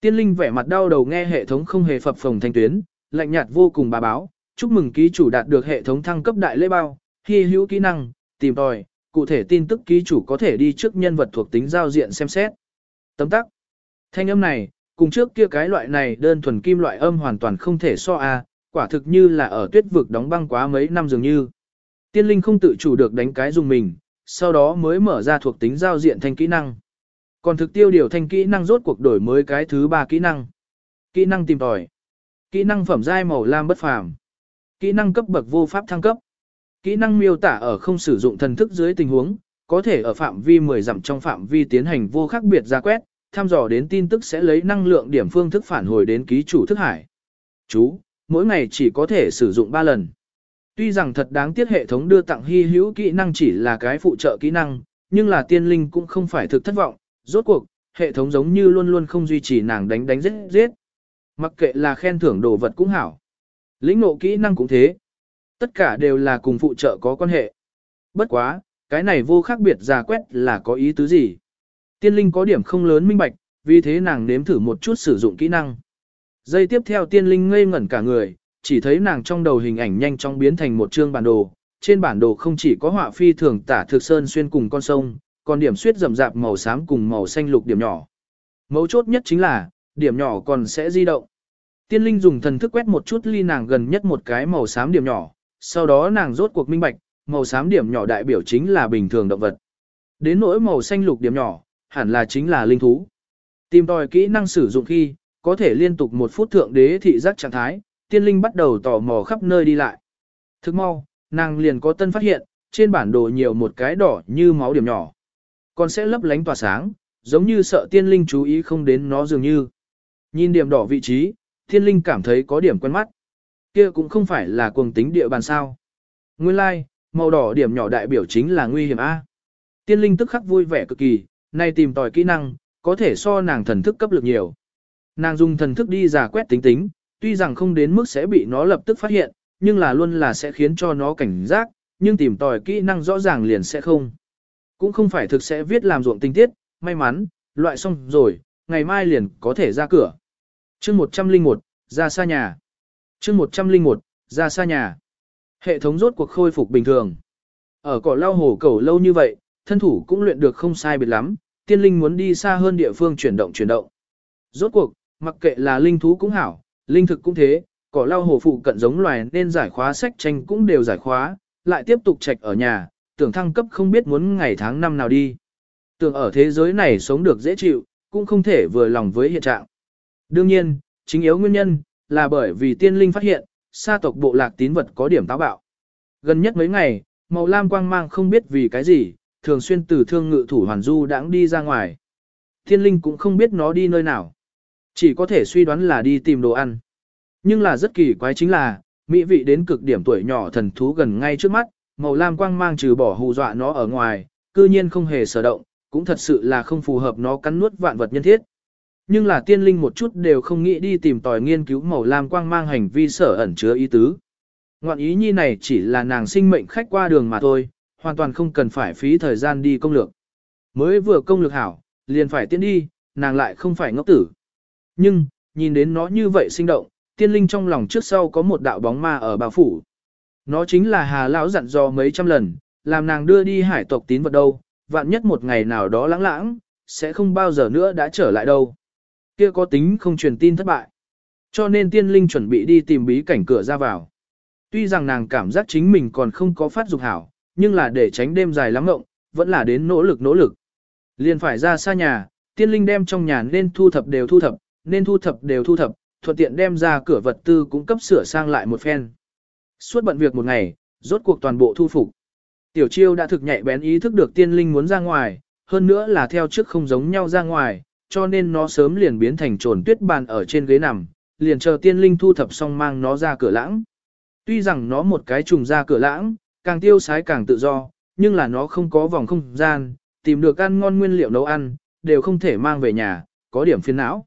Speaker 1: Tiên linh vẻ mặt đau đầu nghe hệ thống không hề phập phồng thanh tuyến, lạnh nhạt vô cùng bà báo, chúc mừng ký chủ đạt được hệ thống thăng cấp đại lễ bao, hy hữu kỹ năng, tìm tòi, cụ thể tin tức ký chủ có thể đi trước nhân vật thuộc tính giao diện xem xét. Tấm tắc. Thanh âm này, cùng trước kia cái loại này đơn thuần kim loại âm hoàn toàn không thể so a, quả thực như là ở tuyết vực đóng băng quá mấy năm dường như. Tiên linh không tự chủ được đánh cái dùng mình, sau đó mới mở ra thuộc tính giao diện thanh kỹ năng. Còn thực tiêu điều thanh kỹ năng rốt cuộc đổi mới cái thứ ba kỹ năng. Kỹ năng tìm tòi. Kỹ năng phẩm giai màu lam bất phàm. Kỹ năng cấp bậc vô pháp thăng cấp. Kỹ năng miêu tả ở không sử dụng thần thức dưới tình huống, có thể ở phạm vi 10 dặm trong phạm vi tiến hành vô khác biệt ra quét, thăm dò đến tin tức sẽ lấy năng lượng điểm phương thức phản hồi đến ký chủ thức hải. Chú, mỗi ngày chỉ có thể sử dụng 3 lần. Tuy rằng thật đáng tiếc hệ thống đưa tặng hy hữu kỹ năng chỉ là cái phụ trợ kỹ năng, nhưng là tiên linh cũng không phải thực thất vọng, rốt cuộc, hệ thống giống như luôn luôn không duy trì nàng đánh đánh giết giết. Mặc kệ là khen thưởng đồ vật cũng hảo. Lĩnh ngộ kỹ năng cũng thế. Tất cả đều là cùng phụ trợ có quan hệ. Bất quá, cái này vô khác biệt giả quét là có ý tứ gì. Tiên linh có điểm không lớn minh bạch, vì thế nàng nếm thử một chút sử dụng kỹ năng. Giây tiếp theo tiên linh ngây ngẩn cả người, chỉ thấy nàng trong đầu hình ảnh nhanh chóng biến thành một chương bản đồ. Trên bản đồ không chỉ có họa phi thường tả thực sơn xuyên cùng con sông, còn điểm suyết rầm rạp màu xám cùng màu xanh lục điểm nhỏ. Mấu chốt nhất chính là, điểm nhỏ còn sẽ di động. Tiên linh dùng thần thức quét một chút ly nàng gần nhất một cái màu xám điểm nhỏ, sau đó nàng rốt cuộc minh bạch, màu xám điểm nhỏ đại biểu chính là bình thường động vật. Đến nỗi màu xanh lục điểm nhỏ, hẳn là chính là linh thú. Tìm tòi kỹ năng sử dụng khi, có thể liên tục một phút thượng đế thị giác trạng thái, tiên linh bắt đầu tò mò khắp nơi đi lại. Thức mau, nàng liền có tân phát hiện, trên bản đồ nhiều một cái đỏ như máu điểm nhỏ. Còn sẽ lấp lánh tỏa sáng, giống như sợ tiên linh chú ý không đến nó dường như. Nhìn điểm đỏ vị trí, tiên linh cảm thấy có điểm quen mắt. Kia cũng không phải là cuồng tính địa bàn sao. Nguyên lai, like, màu đỏ điểm nhỏ đại biểu chính là nguy hiểm A. Tiên linh tức khắc vui vẻ cực kỳ, nay tìm tòi kỹ năng, có thể so nàng thần thức cấp lực nhiều. Nàng dùng thần thức đi giả quét tính tính, tuy rằng không đến mức sẽ bị nó lập tức phát hiện, nhưng là luôn là sẽ khiến cho nó cảnh giác, nhưng tìm tòi kỹ năng rõ ràng liền sẽ không. Cũng không phải thực sẽ viết làm ruộng tinh tiết, may mắn, loại xong rồi, ngày mai liền có thể ra cửa. chương 101, ra xa nhà chương 101, ra xa nhà. Hệ thống rốt cuộc khôi phục bình thường. Ở cỏ lao hồ cầu lâu như vậy, thân thủ cũng luyện được không sai biệt lắm, tiên linh muốn đi xa hơn địa phương chuyển động chuyển động. Rốt cuộc, mặc kệ là linh thú cũng hảo, linh thực cũng thế, cỏ lao hồ phụ cận giống loài nên giải khóa sách tranh cũng đều giải khóa, lại tiếp tục trạch ở nhà, tưởng thăng cấp không biết muốn ngày tháng năm nào đi. Tưởng ở thế giới này sống được dễ chịu, cũng không thể vừa lòng với hiện trạng. Đương nhiên, chính yếu nguyên nhân, là bởi vì tiên linh phát hiện, sa tộc bộ lạc tín vật có điểm táo bạo. Gần nhất mấy ngày, màu lam quang mang không biết vì cái gì, thường xuyên từ thương ngự thủ hoàn du đãng đi ra ngoài. Tiên linh cũng không biết nó đi nơi nào. Chỉ có thể suy đoán là đi tìm đồ ăn. Nhưng là rất kỳ quái chính là, mỹ vị đến cực điểm tuổi nhỏ thần thú gần ngay trước mắt, màu lam quang mang trừ bỏ hù dọa nó ở ngoài, cư nhiên không hề sở động, cũng thật sự là không phù hợp nó cắn nuốt vạn vật nhân thiết. Nhưng là tiên linh một chút đều không nghĩ đi tìm tòi nghiên cứu màu lam quang mang hành vi sở ẩn chứa ý tứ. Ngoạn ý nhi này chỉ là nàng sinh mệnh khách qua đường mà thôi, hoàn toàn không cần phải phí thời gian đi công lược. Mới vừa công lược hảo, liền phải tiến đi, nàng lại không phải ngốc tử. Nhưng, nhìn đến nó như vậy sinh động, tiên linh trong lòng trước sau có một đạo bóng ma ở bao phủ. Nó chính là hà lão dặn dò mấy trăm lần, làm nàng đưa đi hải tộc tín vật đâu, vạn nhất một ngày nào đó lãng lãng, sẽ không bao giờ nữa đã trở lại đâu. Kia có tính không truyền tin thất bại. Cho nên tiên linh chuẩn bị đi tìm bí cảnh cửa ra vào. Tuy rằng nàng cảm giác chính mình còn không có phát dục hảo, nhưng là để tránh đêm dài lắm ngộng, vẫn là đến nỗ lực nỗ lực. Liền phải ra xa nhà, tiên linh đem trong nhà nên thu thập đều thu thập, nên thu thập đều thu thập, thuận tiện đem ra cửa vật tư cũng cấp sửa sang lại một phen. Suốt bận việc một ngày, rốt cuộc toàn bộ thu phục. Tiểu chiêu đã thực nhạy bén ý thức được tiên linh muốn ra ngoài, hơn nữa là theo trước không giống nhau ra ngoài, cho nên nó sớm liền biến thành trồn tuyết bàn ở trên ghế nằm, liền chờ tiên linh thu thập xong mang nó ra cửa lãng. Tuy rằng nó một cái trùng ra cửa lãng, càng tiêu sái càng tự do, nhưng là nó không có vòng không gian, tìm được ăn ngon nguyên liệu nấu ăn, đều không thể mang về nhà, có điểm phiền não.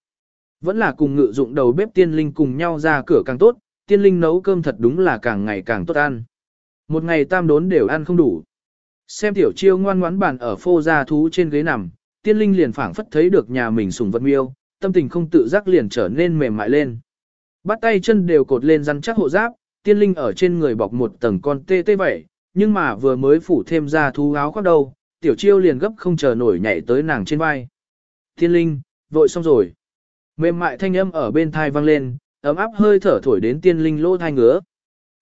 Speaker 1: Vẫn là cùng ngự dụng đầu bếp tiên linh cùng nhau ra cửa càng tốt, tiên linh nấu cơm thật đúng là càng ngày càng tốt ăn. Một ngày tam đốn đều ăn không đủ. Xem tiểu chiêu ngoan ngoãn bàn ở phô gia thú trên ghế nằm, tiên linh liền phảng phất thấy được nhà mình sùng vật miêu, tâm tình không tự giác liền trở nên mềm mại lên. Bắt tay chân đều cột lên rắn chắc hộ giáp, tiên linh ở trên người bọc một tầng con tê tê vậy, nhưng mà vừa mới phủ thêm ra thú áo khoác đầu, tiểu chiêu liền gấp không chờ nổi nhảy tới nàng trên vai. Tiên linh, vội xong rồi. Mềm mại thanh âm ở bên thai vang lên, ấm áp hơi thở thổi đến tiên linh lỗ thai ngứa.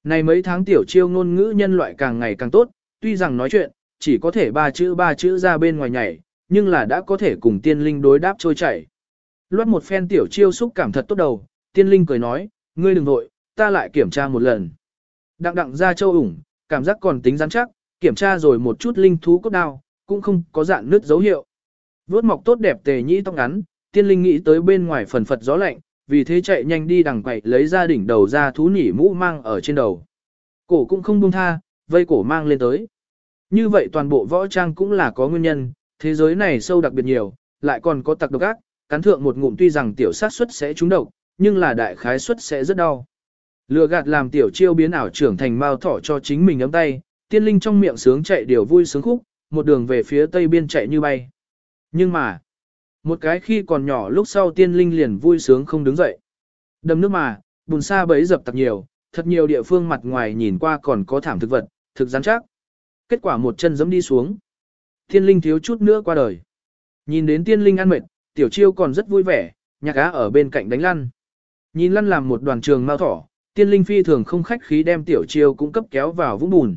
Speaker 1: Này mấy tháng tiểu chiêu ngôn ngữ nhân loại càng ngày càng tốt, tuy rằng nói chuyện, chỉ có thể ba chữ ba chữ ra bên ngoài nhảy, nhưng là đã có thể cùng tiên linh đối đáp trôi chảy. Loát một phen tiểu chiêu xúc cảm thật tốt đầu, tiên linh cười nói, ngươi đừng vội, ta lại kiểm tra một lần. Đặng đặng ra châu ủng, cảm giác còn tính rắn chắc, kiểm tra rồi một chút linh thú cốt đao, cũng không có dạng nứt dấu hiệu. Vốt mọc tốt đẹp tề nhĩ tóc ngắn, tiên linh nghĩ tới bên ngoài phần phật gió lạnh, vì thế chạy nhanh đi đằng quậy lấy ra đỉnh đầu ra thú nỉ mũ mang ở trên đầu. Cổ cũng không buông tha, vây cổ mang lên tới. Như vậy toàn bộ võ trang cũng là có nguyên nhân, thế giới này sâu đặc biệt nhiều, lại còn có tặc độc ác, cắn thượng một ngụm tuy rằng tiểu sát suất sẽ trúng độc, nhưng là đại khái suất sẽ rất đau. Lừa gạt làm tiểu chiêu biến ảo trưởng thành mao thỏ cho chính mình ấm tay, tiên linh trong miệng sướng chạy điều vui sướng khúc, một đường về phía tây biên chạy như bay. Nhưng mà, một cái khi còn nhỏ lúc sau tiên linh liền vui sướng không đứng dậy. Đầm nước mà, bùn xa bấy dập tặc nhiều, thật nhiều địa phương mặt ngoài nhìn qua còn có thảm thực vật, thực rắn chắc. Kết quả một chân giẫm đi xuống. Tiên linh thiếu chút nữa qua đời. Nhìn đến tiên linh ăn mệt, tiểu chiêu còn rất vui vẻ, nhạc á ở bên cạnh đánh lăn. Nhìn lăn làm một đoàn trường mao thỏ, tiên linh phi thường không khách khí đem tiểu chiêu cũng cấp kéo vào vũng bùn.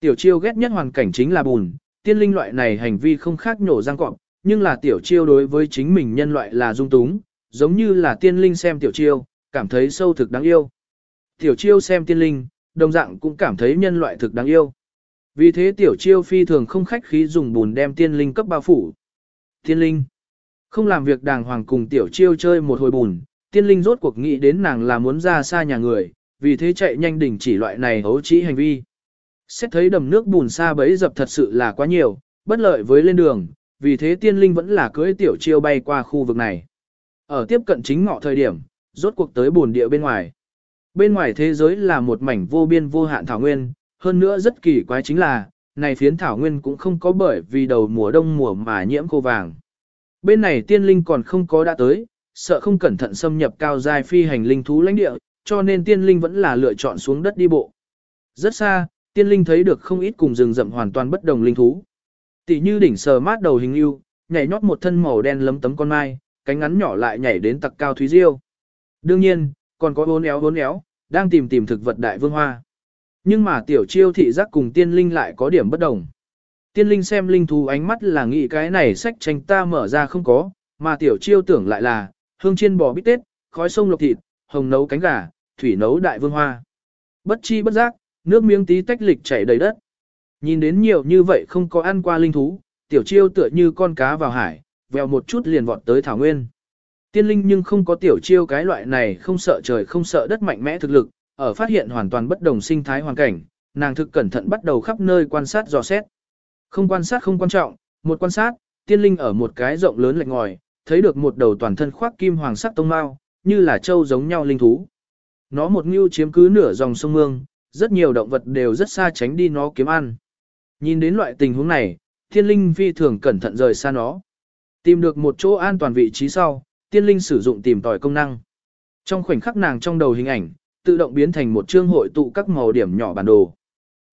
Speaker 1: Tiểu chiêu ghét nhất hoàn cảnh chính là bùn, tiên linh loại này hành vi không khác nhổ răng cọp, nhưng là tiểu chiêu đối với chính mình nhân loại là dung túng, giống như là tiên linh xem tiểu chiêu, cảm thấy sâu thực đáng yêu. Tiểu chiêu xem tiên linh, đồng dạng cũng cảm thấy nhân loại thực đáng yêu. Vì thế tiểu chiêu phi thường không khách khí dùng bùn đem tiên linh cấp bao phủ. Tiên linh không làm việc đàng hoàng cùng tiểu chiêu chơi một hồi bùn, tiên linh rốt cuộc nghĩ đến nàng là muốn ra xa nhà người, vì thế chạy nhanh đỉnh chỉ loại này hấu trĩ hành vi. Xét thấy đầm nước bùn xa bấy dập thật sự là quá nhiều, bất lợi với lên đường, vì thế tiên linh vẫn là cưỡi tiểu chiêu bay qua khu vực này. Ở tiếp cận chính ngọ thời điểm, rốt cuộc tới bùn địa bên ngoài. Bên ngoài thế giới là một mảnh vô biên vô hạn thảo nguyên, hơn nữa rất kỳ quái chính là, này phiến thảo nguyên cũng không có bởi vì đầu mùa đông mùa mà nhiễm khô vàng. Bên này tiên linh còn không có đã tới, sợ không cẩn thận xâm nhập cao giai phi hành linh thú lãnh địa, cho nên tiên linh vẫn là lựa chọn xuống đất đi bộ. Rất xa, tiên linh thấy được không ít cùng rừng rậm hoàn toàn bất đồng linh thú. Tỷ như đỉnh sờ mát đầu hình yêu, nhảy nhót một thân màu đen lấm tấm con mai, cánh ngắn nhỏ lại nhảy đến tặc cao thúy diêu. Đương nhiên, còn có bốn éo bốn éo, đang tìm tìm thực vật đại vương hoa. Nhưng mà tiểu chiêu thị giác cùng tiên linh lại có điểm bất đồng. Tiên linh xem linh thú ánh mắt là nghĩ cái này sách tranh ta mở ra không có, mà tiểu chiêu tưởng lại là, hương chiên bò bít tết, khói sông lộc thịt, hồng nấu cánh gà, thủy nấu đại vương hoa. Bất chi bất giác, nước miếng tí tách lịch chảy đầy đất. Nhìn đến nhiều như vậy không có ăn qua linh thú, tiểu chiêu tựa như con cá vào hải, vèo một chút liền vọt tới thảo nguyên. Tiên linh nhưng không có tiểu chiêu cái loại này không sợ trời không sợ đất mạnh mẽ thực lực, ở phát hiện hoàn toàn bất đồng sinh thái hoàn cảnh, nàng thực cẩn thận bắt đầu khắp nơi quan sát dò xét. Không quan sát không quan trọng, một quan sát, tiên linh ở một cái rộng lớn lệch ngòi, thấy được một đầu toàn thân khoác kim hoàng sắc tông mao, như là trâu giống nhau linh thú. Nó một ngưu chiếm cứ nửa dòng sông mương, rất nhiều động vật đều rất xa tránh đi nó kiếm ăn. Nhìn đến loại tình huống này, tiên linh phi thường cẩn thận rời xa nó. Tìm được một chỗ an toàn vị trí sau, tiên linh sử dụng tìm tòi công năng. Trong khoảnh khắc nàng trong đầu hình ảnh, tự động biến thành một chương hội tụ các màu điểm nhỏ bản đồ.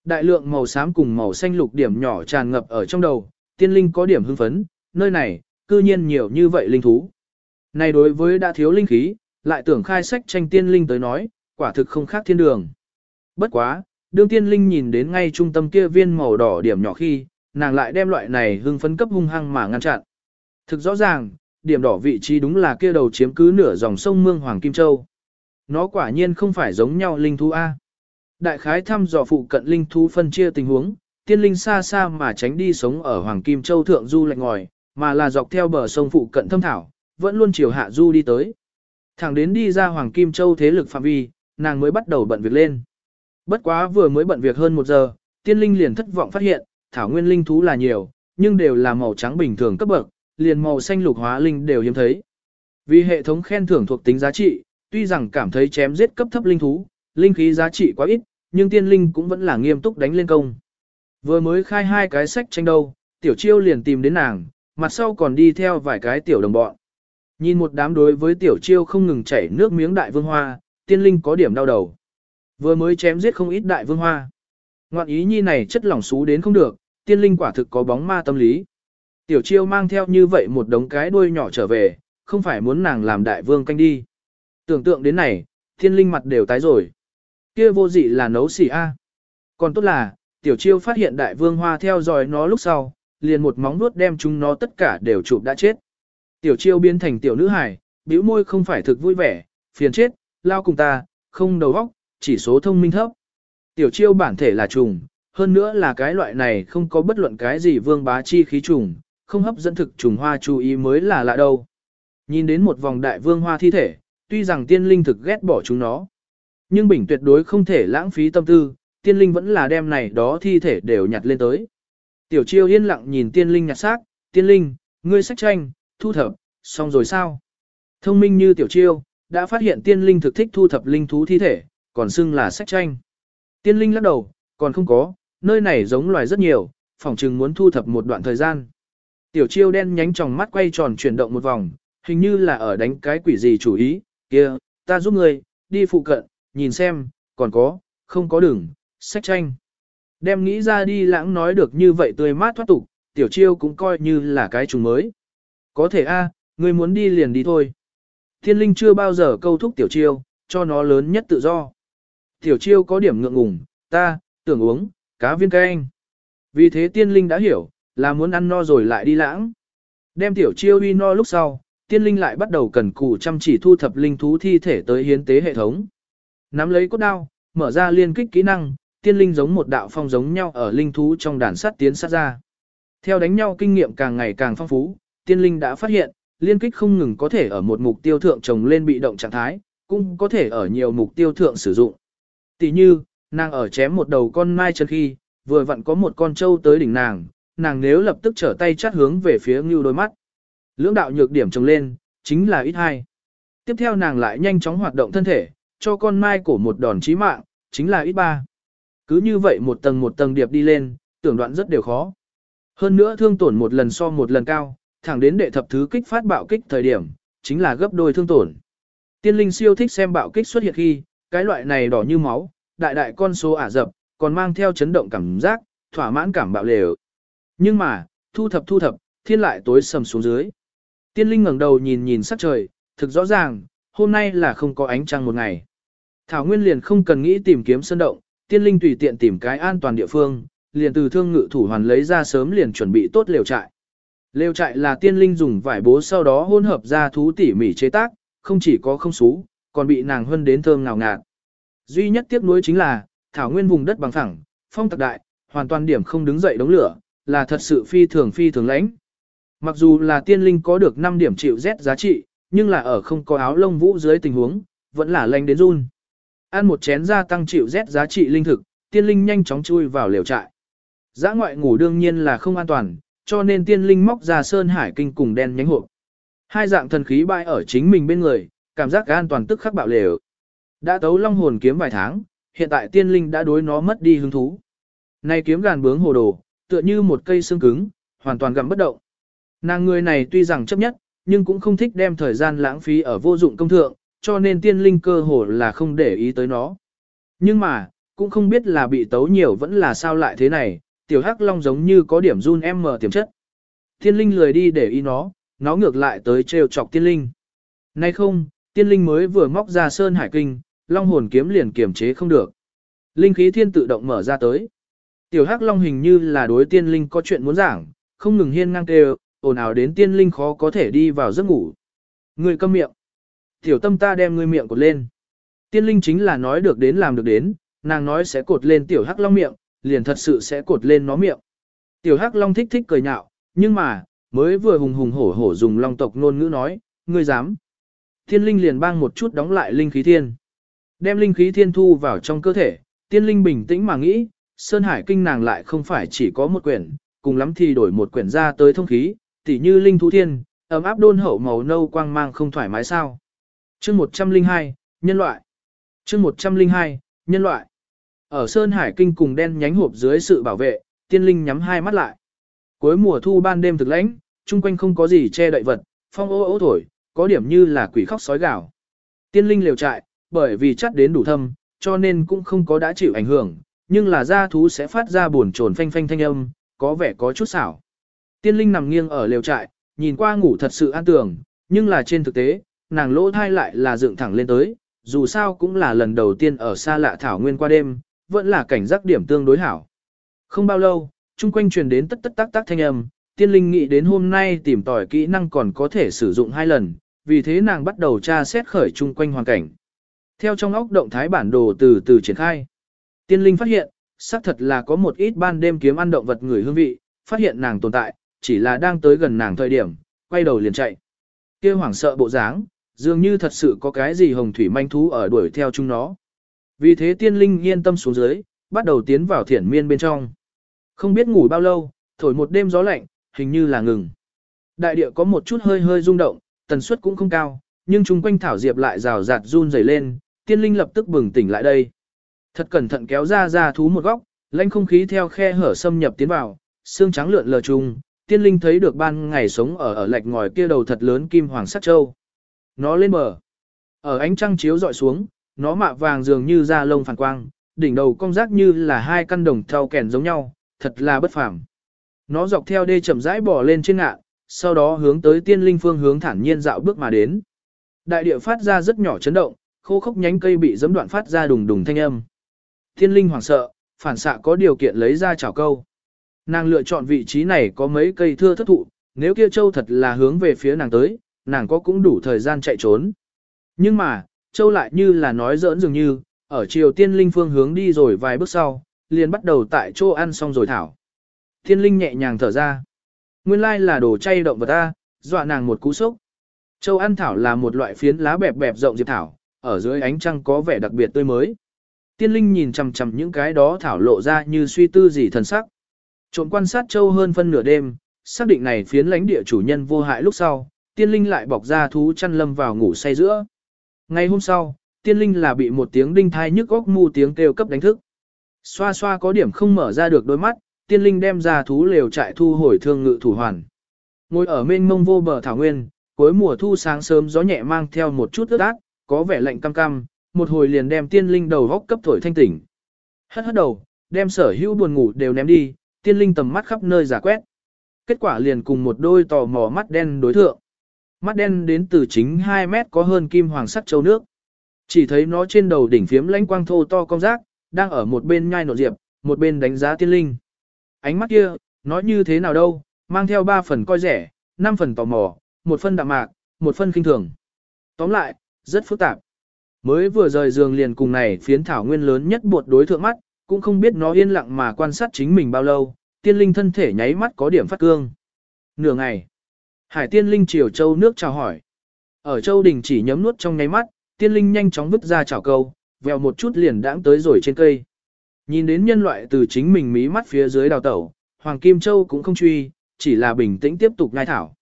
Speaker 1: Đại lượng màu xám cùng màu xanh lục điểm nhỏ tràn ngập ở trong đầu, tiên linh có điểm hưng phấn, nơi này, cư nhiên nhiều như vậy linh thú. Này đối với đã thiếu linh khí, lại tưởng khai sách tranh tiên linh tới nói, quả thực không khác thiên đường. Bất quá, đương tiên linh nhìn đến ngay trung tâm kia viên màu đỏ điểm nhỏ khi, nàng lại đem loại này hưng phấn cấp hung hăng mà ngăn chặn. Thực rõ ràng, điểm đỏ vị trí đúng là kia đầu chiếm cứ nửa dòng sông Mương Hoàng Kim Châu. Nó quả nhiên không phải giống nhau linh thú A. Đại khái thăm dò phụ cận linh thú phân chia tình huống, tiên linh xa xa mà tránh đi sống ở Hoàng Kim Châu thượng du lạnh ngòi, mà là dọc theo bờ sông phụ cận thâm thảo, vẫn luôn chiều hạ du đi tới. Thẳng đến đi ra Hoàng Kim Châu thế lực phạm vi, nàng mới bắt đầu bận việc lên. Bất quá vừa mới bận việc hơn một giờ, tiên linh liền thất vọng phát hiện, thảo nguyên linh thú là nhiều, nhưng đều là màu trắng bình thường cấp bậc, liền màu xanh lục hóa linh đều hiếm thấy. Vì hệ thống khen thưởng thuộc tính giá trị, tuy rằng cảm thấy chém giết cấp thấp linh thú, linh khí giá trị quá ít, nhưng tiên linh cũng vẫn là nghiêm túc đánh lên công. Vừa mới khai hai cái sách tranh đâu, tiểu chiêu liền tìm đến nàng, mặt sau còn đi theo vài cái tiểu đồng bọn. Nhìn một đám đối với tiểu chiêu không ngừng chảy nước miếng đại vương hoa, tiên linh có điểm đau đầu. Vừa mới chém giết không ít đại vương hoa. Ngoạn ý nhi này chất lỏng xú đến không được, tiên linh quả thực có bóng ma tâm lý. Tiểu chiêu mang theo như vậy một đống cái đuôi nhỏ trở về, không phải muốn nàng làm đại vương canh đi. Tưởng tượng đến này, Thiên linh mặt đều tái rồi. Kia vô dị là nấu xỉ a. Còn tốt là, tiểu chiêu phát hiện đại vương hoa theo dõi nó lúc sau, liền một móng vuốt đem chúng nó tất cả đều chụp đã chết. Tiểu chiêu biến thành tiểu nữ hải, bĩu môi không phải thực vui vẻ, phiền chết, lao cùng ta, không đầu óc, chỉ số thông minh thấp. Tiểu chiêu bản thể là trùng, hơn nữa là cái loại này không có bất luận cái gì vương bá chi khí trùng, không hấp dẫn thực trùng hoa chú ý mới là lạ đâu. Nhìn đến một vòng đại vương hoa thi thể, tuy rằng tiên linh thực ghét bỏ chúng nó, nhưng bình tuyệt đối không thể lãng phí tâm tư, tiên linh vẫn là đem này đó thi thể đều nhặt lên tới. Tiểu chiêu yên lặng nhìn tiên linh nhặt xác, tiên linh, ngươi sách tranh, thu thập, xong rồi sao? Thông minh như tiểu chiêu, đã phát hiện tiên linh thực thích thu thập linh thú thi thể, còn xưng là sách tranh. Tiên linh lắc đầu, còn không có, nơi này giống loài rất nhiều, phỏng chừng muốn thu thập một đoạn thời gian. Tiểu chiêu đen nhánh tròng mắt quay tròn chuyển động một vòng, hình như là ở đánh cái quỷ gì chủ ý, kia, ta giúp ngươi, đi phụ cận, nhìn xem, còn có, không có đường, sách tranh. Đem nghĩ ra đi lãng nói được như vậy tươi mát thoát tục, tiểu chiêu cũng coi như là cái trùng mới. Có thể a, ngươi muốn đi liền đi thôi. Thiên linh chưa bao giờ câu thúc tiểu chiêu, cho nó lớn nhất tự do. Tiểu chiêu có điểm ngượng ngùng, ta, tưởng uống, cá viên canh. Vì thế tiên linh đã hiểu, là muốn ăn no rồi lại đi lãng. Đem tiểu chiêu uy no lúc sau, tiên linh lại bắt đầu cần cù chăm chỉ thu thập linh thú thi thể tới hiến tế hệ thống. Nắm lấy cốt đao, mở ra liên kích kỹ năng, tiên linh giống một đạo phong giống nhau ở linh thú trong đàn sát tiến sát ra. Theo đánh nhau kinh nghiệm càng ngày càng phong phú, tiên linh đã phát hiện, liên kích không ngừng có thể ở một mục tiêu thượng trồng lên bị động trạng thái, cũng có thể ở nhiều mục tiêu thượng sử dụng. Tỷ như, nàng ở chém một đầu con mai chân khi, vừa vặn có một con trâu tới đỉnh nàng, nàng nếu lập tức trở tay chát hướng về phía ngưu đôi mắt. Lưỡng đạo nhược điểm trồng lên, chính là ít hai. Tiếp theo nàng lại nhanh chóng hoạt động thân thể, cho con mai cổ một đòn chí mạng, chính là ít ba. Cứ như vậy một tầng một tầng điệp đi lên, tưởng đoạn rất đều khó. Hơn nữa thương tổn một lần so một lần cao, thẳng đến đệ thập thứ kích phát bạo kích thời điểm, chính là gấp đôi thương tổn. Tiên linh siêu thích xem bạo kích xuất hiện khi, cái loại này đỏ như máu, đại đại con số ả dập, còn mang theo chấn động cảm giác, thỏa mãn cảm bạo lều. Nhưng mà, thu thập thu thập, thiên lại tối sầm xuống dưới. Tiên linh ngẩng đầu nhìn nhìn sắc trời, thực rõ ràng, hôm nay là không có ánh trăng một ngày. Thảo Nguyên liền không cần nghĩ tìm kiếm sơn động, tiên linh tùy tiện tìm cái an toàn địa phương, liền từ thương ngự thủ hoàn lấy ra sớm liền chuẩn bị tốt lều trại. Lều trại là tiên linh dùng vải bố sau đó hỗn hợp ra thú tỉ mỉ chế tác, không chỉ có không xú, còn bị nàng hân đến thơm ngào ngạt. Duy nhất tiếc nuối chính là, thảo nguyên vùng đất bằng phẳng, phong tạc đại, hoàn toàn điểm không đứng dậy đống lửa, là thật sự phi thường phi thường lãnh. Mặc dù là tiên linh có được 5 điểm chịu Z giá trị, nhưng là ở không có áo lông vũ dưới tình huống, vẫn là lanh đến run. Ăn một chén gia tăng chịu Z giá trị linh thực, tiên linh nhanh chóng chui vào lều trại. Giã ngoại ngủ đương nhiên là không an toàn, cho nên tiên linh móc ra sơn hải kinh cùng đen nhánh hộp. Hai dạng thần khí bại ở chính mình bên người, cảm giác an toàn tức khắc bạo lều. Đã tấu long hồn kiếm vài tháng, hiện tại tiên linh đã đối nó mất đi hứng thú. Này kiếm gàn bướng hồ đồ, tựa như một cây xương cứng, hoàn toàn gặm bất động. Nàng người này tuy rằng chấp nhất, nhưng cũng không thích đem thời gian lãng phí ở vô dụng công thượng, cho nên tiên linh cơ hồ là không để ý tới nó. Nhưng mà, cũng không biết là bị tấu nhiều vẫn là sao lại thế này, tiểu hắc long giống như có điểm run em mờ tiềm chất. Tiên linh lười đi để ý nó, nó ngược lại tới trêu chọc tiên linh. Nay không, tiên linh mới vừa móc ra sơn hải kinh, long hồn kiếm liền kiềm chế không được. Linh khí thiên tự động mở ra tới. Tiểu hắc long hình như là đối tiên linh có chuyện muốn giảng, không ngừng hiên ngang kêu, ồn ào đến tiên linh khó có thể đi vào giấc ngủ. Người câm miệng. Tiểu tâm ta đem ngươi miệng cột lên. Tiên linh chính là nói được đến làm được đến, nàng nói sẽ cột lên tiểu hắc long miệng, liền thật sự sẽ cột lên nó miệng. Tiểu hắc long thích thích cười nhạo, nhưng mà, mới vừa hùng hùng hổ hổ dùng long tộc ngôn ngữ nói, ngươi dám. Tiên linh liền bang một chút đóng lại linh khí thiên. Đem linh khí thiên thu vào trong cơ thể, tiên linh bình tĩnh mà nghĩ, Sơn Hải Kinh nàng lại không phải chỉ có một quyển, cùng lắm thì đổi một quyển ra tới thông khí, tỉ như linh thú thiên, ấm áp đôn hậu màu nâu quang mang không thoải mái sao. Chương 102, nhân loại. Chương 102, nhân loại. Ở Sơn Hải Kinh cùng đen nhánh hộp dưới sự bảo vệ, tiên linh nhắm hai mắt lại. Cuối mùa thu ban đêm thực lãnh, chung quanh không có gì che đậy vật, phong ô ô thổi, có điểm như là quỷ khóc sói gào. Tiên linh liều trại, bởi vì chắc đến đủ thâm, cho nên cũng không có đã chịu ảnh hưởng, nhưng là da thú sẽ phát ra buồn trồn phanh phanh thanh âm, có vẻ có chút xảo. Tiên linh nằm nghiêng ở lều trại, nhìn qua ngủ thật sự an tường, nhưng là trên thực tế, nàng lỗ thai lại là dựng thẳng lên tới, dù sao cũng là lần đầu tiên ở xa lạ thảo nguyên qua đêm, vẫn là cảnh giác điểm tương đối hảo. Không bao lâu, chung quanh truyền đến tất tất tác tác thanh âm, tiên linh nghĩ đến hôm nay tìm tòi kỹ năng còn có thể sử dụng hai lần, vì thế nàng bắt đầu tra xét khởi chung quanh hoàn cảnh. Theo trong óc động thái bản đồ từ từ triển khai. Tiên linh phát hiện, xác thật là có một ít ban đêm kiếm ăn động vật người hương vị, phát hiện nàng tồn tại, chỉ là đang tới gần nàng thời điểm, quay đầu liền chạy. Kia hoảng sợ bộ dáng, dường như thật sự có cái gì hồng thủy manh thú ở đuổi theo chúng nó. Vì thế tiên linh yên tâm xuống dưới, bắt đầu tiến vào thiển miên bên trong. Không biết ngủ bao lâu, thổi một đêm gió lạnh, hình như là ngừng. Đại địa có một chút hơi hơi rung động, tần suất cũng không cao, nhưng chung quanh thảo diệp lại rào rạt run rẩy lên, tiên linh lập tức bừng tỉnh lại đây. Thật cẩn thận kéo ra ra thú một góc, lãnh không khí theo khe hở xâm nhập tiến vào, xương trắng lượn lờ trùng, tiên linh thấy được ban ngày sống ở ở lạch ngòi kia đầu thật lớn kim hoàng sắc châu. Nó lên bờ. Ở ánh trăng chiếu dọi xuống, nó mạ vàng dường như da lông phản quang, đỉnh đầu cong rác như là hai căn đồng thau kèn giống nhau, thật là bất phàm. Nó dọc theo đê chậm rãi bò lên trên ngạ, sau đó hướng tới tiên linh phương hướng thản nhiên dạo bước mà đến. Đại địa phát ra rất nhỏ chấn động, khô khốc nhánh cây bị giẫm đoạn phát ra đùng đùng thanh âm. Tiên linh hoảng sợ, phản xạ có điều kiện lấy ra chảo câu. Nàng lựa chọn vị trí này có mấy cây thưa thất thụ, nếu kia châu thật là hướng về phía nàng tới, nàng có cũng đủ thời gian chạy trốn. Nhưng mà, châu lại như là nói giỡn dường như, ở chiều tiên linh phương hướng đi rồi vài bước sau, liền bắt đầu tại chỗ ăn xong rồi thảo. Tiên linh nhẹ nhàng thở ra. Nguyên lai là đồ chay động vật ta, dọa nàng một cú sốc. Châu ăn thảo là một loại phiến lá bẹp bẹp rộng diệp thảo, ở dưới ánh trăng có vẻ đặc biệt tươi mới. Tiên linh nhìn chằm chằm những cái đó thảo lộ ra như suy tư gì thần sắc. Trộm quan sát châu hơn phân nửa đêm, xác định này phiến lãnh địa chủ nhân vô hại lúc sau, tiên linh lại bọc ra thú chăn lâm vào ngủ say giữa. Ngày hôm sau, tiên linh là bị một tiếng đinh thai nhức góc mu tiếng kêu cấp đánh thức. Xoa xoa có điểm không mở ra được đôi mắt, tiên linh đem ra thú lều trại thu hồi thương ngự thủ hoàn. Ngồi ở mênh mông vô bờ thảo nguyên, cuối mùa thu sáng sớm gió nhẹ mang theo một chút ướt át, có vẻ lạnh cam cam, một hồi liền đem tiên linh đầu góc cấp thổi thanh tỉnh. Hất hất đầu, đem sở hữu buồn ngủ đều ném đi, tiên linh tầm mắt khắp nơi giả quét. Kết quả liền cùng một đôi tò mò mắt đen đối thượng. Mắt đen đến từ chính 2 mét có hơn kim hoàng sắc châu nước. Chỉ thấy nó trên đầu đỉnh phiếm lãnh quang thô to cong rác, đang ở một bên nhai nộn diệp, một bên đánh giá tiên linh. Ánh mắt kia, nói như thế nào đâu, mang theo 3 phần coi rẻ, 5 phần tò mò, một phân đạm mạc, một phân kinh thường. Tóm lại, rất phức tạp. Mới vừa rời giường liền cùng này phiến thảo nguyên lớn nhất buộc đối thượng mắt, cũng không biết nó yên lặng mà quan sát chính mình bao lâu, tiên linh thân thể nháy mắt có điểm phát cương. Nửa ngày, hải tiên linh chiều châu nước chào hỏi. Ở châu đình chỉ nhấm nuốt trong nháy mắt, tiên linh nhanh chóng vứt ra chào câu, vèo một chút liền đãng tới rồi trên cây. Nhìn đến nhân loại từ chính mình mí mắt phía dưới đào tẩu, Hoàng Kim Châu cũng không truy, chỉ là bình tĩnh tiếp tục ngai thảo.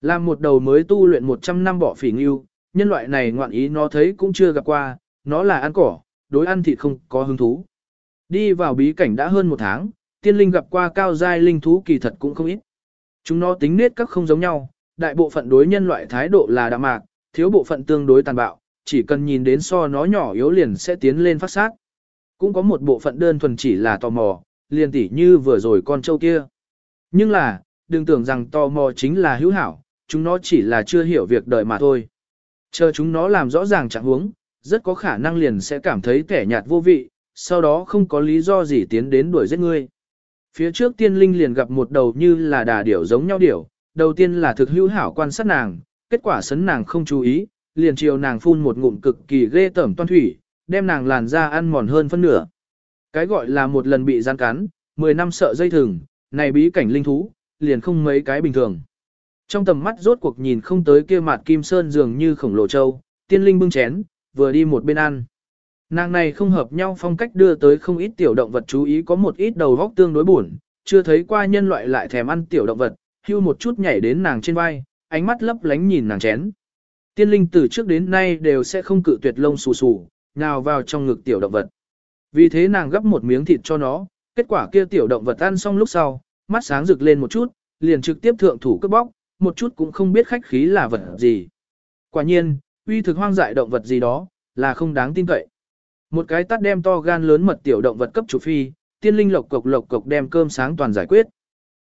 Speaker 1: Làm một đầu mới tu luyện 100 năm bỏ phỉ nghiêu, nhân loại này ngoạn ý nó thấy cũng chưa gặp qua, nó là ăn cỏ, đối ăn thịt không có hứng thú. Đi vào bí cảnh đã hơn một tháng, tiên linh gặp qua cao giai linh thú kỳ thật cũng không ít. Chúng nó tính nết các không giống nhau, đại bộ phận đối nhân loại thái độ là đạm mạc, thiếu bộ phận tương đối tàn bạo, chỉ cần nhìn đến so nó nhỏ yếu liền sẽ tiến lên phát sát. Cũng có một bộ phận đơn thuần chỉ là tò mò, liền tỉ như vừa rồi con trâu kia. Nhưng là, đừng tưởng rằng tò mò chính là hữu hảo, chúng nó chỉ là chưa hiểu việc đời mà thôi. Chờ chúng nó làm rõ ràng trạng huống, rất có khả năng liền sẽ cảm thấy kẻ nhạt vô vị, sau đó không có lý do gì tiến đến đuổi giết ngươi. Phía trước tiên linh liền gặp một đầu như là đà điểu giống nhau điểu, đầu tiên là thực hữu hảo quan sát nàng, kết quả sấn nàng không chú ý, liền chiều nàng phun một ngụm cực kỳ ghê tởm toan thủy, đem nàng làn da ăn mòn hơn phân nửa. Cái gọi là một lần bị gian cắn, 10 năm sợ dây thừng, này bí cảnh linh thú, liền không mấy cái bình thường. Trong tầm mắt rốt cuộc nhìn không tới kia mặt kim sơn dường như khổng lồ châu, tiên linh bưng chén, vừa đi một bên ăn. Nàng này không hợp nhau phong cách đưa tới không ít tiểu động vật chú ý có một ít đầu góc tương đối buồn, chưa thấy qua nhân loại lại thèm ăn tiểu động vật, hưu một chút nhảy đến nàng trên vai, ánh mắt lấp lánh nhìn nàng chén. Tiên linh từ trước đến nay đều sẽ không cự tuyệt lông xù xù, nào vào trong ngực tiểu động vật. Vì thế nàng gấp một miếng thịt cho nó, kết quả kia tiểu động vật ăn xong lúc sau, mắt sáng rực lên một chút, liền trực tiếp thượng thủ cướp bóc, một chút cũng không biết khách khí là vật gì. Quả nhiên, uy thực hoang dại động vật gì đó, là không đáng tin cậy. Một cái tắt đem to gan lớn mật tiểu động vật cấp chủ phi, tiên linh lộc cộc lộc cộc đem cơm sáng toàn giải quyết.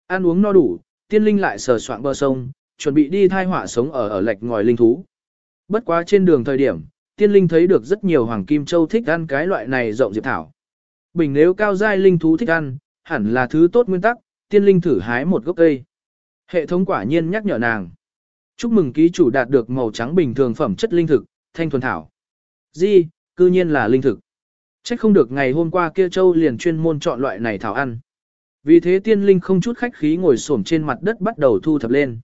Speaker 1: Ăn uống no đủ, tiên linh lại sờ soạn bờ sông, chuẩn bị đi thai họa sống ở ở lệch ngòi linh thú. Bất quá trên đường thời điểm, tiên linh thấy được rất nhiều hoàng kim châu thích ăn cái loại này rộng diệp thảo. Bình nếu cao giai linh thú thích ăn, hẳn là thứ tốt nguyên tắc, tiên linh thử hái một gốc cây. Hệ thống quả nhiên nhắc nhở nàng. Chúc mừng ký chủ đạt được màu trắng bình thường phẩm chất linh thực, thanh thuần thảo. Di, cư nhiên là linh thực. Trách không được ngày hôm qua kia châu liền chuyên môn chọn loại này thảo ăn. Vì thế tiên linh không chút khách khí ngồi xổm trên mặt đất bắt đầu thu thập lên.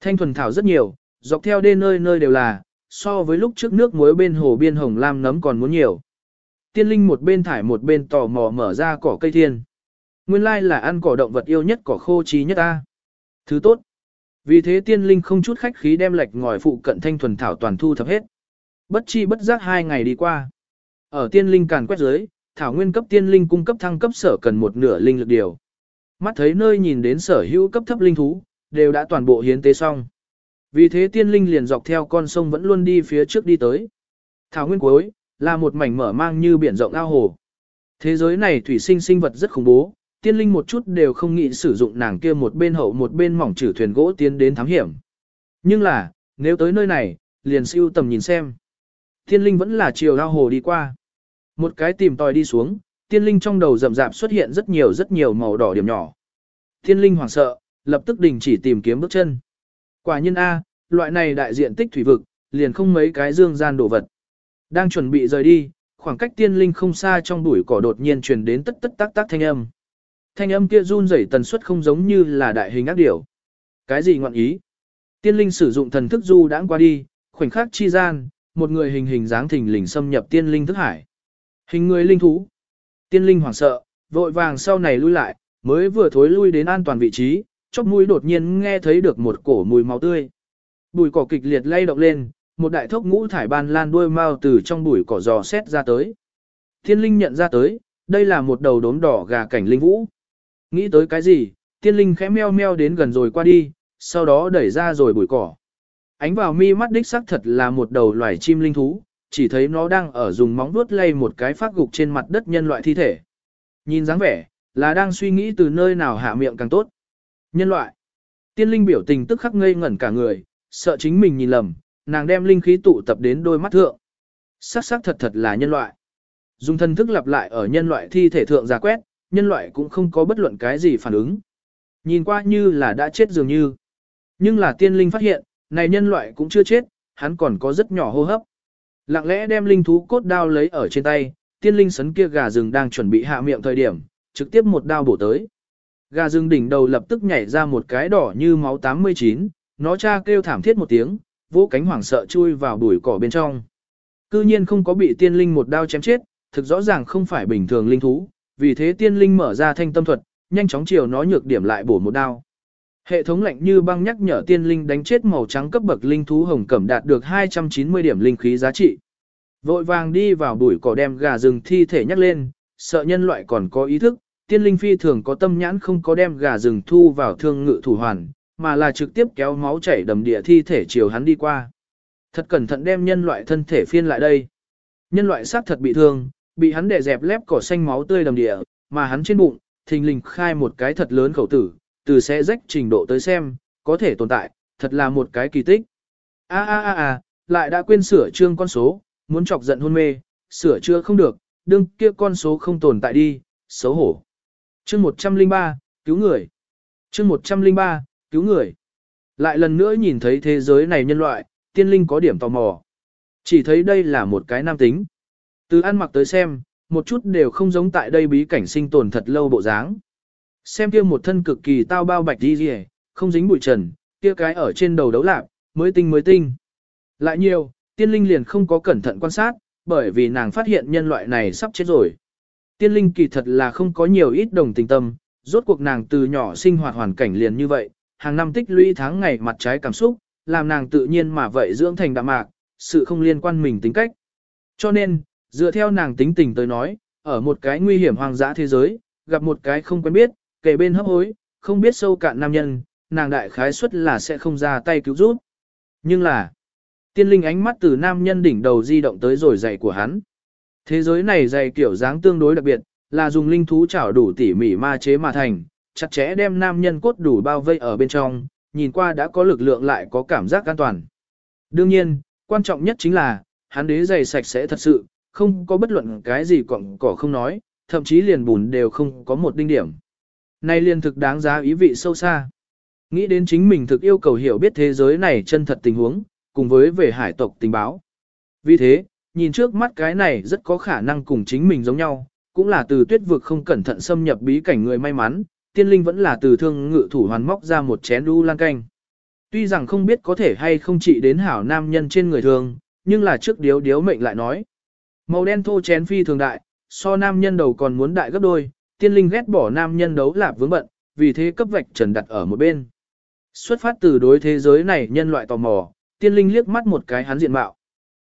Speaker 1: Thanh thuần thảo rất nhiều, dọc theo đê nơi nơi đều là, so với lúc trước nước muối bên hồ biên hồng lam nấm còn muốn nhiều. Tiên linh một bên thải một bên tò mò mở ra cỏ cây thiên. Nguyên lai là ăn cỏ động vật yêu nhất cỏ khô trí nhất ta. Thứ tốt. Vì thế tiên linh không chút khách khí đem lệch ngòi phụ cận thanh thuần thảo toàn thu thập hết. Bất chi bất giác hai ngày đi qua. Ở tiên linh càn quét dưới, thảo nguyên cấp tiên linh cung cấp thăng cấp sở cần một nửa linh lực điều. Mắt thấy nơi nhìn đến sở hữu cấp thấp linh thú, đều đã toàn bộ hiến tế xong. Vì thế tiên linh liền dọc theo con sông vẫn luôn đi phía trước đi tới. Thảo nguyên cuối, là một mảnh mở mang như biển rộng ao hồ. Thế giới này thủy sinh sinh vật rất khủng bố, tiên linh một chút đều không nghĩ sử dụng nàng kia một bên hậu một bên mỏng trừ thuyền gỗ tiến đến thám hiểm. Nhưng là, nếu tới nơi này, liền siêu tầm nhìn xem. Tiên linh vẫn là chiều lao hồ đi qua. Một cái tìm tòi đi xuống, tiên linh trong đầu rậm rạp xuất hiện rất nhiều rất nhiều màu đỏ điểm nhỏ. Tiên linh hoảng sợ, lập tức đình chỉ tìm kiếm bước chân. Quả nhân A, loại này đại diện tích thủy vực, liền không mấy cái dương gian đồ vật. Đang chuẩn bị rời đi, khoảng cách tiên linh không xa trong bụi cỏ đột nhiên truyền đến tất tất tác tác thanh âm. Thanh âm kia run rẩy tần suất không giống như là đại hình ác điểu. Cái gì ngọn ý? Tiên linh sử dụng thần thức du đãng qua đi, khoảnh khắc chi gian, một người hình hình dáng thình lình xâm nhập tiên linh thức hải. Hình người linh thú. Tiên linh hoảng sợ, vội vàng sau này lui lại, mới vừa thối lui đến an toàn vị trí, chóp mũi đột nhiên nghe thấy được một cổ mùi máu tươi. Bùi cỏ kịch liệt lay động lên, một đại thốc ngũ thải ban lan đuôi mau từ trong bụi cỏ giò xét ra tới. Tiên linh nhận ra tới, đây là một đầu đốm đỏ gà cảnh linh vũ. Nghĩ tới cái gì, tiên linh khẽ meo meo đến gần rồi qua đi, sau đó đẩy ra rồi bụi cỏ. Ánh vào mi mắt đích xác thật là một đầu loài chim linh thú, chỉ thấy nó đang ở dùng móng vuốt lay một cái phát gục trên mặt đất nhân loại thi thể. Nhìn dáng vẻ, là đang suy nghĩ từ nơi nào hạ miệng càng tốt. Nhân loại. Tiên linh biểu tình tức khắc ngây ngẩn cả người, sợ chính mình nhìn lầm, nàng đem linh khí tụ tập đến đôi mắt thượng. Sắc sắc thật thật là nhân loại. Dùng thân thức lặp lại ở nhân loại thi thể thượng ra quét, nhân loại cũng không có bất luận cái gì phản ứng. Nhìn qua như là đã chết dường như. Nhưng là tiên linh phát hiện, này nhân loại cũng chưa chết, hắn còn có rất nhỏ hô hấp. Lặng lẽ đem linh thú cốt đao lấy ở trên tay, tiên linh sấn kia gà rừng đang chuẩn bị hạ miệng thời điểm, trực tiếp một đao bổ tới. Gà rừng đỉnh đầu lập tức nhảy ra một cái đỏ như máu 89, nó cha kêu thảm thiết một tiếng, vỗ cánh hoảng sợ chui vào bụi cỏ bên trong. Cư nhiên không có bị tiên linh một đao chém chết, thực rõ ràng không phải bình thường linh thú, vì thế tiên linh mở ra thanh tâm thuật, nhanh chóng chiều nó nhược điểm lại bổ một đao. Hệ thống lạnh như băng nhắc nhở tiên linh đánh chết màu trắng cấp bậc linh thú hồng cẩm đạt được 290 điểm linh khí giá trị. Vội vàng đi vào bụi cỏ đem gà rừng thi thể nhắc lên, sợ nhân loại còn có ý thức, tiên linh phi thường có tâm nhãn không có đem gà rừng thu vào thương ngự thủ hoàn, mà là trực tiếp kéo máu chảy đầm địa thi thể chiều hắn đi qua. Thật cẩn thận đem nhân loại thân thể phiên lại đây. Nhân loại xác thật bị thương, bị hắn đè dẹp lép cỏ xanh máu tươi đầm địa, mà hắn trên bụng, thình lình khai một cái thật lớn khẩu tử, từ sẽ rách trình độ tới xem, có thể tồn tại, thật là một cái kỳ tích. A a a a, lại đã quên sửa trương con số, muốn chọc giận hôn mê, sửa chưa không được, đương kia con số không tồn tại đi, xấu hổ. Chương 103, cứu người. Chương 103, cứu người. Lại lần nữa nhìn thấy thế giới này nhân loại, tiên linh có điểm tò mò. Chỉ thấy đây là một cái nam tính. Từ ăn mặc tới xem, một chút đều không giống tại đây bí cảnh sinh tồn thật lâu bộ dáng. Xem kia một thân cực kỳ tao bao bạch đi rìa, không dính bụi trần, kia cái ở trên đầu đấu lạc, mới tinh mới tinh. Lại nhiều, tiên linh liền không có cẩn thận quan sát, bởi vì nàng phát hiện nhân loại này sắp chết rồi. Tiên linh kỳ thật là không có nhiều ít đồng tình tâm, rốt cuộc nàng từ nhỏ sinh hoạt hoàn cảnh liền như vậy, hàng năm tích lũy tháng ngày mặt trái cảm xúc, làm nàng tự nhiên mà vậy dưỡng thành đạm mạc, sự không liên quan mình tính cách. Cho nên, dựa theo nàng tính tình tới nói, ở một cái nguy hiểm hoang dã thế giới, gặp một cái không quen biết, kề bên hấp hối, không biết sâu cạn nam nhân, nàng đại khái suất là sẽ không ra tay cứu giúp. Nhưng là, tiên linh ánh mắt từ nam nhân đỉnh đầu di động tới rồi dày của hắn. Thế giới này dày kiểu dáng tương đối đặc biệt, là dùng linh thú chảo đủ tỉ mỉ ma chế mà thành, chặt chẽ đem nam nhân cốt đủ bao vây ở bên trong, nhìn qua đã có lực lượng lại có cảm giác an toàn. Đương nhiên, quan trọng nhất chính là, hắn đế dày sạch sẽ thật sự, không có bất luận cái gì cọng cỏ không nói, thậm chí liền bùn đều không có một đinh điểm nay liền thực đáng giá ý vị sâu xa. Nghĩ đến chính mình thực yêu cầu hiểu biết thế giới này chân thật tình huống, cùng với về hải tộc tình báo. Vì thế, nhìn trước mắt cái này rất có khả năng cùng chính mình giống nhau, cũng là từ tuyết vực không cẩn thận xâm nhập bí cảnh người may mắn, tiên linh vẫn là từ thương ngự thủ hoàn móc ra một chén đu lan canh. Tuy rằng không biết có thể hay không trị đến hảo nam nhân trên người thường, nhưng là trước điếu điếu mệnh lại nói. Màu đen thô chén phi thường đại, so nam nhân đầu còn muốn đại gấp đôi, tiên linh ghét bỏ nam nhân đấu lạp vướng bận, vì thế cấp vạch trần đặt ở một bên. Xuất phát từ đối thế giới này nhân loại tò mò, tiên linh liếc mắt một cái hắn diện mạo.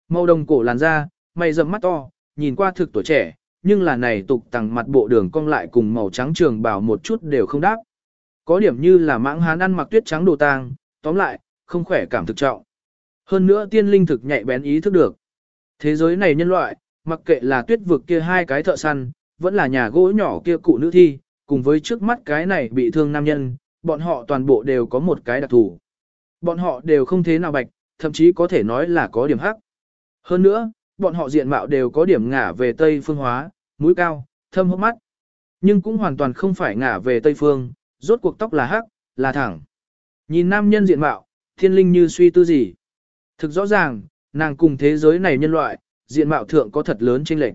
Speaker 1: Màu đồng cổ làn da, mày rậm mắt to, nhìn qua thực tuổi trẻ, nhưng là này tục tằng mặt bộ đường cong lại cùng màu trắng trường bảo một chút đều không đáp. Có điểm như là mãng hán ăn mặc tuyết trắng đồ tang, tóm lại, không khỏe cảm thực trọng. Hơn nữa tiên linh thực nhạy bén ý thức được. Thế giới này nhân loại, mặc kệ là tuyết vực kia hai cái thợ săn, vẫn là nhà gỗ nhỏ kia cụ nữ thi, cùng với trước mắt cái này bị thương nam nhân, bọn họ toàn bộ đều có một cái đặc thù. Bọn họ đều không thế nào bạch, thậm chí có thể nói là có điểm hắc. Hơn nữa, bọn họ diện mạo đều có điểm ngả về Tây phương hóa, mũi cao, thâm hốc mắt. Nhưng cũng hoàn toàn không phải ngả về Tây phương, rốt cuộc tóc là hắc, là thẳng. Nhìn nam nhân diện mạo, thiên linh như suy tư gì. Thực rõ ràng, nàng cùng thế giới này nhân loại, diện mạo thượng có thật lớn chênh lệch.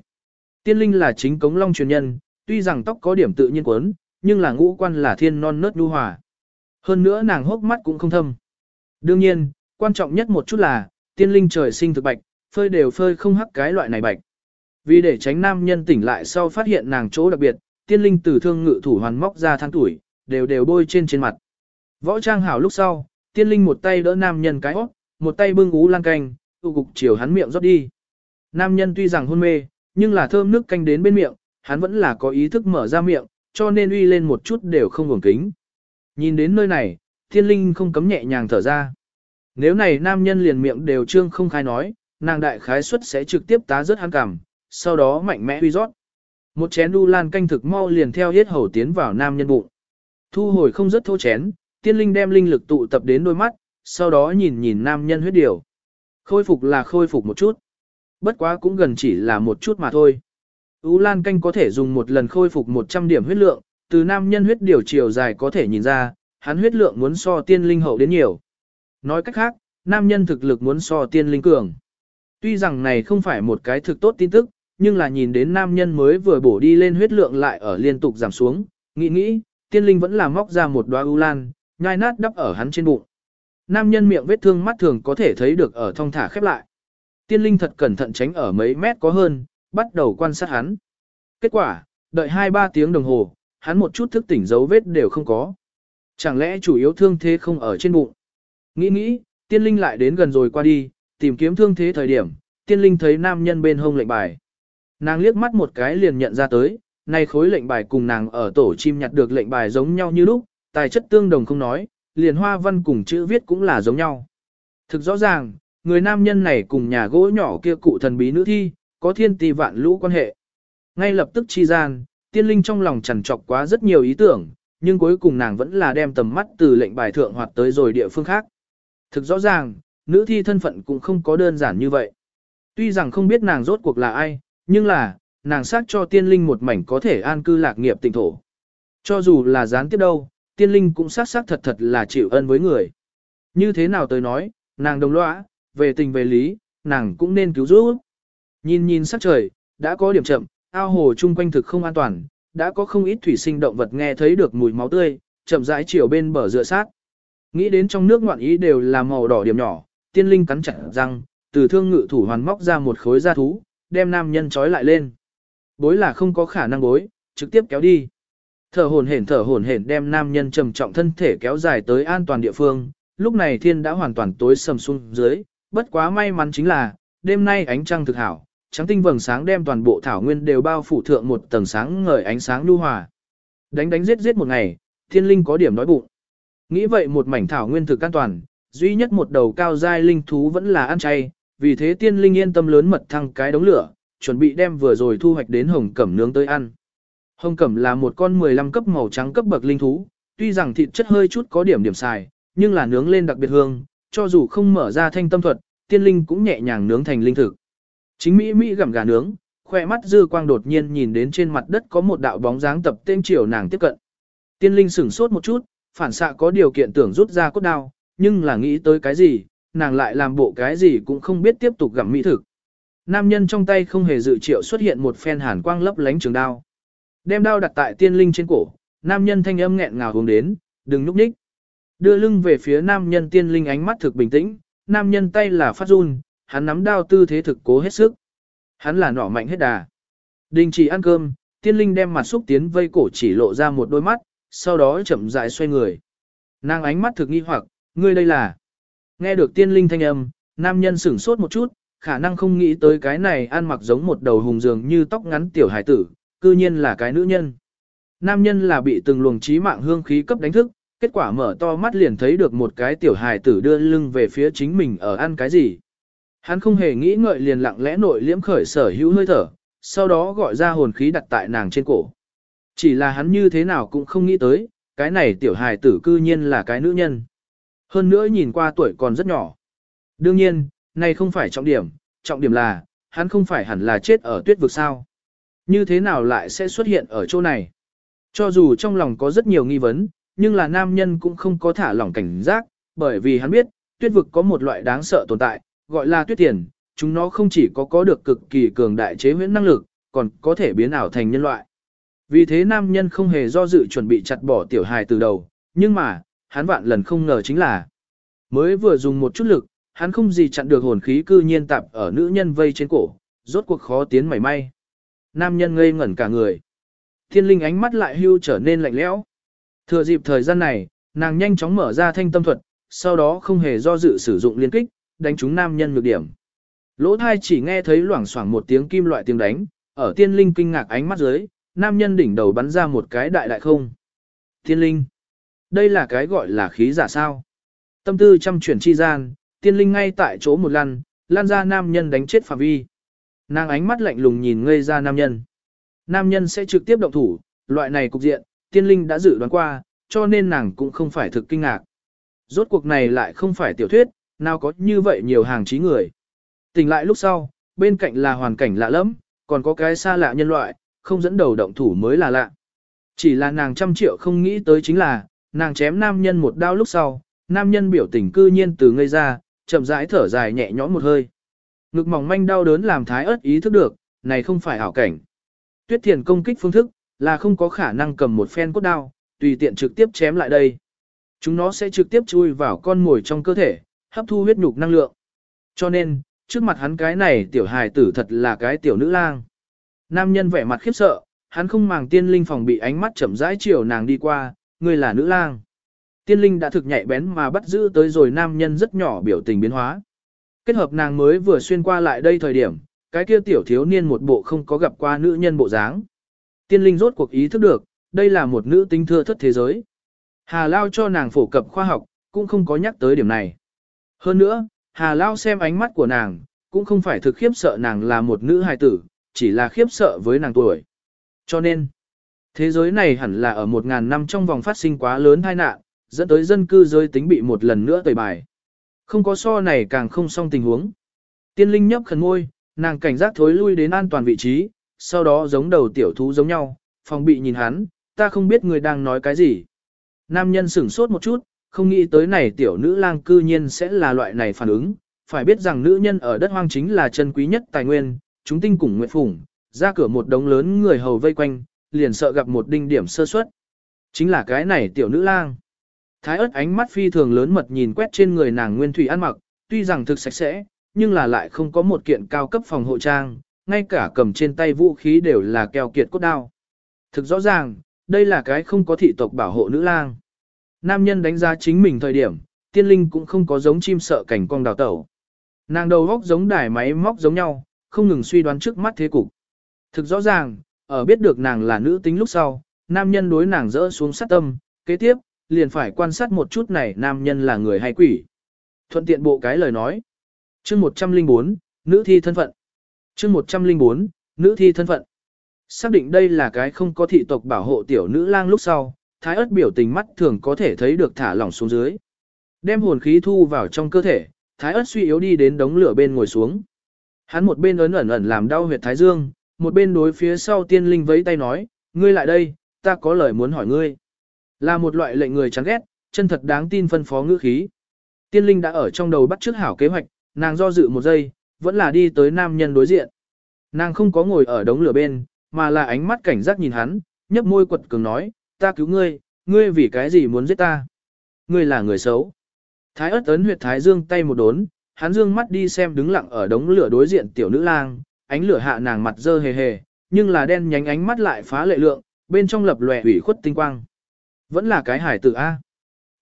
Speaker 1: Tiên linh là chính cống long truyền nhân, tuy rằng tóc có điểm tự nhiên quấn, nhưng là ngũ quan là thiên non nớt nhu hòa. Hơn nữa nàng hốc mắt cũng không thâm. Đương nhiên, quan trọng nhất một chút là, tiên linh trời sinh thực bạch, phơi đều phơi không hắc cái loại này bạch. Vì để tránh nam nhân tỉnh lại sau phát hiện nàng chỗ đặc biệt, tiên linh từ thương ngự thủ hoàn móc ra than tuổi, đều đều bôi trên trên mặt. Võ trang hảo lúc sau, tiên linh một tay đỡ nam nhân cái hót, một tay bưng ú lan canh, tụ cục chiều hắn miệng rót đi. Nam nhân tuy rằng hôn mê, nhưng là thơm nước canh đến bên miệng, hắn vẫn là có ý thức mở ra miệng, cho nên uy lên một chút đều không ngừng kính. Nhìn đến nơi này, thiên linh không cấm nhẹ nhàng thở ra. Nếu này nam nhân liền miệng đều trương không khai nói, nàng đại khái suất sẽ trực tiếp tá rớt hắn cảm, sau đó mạnh mẽ uy rót. Một chén đu lan canh thực mau liền theo hết hầu tiến vào nam nhân bụng. Thu hồi không rất thô chén, tiên linh đem linh lực tụ tập đến đôi mắt, sau đó nhìn nhìn nam nhân huyết điều. Khôi phục là khôi phục một chút. Bất quá cũng gần chỉ là một chút mà thôi. Ú lan canh có thể dùng một lần khôi phục 100 điểm huyết lượng, từ nam nhân huyết điều chiều dài có thể nhìn ra, hắn huyết lượng muốn so tiên linh hậu đến nhiều. Nói cách khác, nam nhân thực lực muốn so tiên linh cường. Tuy rằng này không phải một cái thực tốt tin tức, nhưng là nhìn đến nam nhân mới vừa bổ đi lên huyết lượng lại ở liên tục giảm xuống, nghĩ nghĩ, tiên linh vẫn là móc ra một đóa ưu lan, nhai nát đắp ở hắn trên bụng. Nam nhân miệng vết thương mắt thường có thể thấy được ở thong thả khép lại. Tiên linh thật cẩn thận tránh ở mấy mét có hơn, bắt đầu quan sát hắn. Kết quả, đợi 2-3 tiếng đồng hồ, hắn một chút thức tỉnh dấu vết đều không có. Chẳng lẽ chủ yếu thương thế không ở trên bụng? Nghĩ nghĩ, tiên linh lại đến gần rồi qua đi, tìm kiếm thương thế thời điểm, tiên linh thấy nam nhân bên hông lệnh bài. Nàng liếc mắt một cái liền nhận ra tới, nay khối lệnh bài cùng nàng ở tổ chim nhặt được lệnh bài giống nhau như lúc, tài chất tương đồng không nói, liền hoa văn cùng chữ viết cũng là giống nhau. Thực rõ ràng, người nam nhân này cùng nhà gỗ nhỏ kia cụ thần bí nữ thi, có thiên tỷ vạn lũ quan hệ. Ngay lập tức chi gian, tiên linh trong lòng chằn trọc quá rất nhiều ý tưởng, nhưng cuối cùng nàng vẫn là đem tầm mắt từ lệnh bài thượng hoạt tới rồi địa phương khác. Thực rõ ràng, nữ thi thân phận cũng không có đơn giản như vậy. Tuy rằng không biết nàng rốt cuộc là ai, nhưng là, nàng xác cho tiên linh một mảnh có thể an cư lạc nghiệp tịnh thổ. Cho dù là gián tiếp đâu, tiên linh cũng xác xác thật thật là chịu ân với người. Như thế nào tới nói, nàng đồng lõa, về tình về lý, nàng cũng nên cứu giúp. Nhìn nhìn sắc trời, đã có điểm chậm, ao hồ chung quanh thực không an toàn, đã có không ít thủy sinh động vật nghe thấy được mùi máu tươi, chậm rãi chiều bên bờ dựa sát. Nghĩ đến trong nước ngoạn ý đều là màu đỏ điểm nhỏ, tiên linh cắn chặt răng, từ thương ngự thủ hoàn móc ra một khối da thú, đem nam nhân trói lại lên. Bối là không có khả năng bối, trực tiếp kéo đi. Thở hồn hển thở hồn hển đem nam nhân trầm trọng thân thể kéo dài tới an toàn địa phương, lúc này thiên đã hoàn toàn tối sầm xuống dưới, bất quá may mắn chính là, đêm nay ánh trăng thực hảo, trắng tinh vầng sáng đem toàn bộ thảo nguyên đều bao phủ thượng một tầng sáng ngời ánh sáng nhu hòa. Đánh đánh giết giết một ngày, thiên linh có điểm đói bụng. Nghĩ vậy một mảnh thảo nguyên thực an toàn, duy nhất một đầu cao giai linh thú vẫn là ăn chay, vì thế tiên linh yên tâm lớn mật thăng cái đống lửa, chuẩn bị đem vừa rồi thu hoạch đến hồng cẩm nướng tới ăn. Hồng cẩm là một con 15 cấp màu trắng cấp bậc linh thú, tuy rằng thịt chất hơi chút có điểm điểm xài, nhưng là nướng lên đặc biệt hương, cho dù không mở ra thanh tâm thuật, tiên linh cũng nhẹ nhàng nướng thành linh thực. Chính Mỹ Mỹ gặm gà nướng, khoe mắt dư quang đột nhiên nhìn đến trên mặt đất có một đạo bóng dáng tập tên chiều nàng tiếp cận. Tiên linh sửng sốt một chút, phản xạ có điều kiện tưởng rút ra cốt đao, nhưng là nghĩ tới cái gì, nàng lại làm bộ cái gì cũng không biết tiếp tục gặm mỹ thực. Nam nhân trong tay không hề dự triệu xuất hiện một phen hàn quang lấp lánh trường đao. Đem đao đặt tại tiên linh trên cổ, nam nhân thanh âm nghẹn ngào hướng đến, đừng núp nhích. Đưa lưng về phía nam nhân tiên linh ánh mắt thực bình tĩnh, nam nhân tay là phát run, hắn nắm đao tư thế thực cố hết sức. Hắn là nỏ mạnh hết đà. Đình chỉ ăn cơm, tiên linh đem mặt xúc tiến vây cổ chỉ lộ ra một đôi mắt, sau đó chậm rãi xoay người. Nàng ánh mắt thực nghi hoặc, ngươi đây là. Nghe được tiên linh thanh âm, nam nhân sửng sốt một chút, khả năng không nghĩ tới cái này ăn mặc giống một đầu hùng dường như tóc ngắn tiểu hải tử, cư nhiên là cái nữ nhân. Nam nhân là bị từng luồng trí mạng hương khí cấp đánh thức, kết quả mở to mắt liền thấy được một cái tiểu hài tử đưa lưng về phía chính mình ở ăn cái gì. Hắn không hề nghĩ ngợi liền lặng lẽ nội liễm khởi sở hữu hơi thở, sau đó gọi ra hồn khí đặt tại nàng trên cổ. Chỉ là hắn như thế nào cũng không nghĩ tới, cái này tiểu hài tử cư nhiên là cái nữ nhân. Hơn nữa nhìn qua tuổi còn rất nhỏ. Đương nhiên, này không phải trọng điểm, trọng điểm là, hắn không phải hẳn là chết ở tuyết vực sao. Như thế nào lại sẽ xuất hiện ở chỗ này? Cho dù trong lòng có rất nhiều nghi vấn, nhưng là nam nhân cũng không có thả lỏng cảnh giác, bởi vì hắn biết, tuyết vực có một loại đáng sợ tồn tại, gọi là tuyết tiền, chúng nó không chỉ có có được cực kỳ cường đại chế huyễn năng lực, còn có thể biến ảo thành nhân loại. Vì thế nam nhân không hề do dự chuẩn bị chặt bỏ tiểu hài từ đầu, nhưng mà, hắn vạn lần không ngờ chính là mới vừa dùng một chút lực, hắn không gì chặn được hồn khí cư nhiên tạp ở nữ nhân vây trên cổ, rốt cuộc khó tiến mảy may. Nam nhân ngây ngẩn cả người. Thiên linh ánh mắt lại hưu trở nên lạnh lẽo. Thừa dịp thời gian này, nàng nhanh chóng mở ra thanh tâm thuật, sau đó không hề do dự sử dụng liên kích, đánh trúng nam nhân nhược điểm. Lỗ thai chỉ nghe thấy loảng xoảng một tiếng kim loại tiếng đánh, ở tiên linh kinh ngạc ánh mắt dưới, nam nhân đỉnh đầu bắn ra một cái đại đại không. Tiên linh. Đây là cái gọi là khí giả sao. Tâm tư chăm chuyển chi gian, tiên linh ngay tại chỗ một lần, lan ra nam nhân đánh chết phạm vi. Nàng ánh mắt lạnh lùng nhìn ngây ra nam nhân. Nam nhân sẽ trực tiếp động thủ, loại này cục diện, tiên linh đã dự đoán qua, cho nên nàng cũng không phải thực kinh ngạc. Rốt cuộc này lại không phải tiểu thuyết, nào có như vậy nhiều hàng trí người. Tỉnh lại lúc sau, bên cạnh là hoàn cảnh lạ lắm, còn có cái xa lạ nhân loại, không dẫn đầu động thủ mới là lạ. Chỉ là nàng trăm triệu không nghĩ tới chính là, nàng chém nam nhân một đao lúc sau, nam nhân biểu tình cư nhiên từ ngây ra, chậm rãi thở dài nhẹ nhõm một hơi. Ngực mỏng manh đau đớn làm thái ớt ý thức được, này không phải ảo cảnh. Tuyết thiền công kích phương thức, là không có khả năng cầm một phen cốt đao, tùy tiện trực tiếp chém lại đây. Chúng nó sẽ trực tiếp chui vào con mồi trong cơ thể, hấp thu huyết nhục năng lượng. Cho nên, trước mặt hắn cái này tiểu hài tử thật là cái tiểu nữ lang. Nam nhân vẻ mặt khiếp sợ, hắn không màng tiên linh phòng bị ánh mắt chậm rãi chiều nàng đi qua, người là nữ lang. Tiên linh đã thực nhạy bén mà bắt giữ tới rồi nam nhân rất nhỏ biểu tình biến hóa. Kết hợp nàng mới vừa xuyên qua lại đây thời điểm, cái kia tiểu thiếu niên một bộ không có gặp qua nữ nhân bộ dáng. Tiên linh rốt cuộc ý thức được, đây là một nữ tinh thưa thất thế giới. Hà Lao cho nàng phổ cập khoa học, cũng không có nhắc tới điểm này. Hơn nữa, Hà Lao xem ánh mắt của nàng, cũng không phải thực khiếp sợ nàng là một nữ hài tử, chỉ là khiếp sợ với nàng tuổi. Cho nên, thế giới này hẳn là ở một ngàn năm trong vòng phát sinh quá lớn tai nạn, dẫn tới dân cư giới tính bị một lần nữa tẩy bài. Không có so này càng không xong tình huống. Tiên linh nhấp khẩn môi, nàng cảnh giác thối lui đến an toàn vị trí, sau đó giống đầu tiểu thú giống nhau, phòng bị nhìn hắn, ta không biết người đang nói cái gì. Nam nhân sửng sốt một chút, không nghĩ tới này tiểu nữ lang cư nhiên sẽ là loại này phản ứng, phải biết rằng nữ nhân ở đất hoang chính là chân quý nhất tài nguyên, chúng tinh cùng nguyện phủng, ra cửa một đống lớn người hầu vây quanh, liền sợ gặp một đinh điểm sơ suất. Chính là cái này tiểu nữ lang. Thái ớt ánh mắt phi thường lớn mật nhìn quét trên người nàng nguyên thủy ăn mặc, tuy rằng thực sạch sẽ, nhưng là lại không có một kiện cao cấp phòng hộ trang, ngay cả cầm trên tay vũ khí đều là keo kiệt cốt đao. Thực rõ ràng, đây là cái không có thị tộc bảo hộ nữ lang. Nam nhân đánh giá chính mình thời điểm, tiên linh cũng không có giống chim sợ cảnh cong đào tẩu. Nàng đầu góc giống đài máy móc giống nhau, không ngừng suy đoán trước mắt thế cục. Thực rõ ràng, ở biết được nàng là nữ tính lúc sau, nam nhân đối nàng rỡ xuống sát tâm, kế tiếp, liền phải quan sát một chút này nam nhân là người hay quỷ. Thuận tiện bộ cái lời nói. chương 104, nữ thi thân phận chương 104, nữ thi thân phận. Xác định đây là cái không có thị tộc bảo hộ tiểu nữ lang lúc sau, thái ớt biểu tình mắt thường có thể thấy được thả lỏng xuống dưới. Đem hồn khí thu vào trong cơ thể, thái ớt suy yếu đi đến đống lửa bên ngồi xuống. Hắn một bên ấn ẩn ẩn làm đau huyệt thái dương, một bên đối phía sau tiên linh vẫy tay nói, ngươi lại đây, ta có lời muốn hỏi ngươi. Là một loại lệnh người chán ghét, chân thật đáng tin phân phó ngữ khí. Tiên linh đã ở trong đầu bắt trước hảo kế hoạch, nàng do dự một giây, vẫn là đi tới nam nhân đối diện. Nàng không có ngồi ở đống lửa bên, mà là ánh mắt cảnh giác nhìn hắn, nhấp môi quật cường nói, ta cứu ngươi, ngươi vì cái gì muốn giết ta? Ngươi là người xấu. Thái ớt ấn huyệt thái dương tay một đốn, hắn dương mắt đi xem đứng lặng ở đống lửa đối diện tiểu nữ lang, ánh lửa hạ nàng mặt dơ hề hề, nhưng là đen nhánh ánh mắt lại phá lệ lượng, bên trong lập lòe ủy khuất tinh quang. Vẫn là cái hải tử A.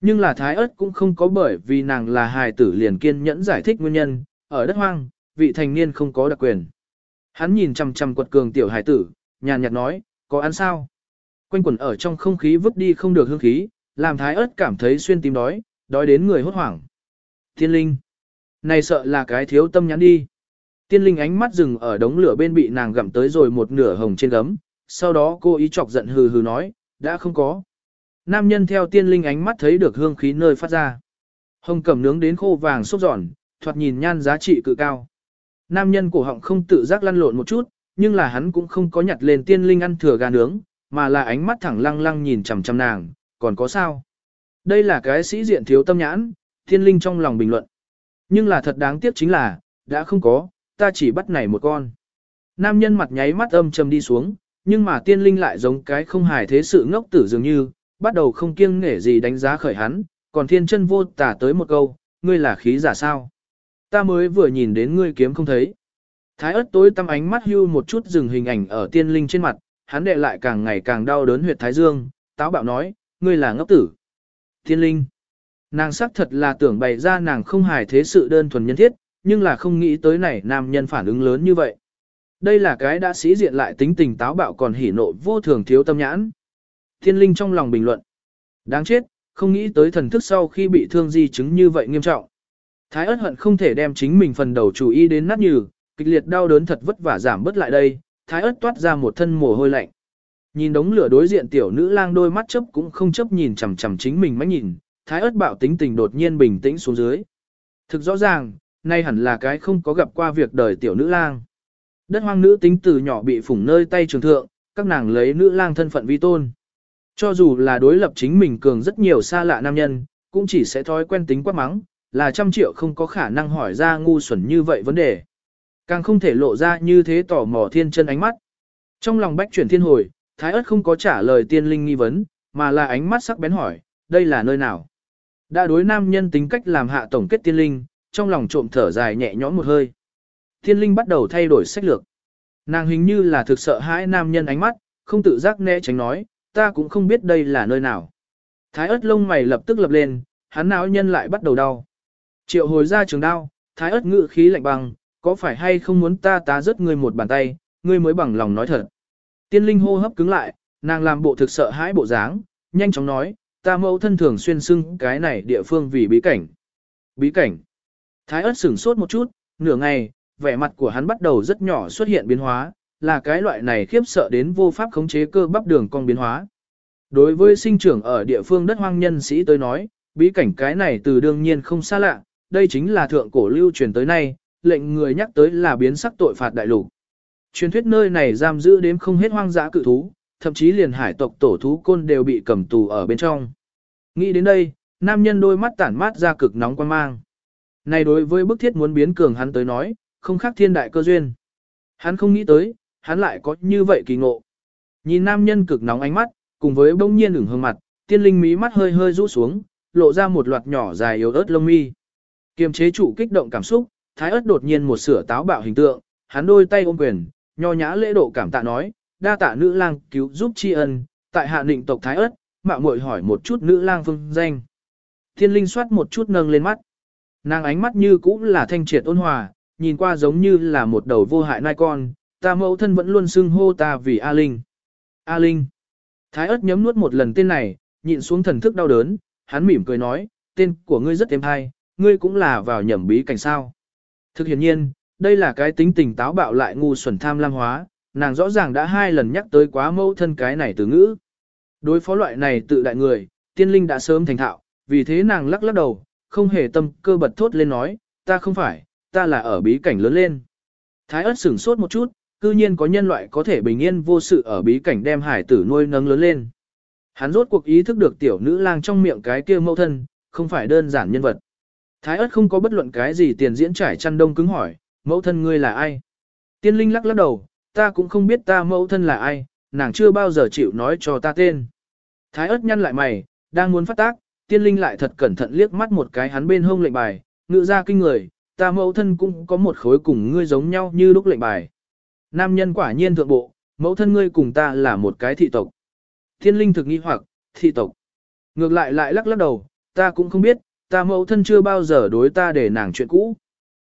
Speaker 1: Nhưng là thái ớt cũng không có bởi vì nàng là hài tử liền kiên nhẫn giải thích nguyên nhân, ở đất hoang, vị thành niên không có đặc quyền. Hắn nhìn chằm chằm quật cường tiểu hải tử, nhàn nhạt nói, có ăn sao? Quanh quẩn ở trong không khí vứt đi không được hương khí, làm thái ớt cảm thấy xuyên tim đói, đói đến người hốt hoảng. Thiên linh. Này sợ là cái thiếu tâm nhắn đi. Tiên linh ánh mắt dừng ở đống lửa bên bị nàng gặm tới rồi một nửa hồng trên gấm, sau đó cô ý chọc giận hừ hừ nói, đã không có. Nam nhân theo tiên linh ánh mắt thấy được hương khí nơi phát ra. Hồng cẩm nướng đến khô vàng xốp giòn, thoạt nhìn nhan giá trị cự cao. Nam nhân cổ họng không tự giác lăn lộn một chút, nhưng là hắn cũng không có nhặt lên tiên linh ăn thừa gà nướng, mà là ánh mắt thẳng lăng lăng nhìn chằm chằm nàng, còn có sao? Đây là cái sĩ diện thiếu tâm nhãn, tiên linh trong lòng bình luận. Nhưng là thật đáng tiếc chính là, đã không có, ta chỉ bắt này một con. Nam nhân mặt nháy mắt âm trầm đi xuống, nhưng mà tiên linh lại giống cái không hài thế sự ngốc tử dường như, bắt đầu không kiêng nể gì đánh giá khởi hắn, còn thiên chân vô tả tới một câu, ngươi là khí giả sao? Ta mới vừa nhìn đến ngươi kiếm không thấy. Thái ớt tối tăm ánh mắt hưu một chút dừng hình ảnh ở tiên linh trên mặt, hắn đệ lại càng ngày càng đau đớn huyệt thái dương, táo bạo nói, ngươi là ngốc tử. Tiên linh. Nàng sắc thật là tưởng bày ra nàng không hài thế sự đơn thuần nhân thiết, nhưng là không nghĩ tới này nam nhân phản ứng lớn như vậy. Đây là cái đã sĩ diện lại tính tình táo bạo còn hỉ nộ vô thường thiếu tâm nhãn. Thiên linh trong lòng bình luận. Đáng chết, không nghĩ tới thần thức sau khi bị thương di chứng như vậy nghiêm trọng. Thái ớt hận không thể đem chính mình phần đầu chủ ý đến nát nhừ, kịch liệt đau đớn thật vất vả giảm bớt lại đây, thái ớt toát ra một thân mồ hôi lạnh. Nhìn đống lửa đối diện tiểu nữ lang đôi mắt chấp cũng không chấp nhìn chằm chằm chính mình mách nhìn, thái ớt bạo tính tình đột nhiên bình tĩnh xuống dưới. Thực rõ ràng, nay hẳn là cái không có gặp qua việc đời tiểu nữ lang. Đất hoang nữ tính từ nhỏ bị phủng nơi tay trường thượng, các nàng lấy nữ lang thân phận vi tôn. Cho dù là đối lập chính mình cường rất nhiều xa lạ nam nhân, cũng chỉ sẽ thói quen tính quát mắng, là trăm triệu không có khả năng hỏi ra ngu xuẩn như vậy vấn đề. Càng không thể lộ ra như thế tỏ mò thiên chân ánh mắt. Trong lòng bách chuyển thiên hồi, thái ớt không có trả lời tiên linh nghi vấn, mà là ánh mắt sắc bén hỏi, đây là nơi nào? Đã đối nam nhân tính cách làm hạ tổng kết tiên linh, trong lòng trộm thở dài nhẹ nhõm một hơi. Tiên linh bắt đầu thay đổi sách lược. Nàng hình như là thực sợ hãi nam nhân ánh mắt, không tự giác né tránh nói, ta cũng không biết đây là nơi nào. Thái ớt lông mày lập tức lập lên, hắn não nhân lại bắt đầu đau. Triệu hồi ra trường đao, thái ớt ngự khí lạnh băng, có phải hay không muốn ta tá rớt ngươi một bàn tay, ngươi mới bằng lòng nói thật. Tiên linh hô hấp cứng lại, nàng làm bộ thực sợ hãi bộ dáng, nhanh chóng nói, ta mẫu thân thường xuyên xưng cái này địa phương vì bí cảnh. Bí cảnh. Thái ớt sửng sốt một chút, nửa ngày, vẻ mặt của hắn bắt đầu rất nhỏ xuất hiện biến hóa, là cái loại này khiếp sợ đến vô pháp khống chế cơ bắp đường cong biến hóa. Đối với sinh trưởng ở địa phương đất hoang nhân sĩ tôi nói, bí cảnh cái này từ đương nhiên không xa lạ, đây chính là thượng cổ lưu truyền tới nay, lệnh người nhắc tới là biến sắc tội phạt đại lục. Truyền thuyết nơi này giam giữ đến không hết hoang dã cự thú, thậm chí liền hải tộc tổ thú côn đều bị cầm tù ở bên trong. Nghĩ đến đây, nam nhân đôi mắt tản mát ra cực nóng quan mang. Này đối với bức thiết muốn biến cường hắn tới nói, không khác thiên đại cơ duyên. Hắn không nghĩ tới, hắn lại có như vậy kỳ ngộ. Nhìn nam nhân cực nóng ánh mắt, cùng với bỗng nhiên ửng hương mặt, tiên linh mí mắt hơi hơi rũ xuống, lộ ra một loạt nhỏ dài yếu ớt lông mi. Kiềm chế chủ kích động cảm xúc, thái ớt đột nhiên một sửa táo bạo hình tượng, hắn đôi tay ôm quyền, nho nhã lễ độ cảm tạ nói, đa tạ nữ lang cứu giúp tri ân, tại hạ định tộc thái ớt, mạo muội hỏi một chút nữ lang phương danh. Thiên linh soát một chút nâng lên mắt. Nàng ánh mắt như cũng là thanh triệt ôn hòa, nhìn qua giống như là một đầu vô hại nai con, ta mẫu thân vẫn luôn xưng hô ta vì A Linh. A Linh. Thái ớt nhấm nuốt một lần tên này, nhịn xuống thần thức đau đớn, hắn mỉm cười nói, tên của ngươi rất êm hay, ngươi cũng là vào nhầm bí cảnh sao. Thực hiện nhiên, đây là cái tính tình táo bạo lại ngu xuẩn tham lam hóa, nàng rõ ràng đã hai lần nhắc tới quá mẫu thân cái này từ ngữ. Đối phó loại này tự đại người, tiên linh đã sớm thành thạo, vì thế nàng lắc lắc đầu, không hề tâm cơ bật thốt lên nói, ta không phải, ta là ở bí cảnh lớn lên. Thái ớt sửng sốt một chút, cư nhiên có nhân loại có thể bình yên vô sự ở bí cảnh đem hải tử nuôi nấng lớn lên. Hắn rốt cuộc ý thức được tiểu nữ lang trong miệng cái kia mẫu thân, không phải đơn giản nhân vật. Thái ớt không có bất luận cái gì tiền diễn trải chăn đông cứng hỏi, mẫu thân ngươi là ai? Tiên linh lắc lắc đầu, ta cũng không biết ta mẫu thân là ai, nàng chưa bao giờ chịu nói cho ta tên. Thái ớt nhăn lại mày, đang muốn phát tác, tiên linh lại thật cẩn thận liếc mắt một cái hắn bên hông lệnh bài, ngự ra kinh người, ta mẫu thân cũng có một khối cùng ngươi giống nhau như lúc lệnh bài. Nam nhân quả nhiên thượng bộ, mẫu thân ngươi cùng ta là một cái thị tộc. Tiên linh thực nghi hoặc, thị tộc. Ngược lại lại lắc lắc đầu, ta cũng không biết, ta mẫu thân chưa bao giờ đối ta để nàng chuyện cũ.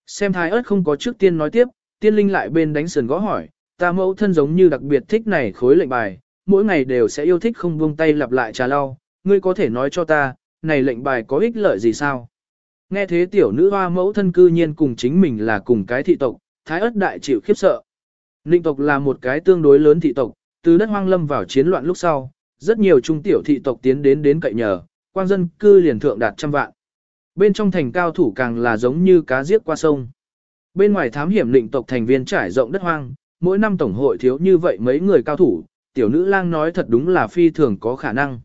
Speaker 1: Xem thái ớt không có trước tiên nói tiếp, tiên linh lại bên đánh sườn gõ hỏi, ta mẫu thân giống như đặc biệt thích này khối lệnh bài, mỗi ngày đều sẽ yêu thích không buông tay lặp lại trà lau, ngươi có thể nói cho ta, này lệnh bài có ích lợi gì sao? Nghe thế tiểu nữ hoa mẫu thân cư nhiên cùng chính mình là cùng cái thị tộc, thái ớt đại chịu khiếp sợ. Ninh tộc là một cái tương đối lớn thị tộc, từ đất hoang lâm vào chiến loạn lúc sau, rất nhiều trung tiểu thị tộc tiến đến đến cậy nhờ, quang dân cư liền thượng đạt trăm vạn. Bên trong thành cao thủ càng là giống như cá giết qua sông. Bên ngoài thám hiểm định tộc thành viên trải rộng đất hoang, mỗi năm tổng hội thiếu như vậy mấy người cao thủ, tiểu nữ lang nói thật đúng là phi thường có khả năng.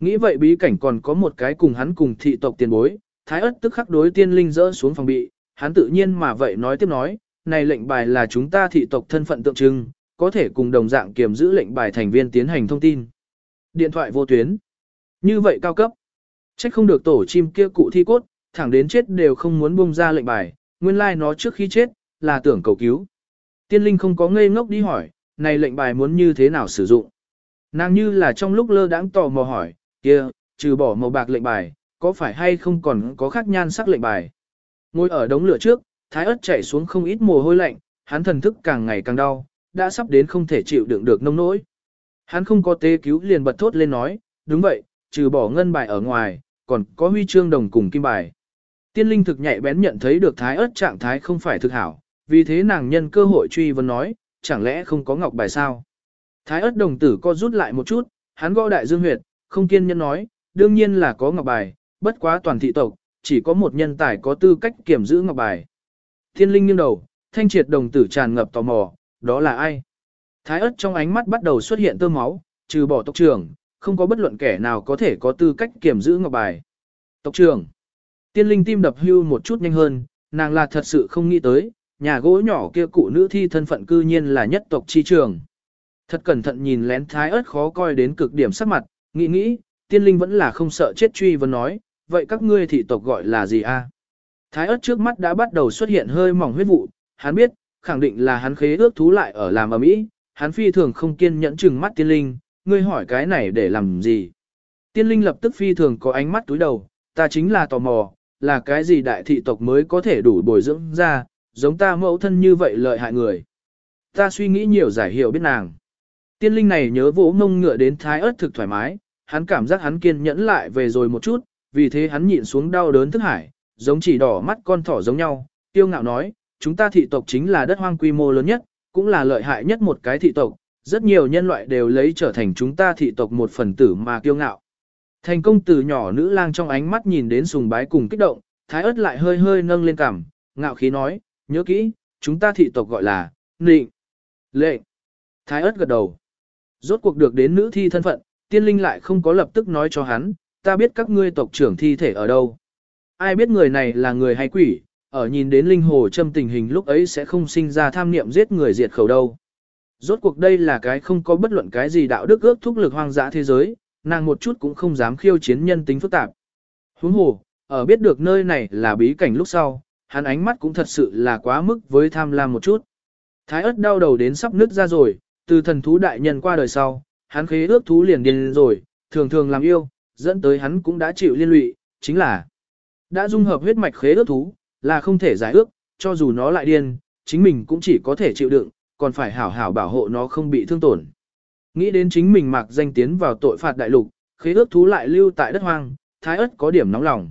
Speaker 1: Nghĩ vậy bí cảnh còn có một cái cùng hắn cùng thị tộc tiền bối, thái ất tức khắc đối tiên linh rỡ xuống phòng bị, hắn tự nhiên mà vậy nói tiếp nói, này lệnh bài là chúng ta thị tộc thân phận tượng trưng, có thể cùng đồng dạng kiểm giữ lệnh bài thành viên tiến hành thông tin. Điện thoại vô tuyến. Như vậy cao cấp. Trách không được tổ chim kia cụ thi cốt, thẳng đến chết đều không muốn bông ra lệnh bài, nguyên lai like nó trước khi chết, là tưởng cầu cứu. Tiên linh không có ngây ngốc đi hỏi, này lệnh bài muốn như thế nào sử dụng. Nàng như là trong lúc lơ đãng tò mò hỏi, kia, trừ bỏ màu bạc lệnh bài, có phải hay không còn có khác nhan sắc lệnh bài. Ngồi ở đống lửa trước, thái ớt chảy xuống không ít mồ hôi lạnh, hắn thần thức càng ngày càng đau, đã sắp đến không thể chịu đựng được nông nỗi. Hắn không có tế cứu liền bật thốt lên nói, đúng vậy, trừ bỏ ngân bài ở ngoài, còn có huy chương đồng cùng kim bài. Tiên linh thực nhạy bén nhận thấy được thái ớt trạng thái không phải thực hảo, vì thế nàng nhân cơ hội truy vấn nói, chẳng lẽ không có ngọc bài sao? Thái ớt đồng tử co rút lại một chút, hắn gõ đại dương huyệt, không kiên nhân nói, đương nhiên là có ngọc bài, bất quá toàn thị tộc, chỉ có một nhân tài có tư cách kiểm giữ ngọc bài. Thiên linh nghiêng đầu, thanh triệt đồng tử tràn ngập tò mò, đó là ai? Thái ớt trong ánh mắt bắt đầu xuất hiện tơ máu, trừ bỏ tộc trưởng, không có bất luận kẻ nào có thể có tư cách kiểm giữ ngọc bài. Tộc trưởng, tiên linh tim đập hưu một chút nhanh hơn, nàng là thật sự không nghĩ tới, nhà gỗ nhỏ kia cụ nữ thi thân phận cư nhiên là nhất tộc chi trường. Thật cẩn thận nhìn lén thái ớt khó coi đến cực điểm sắc mặt, nghĩ nghĩ, tiên linh vẫn là không sợ chết truy vấn nói, vậy các ngươi thị tộc gọi là gì a? À? Thái ớt trước mắt đã bắt đầu xuất hiện hơi mỏng huyết vụ, hắn biết, khẳng định là hắn khế ước thú lại ở làm ở mỹ, hắn phi thường không kiên nhẫn chừng mắt tiên linh, ngươi hỏi cái này để làm gì? Tiên linh lập tức phi thường có ánh mắt túi đầu, ta chính là tò mò, là cái gì đại thị tộc mới có thể đủ bồi dưỡng ra, giống ta mẫu thân như vậy lợi hại người. Ta suy nghĩ nhiều giải hiểu biết nàng. Tiên linh này nhớ vỗ mông ngựa đến thái ớt thực thoải mái, hắn cảm giác hắn kiên nhẫn lại về rồi một chút, vì thế hắn nhịn xuống đau đớn thức hải, giống chỉ đỏ mắt con thỏ giống nhau, tiêu ngạo nói, chúng ta thị tộc chính là đất hoang quy mô lớn nhất, cũng là lợi hại nhất một cái thị tộc, rất nhiều nhân loại đều lấy trở thành chúng ta thị tộc một phần tử mà kiêu ngạo. Thành công từ nhỏ nữ lang trong ánh mắt nhìn đến sùng bái cùng kích động, thái ớt lại hơi hơi nâng lên cằm, ngạo khí nói, nhớ kỹ, chúng ta thị tộc gọi là, nịnh, lệnh. Thái ớt gật đầu. Rốt cuộc được đến nữ thi thân phận, tiên linh lại không có lập tức nói cho hắn, ta biết các ngươi tộc trưởng thi thể ở đâu. Ai biết người này là người hay quỷ, ở nhìn đến linh hồ châm tình hình lúc ấy sẽ không sinh ra tham niệm giết người diệt khẩu đâu. Rốt cuộc đây là cái không có bất luận cái gì đạo đức ước thúc lực hoang dã thế giới, nàng một chút cũng không dám khiêu chiến nhân tính phức tạp. Huống hồ, ở biết được nơi này là bí cảnh lúc sau, hắn ánh mắt cũng thật sự là quá mức với tham lam một chút. Thái ớt đau đầu đến sắp nứt ra rồi, từ thần thú đại nhân qua đời sau, hắn khế ước thú liền điên rồi, thường thường làm yêu, dẫn tới hắn cũng đã chịu liên lụy, chính là đã dung hợp huyết mạch khế ước thú, là không thể giải ước, cho dù nó lại điên, chính mình cũng chỉ có thể chịu đựng, còn phải hảo hảo bảo hộ nó không bị thương tổn. Nghĩ đến chính mình mặc danh tiến vào tội phạt đại lục, khế ước thú lại lưu tại đất hoang, thái ất có điểm nóng lòng.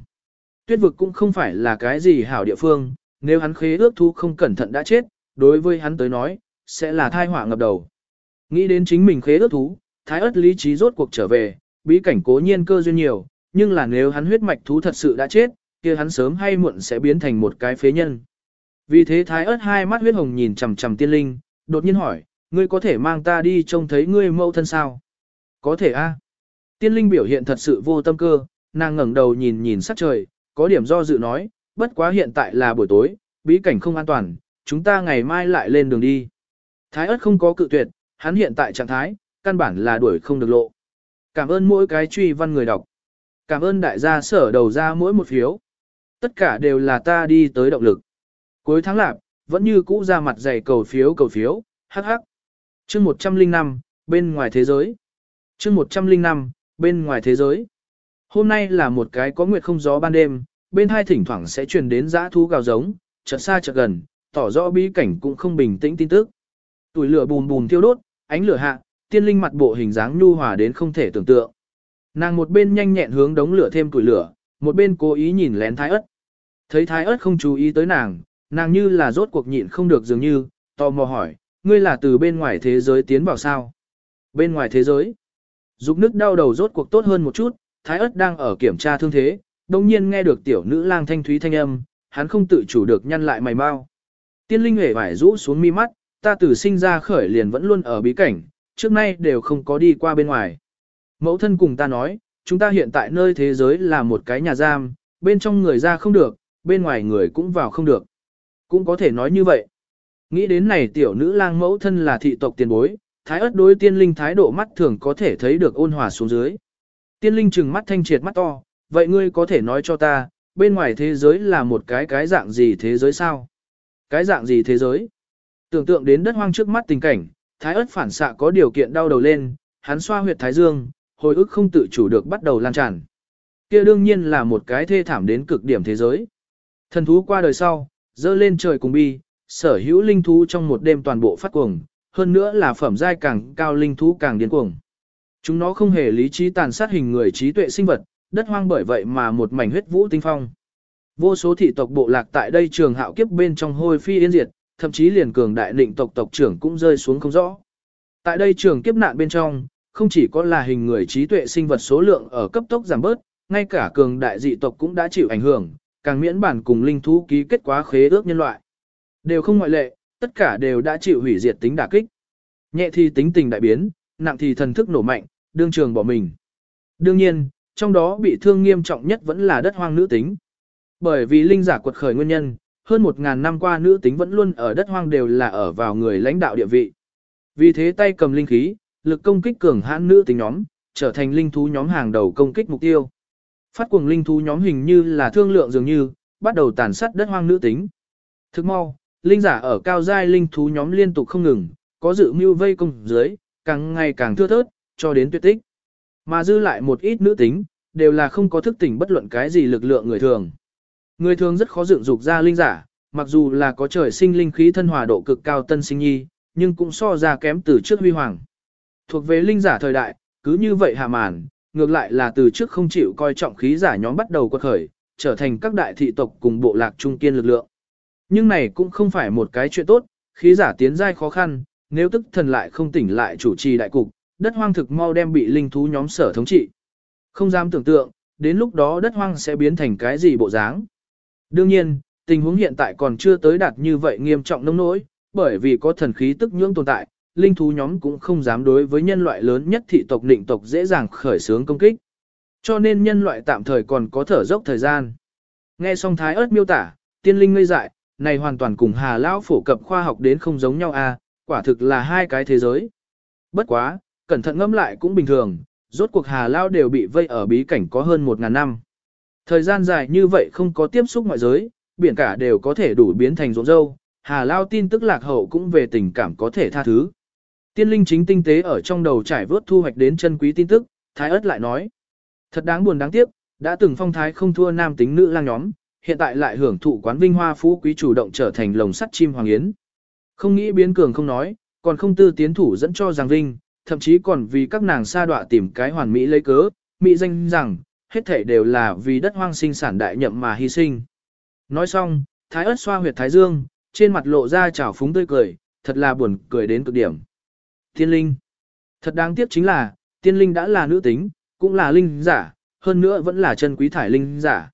Speaker 1: Tuyết vực cũng không phải là cái gì hảo địa phương, nếu hắn khế ước thú không cẩn thận đã chết, đối với hắn tới nói, sẽ là thai họa ngập đầu. Nghĩ đến chính mình khế ước thú, thái ất lý trí rốt cuộc trở về, bí cảnh cố nhiên cơ duyên nhiều, nhưng là nếu hắn huyết mạch thú thật sự đã chết, kia hắn sớm hay muộn sẽ biến thành một cái phế nhân. Vì thế thái ớt hai mắt huyết hồng nhìn chằm chằm tiên linh, đột nhiên hỏi, ngươi có thể mang ta đi trông thấy ngươi mẫu thân sao? Có thể a. Tiên linh biểu hiện thật sự vô tâm cơ, nàng ngẩng đầu nhìn nhìn sắc trời, có điểm do dự nói, bất quá hiện tại là buổi tối, bí cảnh không an toàn, chúng ta ngày mai lại lên đường đi. Thái ớt không có cự tuyệt, hắn hiện tại trạng thái, căn bản là đuổi không được lộ. Cảm ơn mỗi cái truy văn người đọc. Cảm ơn đại gia sở đầu ra mỗi một phiếu. Tất cả đều là ta đi tới động lực. Cuối tháng lạp, vẫn như cũ ra mặt dày cầu phiếu cầu phiếu, hắc hắc. chương 105, bên ngoài thế giới. chương 105, bên ngoài thế giới. Hôm nay là một cái có nguyệt không gió ban đêm, bên hai thỉnh thoảng sẽ truyền đến giã thú gào giống, chợt xa chợt gần, tỏ rõ bí cảnh cũng không bình tĩnh tin tức. Tuổi lửa bùn bùn thiêu đốt, ánh lửa hạ, tiên linh mặt bộ hình dáng nhu hòa đến không thể tưởng tượng. Nàng một bên nhanh nhẹn hướng đống lửa thêm tuổi lửa, một bên cố ý nhìn lén thái ớt. Thấy thái ớt không chú ý tới nàng, nàng như là rốt cuộc nhịn không được dường như, tò mò hỏi, ngươi là từ bên ngoài thế giới tiến vào sao? Bên ngoài thế giới? Dục nước đau đầu rốt cuộc tốt hơn một chút, thái ớt đang ở kiểm tra thương thế, đồng nhiên nghe được tiểu nữ lang thanh thúy thanh âm, hắn không tự chủ được nhăn lại mày mau. Tiên linh hề vải rũ xuống mi mắt, ta từ sinh ra khởi liền vẫn luôn ở bí cảnh, trước nay đều không có đi qua bên ngoài. Mẫu thân cùng ta nói, chúng ta hiện tại nơi thế giới là một cái nhà giam, bên trong người ra không được, bên ngoài người cũng vào không được. Cũng có thể nói như vậy. Nghĩ đến này tiểu nữ lang mẫu thân là thị tộc tiền bối, thái ớt đối tiên linh thái độ mắt thường có thể thấy được ôn hòa xuống dưới. Tiên linh trừng mắt thanh triệt mắt to, vậy ngươi có thể nói cho ta, bên ngoài thế giới là một cái cái dạng gì thế giới sao? Cái dạng gì thế giới? Tưởng tượng đến đất hoang trước mắt tình cảnh, thái ớt phản xạ có điều kiện đau đầu lên, hắn xoa huyệt thái dương, hồi ức không tự chủ được bắt đầu lan tràn. Kia đương nhiên là một cái thê thảm đến cực điểm thế giới. Thần thú qua đời sau, dơ lên trời cùng bi, sở hữu linh thú trong một đêm toàn bộ phát cuồng, hơn nữa là phẩm giai càng cao linh thú càng điên cuồng. Chúng nó không hề lý trí tàn sát hình người trí tuệ sinh vật, đất hoang bởi vậy mà một mảnh huyết vũ tinh phong. Vô số thị tộc bộ lạc tại đây trường hạo kiếp bên trong hôi phi yên diệt, thậm chí liền cường đại định tộc tộc trưởng cũng rơi xuống không rõ. Tại đây trường kiếp nạn bên trong, không chỉ có là hình người trí tuệ sinh vật số lượng ở cấp tốc giảm bớt, ngay cả cường đại dị tộc cũng đã chịu ảnh hưởng, càng miễn bản cùng linh thú ký kết quá khế ước nhân loại. Đều không ngoại lệ, tất cả đều đã chịu hủy diệt tính đả kích. Nhẹ thì tính tình đại biến, nặng thì thần thức nổ mạnh, đương trường bỏ mình. Đương nhiên, trong đó bị thương nghiêm trọng nhất vẫn là đất hoang nữ tính. Bởi vì linh giả quật khởi nguyên nhân, hơn một ngàn năm qua nữ tính vẫn luôn ở đất hoang đều là ở vào người lãnh đạo địa vị. Vì thế tay cầm linh khí, lực công kích cường hãn nữ tính nhóm, trở thành linh thú nhóm hàng đầu công kích mục tiêu. Phát cuồng linh thú nhóm hình như là thương lượng dường như, bắt đầu tàn sát đất hoang nữ tính. Thức mau, linh giả ở cao giai linh thú nhóm liên tục không ngừng, có dự mưu vây công dưới, càng ngày càng thưa thớt, cho đến tuyệt tích. Mà dư lại một ít nữ tính, đều là không có thức tỉnh bất luận cái gì lực lượng người thường. Người thường rất khó dựng dục ra linh giả, mặc dù là có trời sinh linh khí thân hòa độ cực cao tân sinh nhi, nhưng cũng so ra kém từ trước huy hoàng. Thuộc về linh giả thời đại, cứ như vậy hạ màn, ngược lại là từ trước không chịu coi trọng khí giả nhóm bắt đầu quật khởi, trở thành các đại thị tộc cùng bộ lạc trung kiên lực lượng. Nhưng này cũng không phải một cái chuyện tốt, khí giả tiến giai khó khăn, nếu tức thần lại không tỉnh lại chủ trì đại cục, đất hoang thực mau đem bị linh thú nhóm sở thống trị. Không dám tưởng tượng, đến lúc đó đất hoang sẽ biến thành cái gì bộ dáng. Đương nhiên, tình huống hiện tại còn chưa tới đạt như vậy nghiêm trọng nông nỗi, bởi vì có thần khí tức nhưỡng tồn tại, linh thú nhóm cũng không dám đối với nhân loại lớn nhất thị tộc định tộc dễ dàng khởi xướng công kích. Cho nên nhân loại tạm thời còn có thở dốc thời gian. Nghe xong thái ớt miêu tả, tiên linh ngây dại, này hoàn toàn cùng hà lão phổ cập khoa học đến không giống nhau à, quả thực là hai cái thế giới. Bất quá, cẩn thận ngẫm lại cũng bình thường, rốt cuộc hà lão đều bị vây ở bí cảnh có hơn một ngàn năm. Thời gian dài như vậy không có tiếp xúc ngoại giới, biển cả đều có thể đủ biến thành ruộng dâu. hà lao tin tức lạc hậu cũng về tình cảm có thể tha thứ. Tiên linh chính tinh tế ở trong đầu trải vớt thu hoạch đến chân quý tin tức, thái ớt lại nói. Thật đáng buồn đáng tiếc, đã từng phong thái không thua nam tính nữ lang nhóm, hiện tại lại hưởng thụ quán vinh hoa phú quý chủ động trở thành lồng sắt chim hoàng yến. Không nghĩ biến cường không nói, còn không tư tiến thủ dẫn cho giang vinh, thậm chí còn vì các nàng sa đọa tìm cái hoàn mỹ lấy cớ, mỹ danh rằng, hết thể đều là vì đất hoang sinh sản đại nhậm mà hy sinh. Nói xong, thái ớt xoa huyệt thái dương, trên mặt lộ ra trào phúng tươi cười, thật là buồn cười đến cực điểm. Tiên linh. Thật đáng tiếc chính là, tiên linh đã là nữ tính, cũng là linh giả, hơn nữa vẫn là chân quý thải linh giả.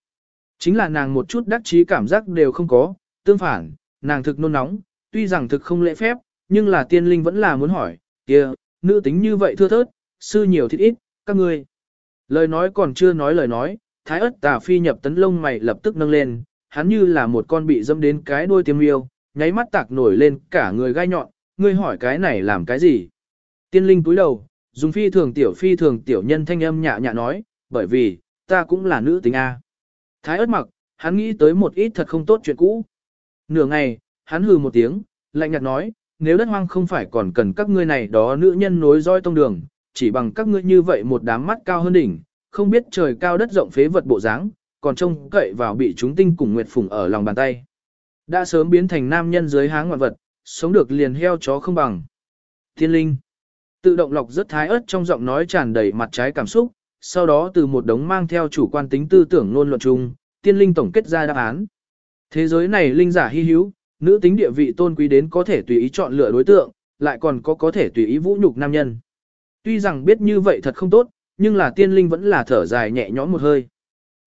Speaker 1: Chính là nàng một chút đắc chí cảm giác đều không có, tương phản, nàng thực nôn nóng, tuy rằng thực không lễ phép, nhưng là tiên linh vẫn là muốn hỏi, kia, nữ tính như vậy thưa thớt, sư nhiều thịt ít, các ngươi. Lời nói còn chưa nói lời nói, thái ớt tà phi nhập tấn lông mày lập tức nâng lên, hắn như là một con bị dâm đến cái đuôi tiêm yêu, nháy mắt tạc nổi lên cả người gai nhọn, ngươi hỏi cái này làm cái gì? Tiên linh túi đầu, dùng phi thường tiểu phi thường tiểu nhân thanh âm nhạ nhạ nói, bởi vì, ta cũng là nữ tính A. Thái ớt mặc, hắn nghĩ tới một ít thật không tốt chuyện cũ. Nửa ngày, hắn hừ một tiếng, lạnh nhạt nói, nếu đất hoang không phải còn cần các ngươi này đó nữ nhân nối roi tông đường, chỉ bằng các ngươi như vậy một đám mắt cao hơn đỉnh, không biết trời cao đất rộng phế vật bộ dáng, còn trông cậy vào bị chúng tinh cùng nguyệt phùng ở lòng bàn tay. Đã sớm biến thành nam nhân dưới háng ngoạn vật, sống được liền heo chó không bằng. Thiên linh. Tự động lọc rất thái ớt trong giọng nói tràn đầy mặt trái cảm xúc, sau đó từ một đống mang theo chủ quan tính tư tưởng luôn luận chung, tiên linh tổng kết ra đáp án. Thế giới này linh giả hy hữu, nữ tính địa vị tôn quý đến có thể tùy ý chọn lựa đối tượng, lại còn có có thể tùy ý vũ nhục nam nhân. Tuy rằng biết như vậy thật không tốt, nhưng là tiên linh vẫn là thở dài nhẹ nhõm một hơi.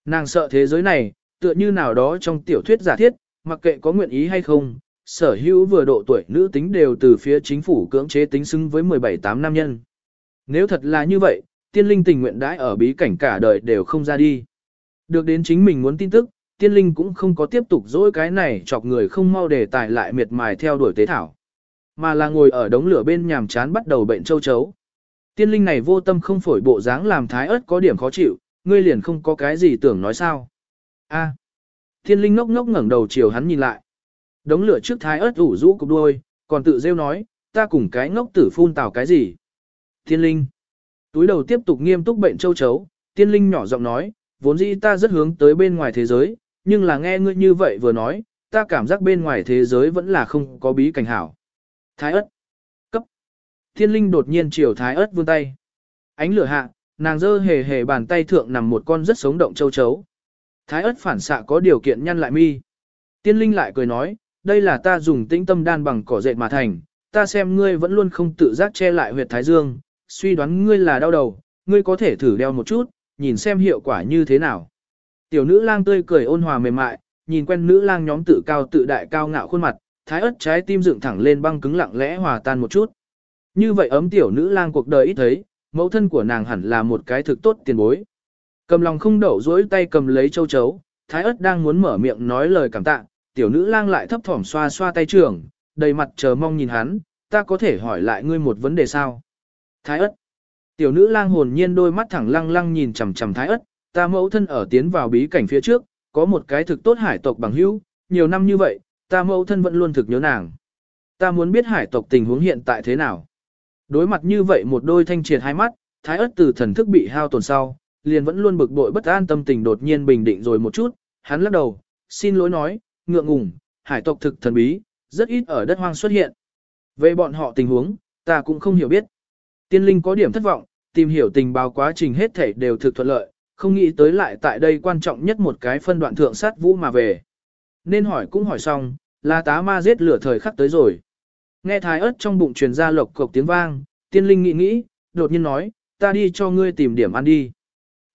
Speaker 1: Nàng sợ thế giới này, tựa như nào đó trong tiểu thuyết giả thiết, mặc kệ có nguyện ý hay không, sở hữu vừa độ tuổi nữ tính đều từ phía chính phủ cưỡng chế tính xứng với 17-8 nam nhân. Nếu thật là như vậy, tiên linh tình nguyện đãi ở bí cảnh cả đời đều không ra đi. Được đến chính mình muốn tin tức, tiên linh cũng không có tiếp tục dỗi cái này chọc người không mau để tài lại miệt mài theo đuổi tế thảo. Mà là ngồi ở đống lửa bên nhàm chán bắt đầu bệnh châu chấu. Tiên linh này vô tâm không phổi bộ dáng làm thái ớt có điểm khó chịu, ngươi liền không có cái gì tưởng nói sao. a Tiên linh ngốc ngốc ngẩng đầu chiều hắn nhìn lại. Đống lửa trước thái ớt ủ rũ cục đuôi, còn tự rêu nói, ta cùng cái ngốc tử phun tào cái gì. Tiên linh. Túi đầu tiếp tục nghiêm túc bệnh châu chấu, tiên linh nhỏ giọng nói, vốn dĩ ta rất hướng tới bên ngoài thế giới, nhưng là nghe ngươi như vậy vừa nói, ta cảm giác bên ngoài thế giới vẫn là không có bí cảnh hảo. Thái ớt. Cấp. Tiên linh đột nhiên chiều thái ớt vươn tay. Ánh lửa hạ, nàng dơ hề hề bàn tay thượng nằm một con rất sống động châu chấu. Thái ớt phản xạ có điều kiện nhăn lại mi. Tiên linh lại cười nói, đây là ta dùng tĩnh tâm đan bằng cỏ dệt mà thành, ta xem ngươi vẫn luôn không tự giác che lại huyệt thái dương, suy đoán ngươi là đau đầu, ngươi có thể thử đeo một chút, nhìn xem hiệu quả như thế nào. Tiểu nữ lang tươi cười ôn hòa mềm mại, nhìn quen nữ lang nhóm tự cao tự đại cao ngạo khuôn mặt, thái ớt trái tim dựng thẳng lên băng cứng lặng lẽ hòa tan một chút. Như vậy ấm tiểu nữ lang cuộc đời ít thấy, mẫu thân của nàng hẳn là một cái thực tốt tiền bối. Cầm lòng không đậu dỗi tay cầm lấy châu chấu, thái ớt đang muốn mở miệng nói lời cảm tạ, tiểu nữ lang lại thấp thỏm xoa xoa tay trưởng, đầy mặt chờ mong nhìn hắn, ta có thể hỏi lại ngươi một vấn đề sao? Thái ất. Tiểu nữ lang hồn nhiên đôi mắt thẳng lăng lăng nhìn chằm chằm thái ất, ta mẫu thân ở tiến vào bí cảnh phía trước, có một cái thực tốt hải tộc bằng hữu, nhiều năm như vậy, ta mẫu thân vẫn luôn thực nhớ nàng. Ta muốn biết hải tộc tình huống hiện tại thế nào. Đối mặt như vậy một đôi thanh triệt hai mắt, thái ất từ thần thức bị hao tổn sau, liền vẫn luôn bực bội bất an tâm tình đột nhiên bình định rồi một chút, hắn lắc đầu, xin lỗi nói, ngượng ngùng, hải tộc thực thần bí, rất ít ở đất hoang xuất hiện. Về bọn họ tình huống, ta cũng không hiểu biết. Tiên linh có điểm thất vọng, tìm hiểu tình báo quá trình hết thể đều thực thuận lợi, không nghĩ tới lại tại đây quan trọng nhất một cái phân đoạn thượng sát vũ mà về. Nên hỏi cũng hỏi xong, là tá ma giết lửa thời khắc tới rồi. Nghe thái ớt trong bụng truyền ra lộc cộc tiếng vang, tiên linh nghĩ nghĩ, đột nhiên nói, ta đi cho ngươi tìm điểm ăn đi.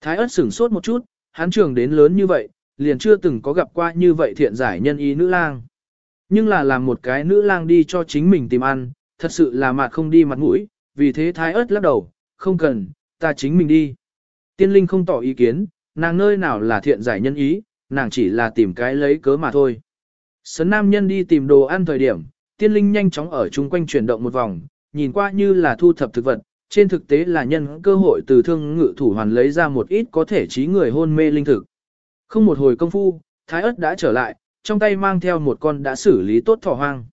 Speaker 1: Thái ớt sửng sốt một chút, hắn trường đến lớn như vậy, liền chưa từng có gặp qua như vậy thiện giải nhân ý nữ lang. Nhưng là làm một cái nữ lang đi cho chính mình tìm ăn, thật sự là mặt không đi mặt mũi, vì thế thái ớt lắc đầu, không cần, ta chính mình đi. Tiên linh không tỏ ý kiến, nàng nơi nào là thiện giải nhân ý, nàng chỉ là tìm cái lấy cớ mà thôi. Sấn nam nhân đi tìm đồ ăn thời điểm, tiên linh nhanh chóng ở chung quanh chuyển động một vòng, nhìn qua như là thu thập thực vật, trên thực tế là nhân cơ hội từ thương ngự thủ hoàn lấy ra một ít có thể trí người hôn mê linh thực. Không một hồi công phu, thái ớt đã trở lại, trong tay mang theo một con đã xử lý tốt thỏ hoang.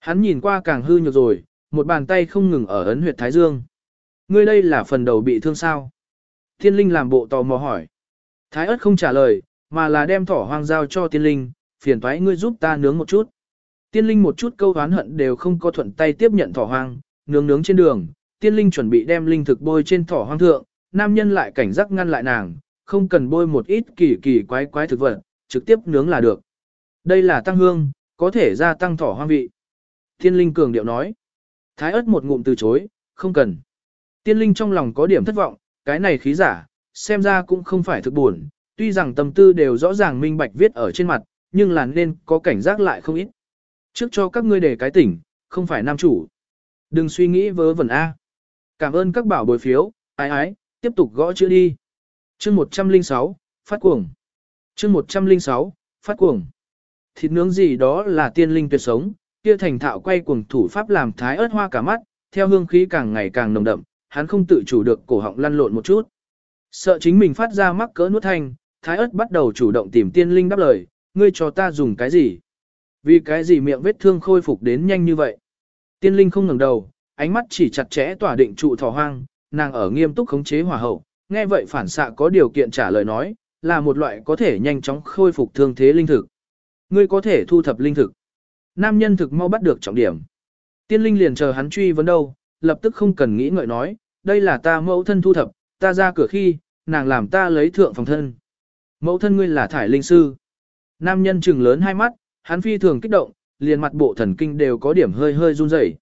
Speaker 1: Hắn nhìn qua càng hư nhược rồi, một bàn tay không ngừng ở ấn huyệt thái dương. Ngươi đây là phần đầu bị thương sao? Thiên linh làm bộ tò mò hỏi. Thái ớt không trả lời, mà là đem thỏ hoang giao cho tiên linh, phiền thoái ngươi giúp ta nướng một chút. Tiên linh một chút câu hán hận đều không có thuận tay tiếp nhận thỏ hoang, nướng nướng trên đường, tiên linh chuẩn bị đem linh thực bôi trên thỏ hoang thượng, nam nhân lại cảnh giác ngăn lại nàng, không cần bôi một ít kỳ kỳ quái quái thực vật, trực tiếp nướng là được. Đây là tăng hương, có thể gia tăng thỏ hoang vị. thiên linh cường điệu nói. Thái ớt một ngụm từ chối, không cần. Tiên linh trong lòng có điểm thất vọng, cái này khí giả, xem ra cũng không phải thực buồn, tuy rằng tâm tư đều rõ ràng minh bạch viết ở trên mặt, nhưng là nên có cảnh giác lại không ít. Trước cho các ngươi để cái tỉnh, không phải nam chủ. Đừng suy nghĩ vớ vẩn A. Cảm ơn các bảo bồi phiếu, ái ái, tiếp tục gõ chữ đi chương 106, phát cuồng. chương 106, phát cuồng. Thịt nướng gì đó là tiên linh tuyệt sống, kia thành thạo quay cuồng thủ pháp làm thái ớt hoa cả mắt, theo hương khí càng ngày càng nồng đậm, hắn không tự chủ được cổ họng lăn lộn một chút. Sợ chính mình phát ra mắc cỡ nuốt thanh, thái ớt bắt đầu chủ động tìm tiên linh đáp lời, ngươi cho ta dùng cái gì? Vì cái gì miệng vết thương khôi phục đến nhanh như vậy? Tiên linh không ngẩng đầu, ánh mắt chỉ chặt chẽ tỏa định trụ thỏ hoang, nàng ở nghiêm túc khống chế hỏa hậu, nghe vậy phản xạ có điều kiện trả lời nói, là một loại có thể nhanh chóng khôi phục thương thế linh thực. Ngươi có thể thu thập linh thực. Nam nhân thực mau bắt được trọng điểm. Tiên linh liền chờ hắn truy vấn đâu, lập tức không cần nghĩ ngợi nói, đây là ta mẫu thân thu thập, ta ra cửa khi, nàng làm ta lấy thượng phòng thân. Mẫu thân ngươi là thải linh sư. Nam nhân trừng lớn hai mắt, hắn phi thường kích động, liền mặt bộ thần kinh đều có điểm hơi hơi run rẩy.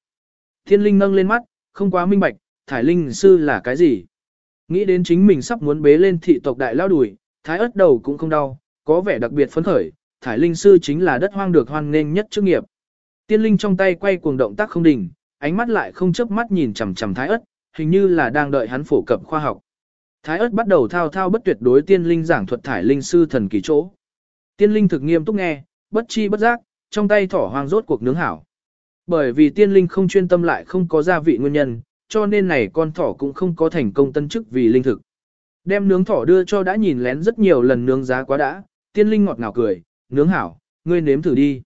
Speaker 1: Thiên linh nâng lên mắt, không quá minh bạch, thải linh sư là cái gì? Nghĩ đến chính mình sắp muốn bế lên thị tộc đại lao đùi, thái ớt đầu cũng không đau, có vẻ đặc biệt phấn khởi, thải linh sư chính là đất hoang được hoang nên nhất chức nghiệp. Tiên linh trong tay quay cuồng động tác không đình, ánh mắt lại không chớp mắt nhìn chằm chằm thái ớt, hình như là đang đợi hắn phổ cập khoa học. Thái ớt bắt đầu thao thao bất tuyệt đối tiên linh giảng thuật thải linh sư thần kỳ chỗ. Tiên linh thực nghiêm túc nghe, bất chi bất giác, trong tay thỏ hoang rốt cuộc nướng hảo. Bởi vì tiên linh không chuyên tâm lại không có gia vị nguyên nhân, cho nên này con thỏ cũng không có thành công tân chức vì linh thực. Đem nướng thỏ đưa cho đã nhìn lén rất nhiều lần nướng giá quá đã, tiên linh ngọt ngào cười, nướng hảo, ngươi nếm thử đi.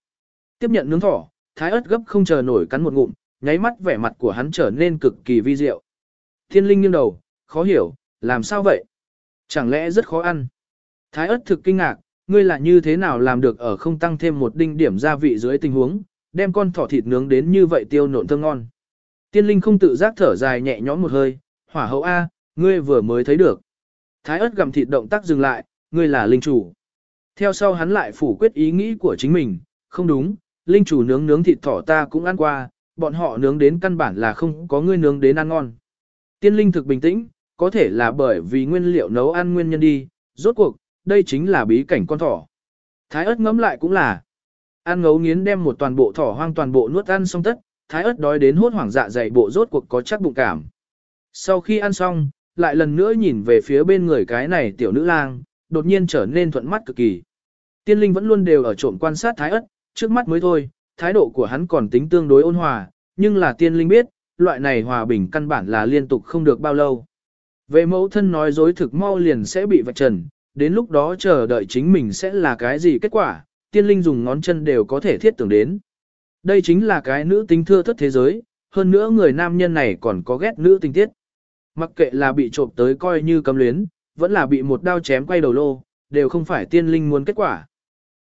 Speaker 1: Tiếp nhận nướng thỏ, thái ớt gấp không chờ nổi cắn một ngụm, nháy mắt vẻ mặt của hắn trở nên cực kỳ vi diệu. Tiên linh nghiêng đầu, khó hiểu, làm sao vậy? Chẳng lẽ rất khó ăn? Thái ớt thực kinh ngạc, ngươi là như thế nào làm được ở không tăng thêm một đinh điểm gia vị dưới tình huống, đem con thỏ thịt nướng đến như vậy tiêu nộn thơm ngon. Tiên linh không tự giác thở dài nhẹ nhõm một hơi, hỏa hậu A, ngươi vừa mới thấy được. Thái ớt gặm thịt động tác dừng lại, ngươi là linh chủ. Theo sau hắn lại phủ quyết ý nghĩ của chính mình, không đúng, linh chủ nướng nướng thịt thỏ ta cũng ăn qua, bọn họ nướng đến căn bản là không có ngươi nướng đến ăn ngon. Tiên linh thực bình tĩnh, có thể là bởi vì nguyên liệu nấu ăn nguyên nhân đi, rốt cuộc, đây chính là bí cảnh con thỏ. Thái ớt ngẫm lại cũng là, ăn ngấu nghiến đem một toàn bộ thỏ hoang toàn bộ nuốt ăn xong tất, thái ớt đói đến hốt hoảng dạ dày bộ rốt cuộc có chắc bụng cảm. Sau khi ăn xong, lại lần nữa nhìn về phía bên người cái này tiểu nữ lang, đột nhiên trở nên thuận mắt cực kỳ. Tiên linh vẫn luôn đều ở trộm quan sát thái ớt, trước mắt mới thôi, thái độ của hắn còn tính tương đối ôn hòa, nhưng là tiên linh biết, loại này hòa bình căn bản là liên tục không được bao lâu. Về mẫu thân nói dối thực mau liền sẽ bị vạch trần, đến lúc đó chờ đợi chính mình sẽ là cái gì kết quả, tiên linh dùng ngón chân đều có thể thiết tưởng đến. Đây chính là cái nữ tính thưa thất thế giới, hơn nữa người nam nhân này còn có ghét nữ tình tiết. Mặc kệ là bị trộm tới coi như cấm luyến, vẫn là bị một đao chém quay đầu lô, đều không phải tiên linh muốn kết quả.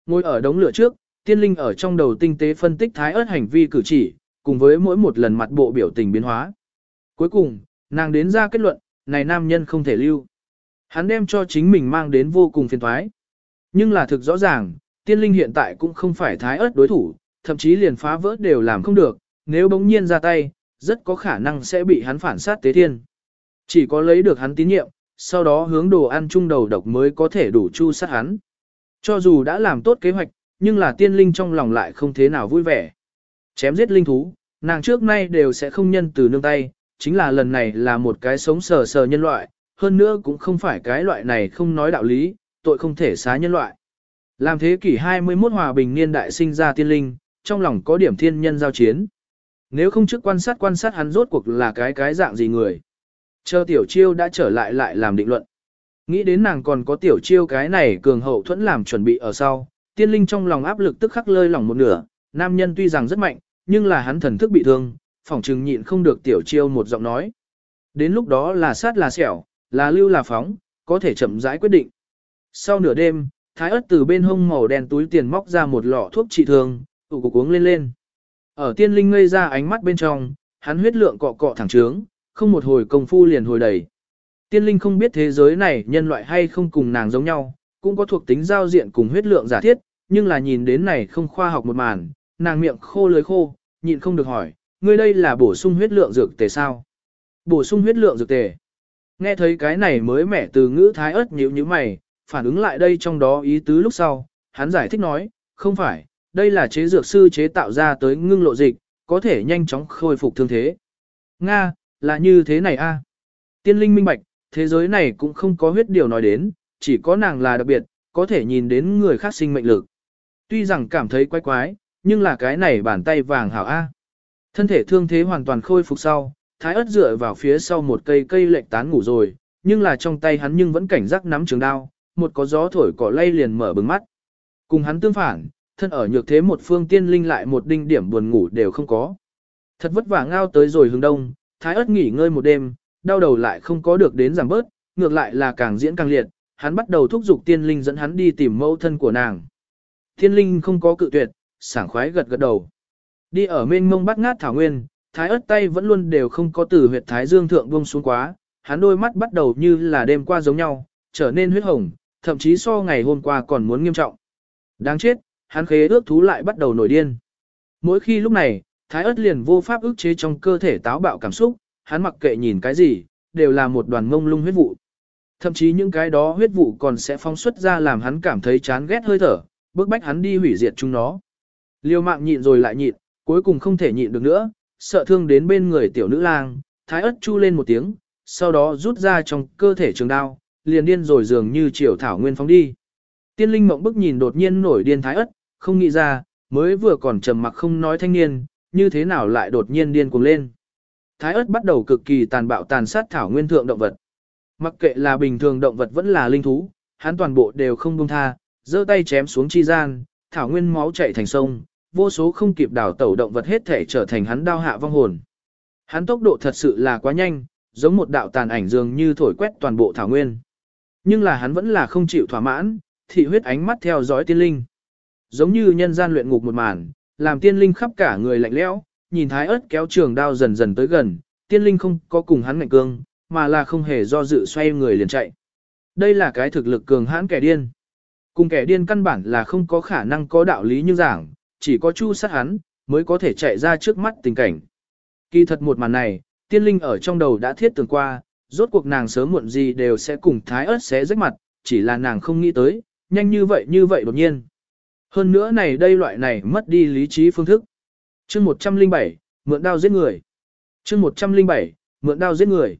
Speaker 1: Ngồi ở đống lửa trước, tiên linh ở trong đầu tinh tế phân tích thái ớt hành vi cử chỉ, cùng với mỗi một lần mặt bộ biểu tình biến hóa. Cuối cùng, nàng đến ra kết luận, này nam nhân không thể lưu. Hắn đem cho chính mình mang đến vô cùng phiền thoái. Nhưng là thực rõ ràng, tiên linh hiện tại cũng không phải thái ớt đối thủ, thậm chí liền phá vỡ đều làm không được, nếu bỗng nhiên ra tay, rất có khả năng sẽ bị hắn phản sát tế thiên. Chỉ có lấy được hắn tín nhiệm, sau đó hướng đồ ăn chung đầu độc mới có thể đủ chu sát hắn. Cho dù đã làm tốt kế hoạch, nhưng là tiên linh trong lòng lại không thế nào vui vẻ. Chém giết linh thú, nàng trước nay đều sẽ không nhân từ nương tay, chính là lần này là một cái sống sờ sờ nhân loại, hơn nữa cũng không phải cái loại này không nói đạo lý, tội không thể xá nhân loại. Làm thế kỷ 21 hòa bình niên đại sinh ra tiên linh, trong lòng có điểm thiên nhân giao chiến. Nếu không trước quan sát quan sát hắn rốt cuộc là cái cái dạng gì người. Chờ tiểu chiêu đã trở lại lại làm định luận. Nghĩ đến nàng còn có tiểu chiêu cái này cường hậu thuẫn làm chuẩn bị ở sau, tiên linh trong lòng áp lực tức khắc lơi lỏng một nửa, nam nhân tuy rằng rất mạnh, nhưng là hắn thần thức bị thương, phỏng trừng nhịn không được tiểu chiêu một giọng nói. Đến lúc đó là sát là xẻo, là lưu là phóng, có thể chậm rãi quyết định. Sau nửa đêm, thái ớt từ bên hông màu đen túi tiền móc ra một lọ thuốc trị thương, tụ cục uống lên lên. Ở tiên linh ngây ra ánh mắt bên trong, hắn huyết lượng cọ cọ thẳng trướng, không một hồi công phu liền hồi đầy. Tiên linh không biết thế giới này nhân loại hay không cùng nàng giống nhau, cũng có thuộc tính giao diện cùng huyết lượng giả thiết, nhưng là nhìn đến này không khoa học một màn, nàng miệng khô lưới khô, nhịn không được hỏi, ngươi đây là bổ sung huyết lượng dược tề sao? Bổ sung huyết lượng dược tề. Nghe thấy cái này mới mẻ từ ngữ thái ớt nhíu như mày, phản ứng lại đây trong đó ý tứ lúc sau, hắn giải thích nói, không phải, đây là chế dược sư chế tạo ra tới ngưng lộ dịch, có thể nhanh chóng khôi phục thương thế. Nga, là như thế này a. Tiên linh minh bạch, thế giới này cũng không có huyết điều nói đến, chỉ có nàng là đặc biệt, có thể nhìn đến người khác sinh mệnh lực. Tuy rằng cảm thấy quái quái, nhưng là cái này bàn tay vàng hảo A. Thân thể thương thế hoàn toàn khôi phục sau, thái ớt dựa vào phía sau một cây cây lệch tán ngủ rồi, nhưng là trong tay hắn nhưng vẫn cảnh giác nắm trường đao, một có gió thổi cỏ lay liền mở bừng mắt. Cùng hắn tương phản, thân ở nhược thế một phương tiên linh lại một đinh điểm buồn ngủ đều không có. Thật vất vả ngao tới rồi hướng đông, thái ớt nghỉ ngơi một đêm, đau đầu lại không có được đến giảm bớt, ngược lại là càng diễn càng liệt, hắn bắt đầu thúc giục tiên linh dẫn hắn đi tìm mẫu thân của nàng. Tiên linh không có cự tuyệt, sảng khoái gật gật đầu. Đi ở mênh mông bắt ngát thảo nguyên, thái ớt tay vẫn luôn đều không có từ huyệt thái dương thượng buông xuống quá, hắn đôi mắt bắt đầu như là đêm qua giống nhau, trở nên huyết hồng, thậm chí so ngày hôm qua còn muốn nghiêm trọng. Đáng chết, hắn khế ước thú lại bắt đầu nổi điên. Mỗi khi lúc này, thái ớt liền vô pháp ức chế trong cơ thể táo bạo cảm xúc, hắn mặc kệ nhìn cái gì, đều là một đoàn mông lung huyết vụ. Thậm chí những cái đó huyết vụ còn sẽ phóng xuất ra làm hắn cảm thấy chán ghét hơi thở, bước bách hắn đi hủy diệt chúng nó. Liêu mạng nhịn rồi lại nhịn, cuối cùng không thể nhịn được nữa, sợ thương đến bên người tiểu nữ lang, thái ớt chu lên một tiếng, sau đó rút ra trong cơ thể trường đao, liền điên rồi dường như chiều thảo nguyên phóng đi. Tiên linh mộng bức nhìn đột nhiên nổi điên thái ớt, không nghĩ ra, mới vừa còn trầm mặc không nói thanh niên, như thế nào lại đột nhiên điên cuồng lên. Thái ớt bắt đầu cực kỳ tàn bạo tàn sát thảo nguyên thượng động vật. Mặc kệ là bình thường động vật vẫn là linh thú, hắn toàn bộ đều không buông tha, giơ tay chém xuống chi gian, thảo nguyên máu chảy thành sông, vô số không kịp đảo tẩu động vật hết thể trở thành hắn đao hạ vong hồn. Hắn tốc độ thật sự là quá nhanh, giống một đạo tàn ảnh dường như thổi quét toàn bộ thảo nguyên. Nhưng là hắn vẫn là không chịu thỏa mãn, thị huyết ánh mắt theo dõi tiên linh. Giống như nhân gian luyện ngục một màn, làm tiên linh khắp cả người lạnh lẽo, nhìn thái ớt kéo trường đao dần dần tới gần, tiên linh không có cùng hắn ngạnh cương, mà là không hề do dự xoay người liền chạy. Đây là cái thực lực cường hãn kẻ điên. Cùng kẻ điên căn bản là không có khả năng có đạo lý như giảng, chỉ có chu sát hắn, mới có thể chạy ra trước mắt tình cảnh. Kỳ thật một màn này, tiên linh ở trong đầu đã thiết tưởng qua, rốt cuộc nàng sớm muộn gì đều sẽ cùng thái ớt xé rách mặt, chỉ là nàng không nghĩ tới, nhanh như vậy như vậy đột nhiên. Hơn nữa này đây loại này mất đi lý trí phương thức. chương 107, mượn đao giết người. chương 107, mượn đao giết người.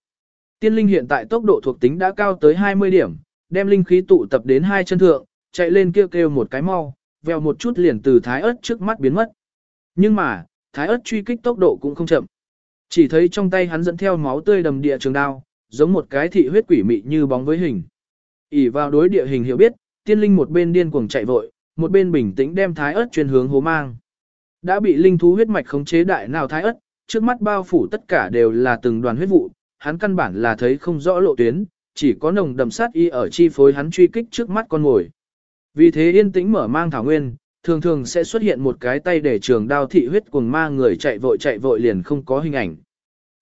Speaker 1: Tiên linh hiện tại tốc độ thuộc tính đã cao tới 20 điểm, đem linh khí tụ tập đến hai chân thượng, chạy lên kêu kêu một cái mau, vèo một chút liền từ thái ớt trước mắt biến mất. Nhưng mà, thái ớt truy kích tốc độ cũng không chậm. Chỉ thấy trong tay hắn dẫn theo máu tươi đầm địa trường đao, giống một cái thị huyết quỷ mị như bóng với hình. ỉ vào đối địa hình hiểu biết, tiên linh một bên điên cuồng chạy vội, một bên bình tĩnh đem thái ớt chuyên hướng hố mang. Đã bị linh thú huyết mạch khống chế đại nào thái ớt, trước mắt bao phủ tất cả đều là từng đoàn huyết vụ, hắn căn bản là thấy không rõ lộ tuyến, chỉ có nồng đậm sát y ở chi phối hắn truy kích trước mắt con ngồi. Vì thế yên tĩnh mở mang thảo nguyên, thường thường sẽ xuất hiện một cái tay để trường đao thị huyết cuồng ma người chạy vội chạy vội liền không có hình ảnh.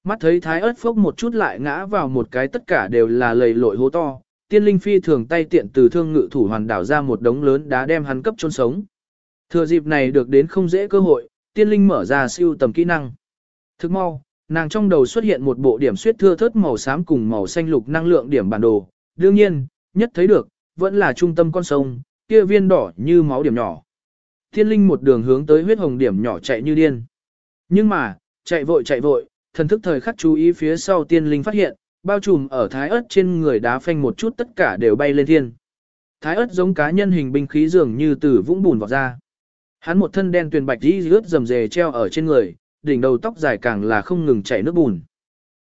Speaker 1: Mắt thấy thái ớt phốc một chút lại ngã vào một cái tất cả đều là lầy lội hố to, tiên linh phi thường tay tiện từ thương ngự thủ hoàn đảo ra một đống lớn đá đem hắn cấp chôn sống. Thừa dịp này được đến không dễ cơ hội, tiên linh mở ra siêu tầm kỹ năng. Thức mau, nàng trong đầu xuất hiện một bộ điểm suyết thưa thớt màu xám cùng màu xanh lục năng lượng điểm bản đồ. Đương nhiên, nhất thấy được, vẫn là trung tâm con sông, kia viên đỏ như máu điểm nhỏ. Tiên linh một đường hướng tới huyết hồng điểm nhỏ chạy như điên. Nhưng mà, chạy vội chạy vội, thần thức thời khắc chú ý phía sau tiên linh phát hiện, bao trùm ở thái ớt trên người đá phanh một chút tất cả đều bay lên thiên. Thái ớt giống cá nhân hình binh khí dường như từ vũng bùn vọt ra. Hắn một thân đen tuyền bạch đi rướt rầm rề treo ở trên người, đỉnh đầu tóc dài càng là không ngừng chảy nước bùn.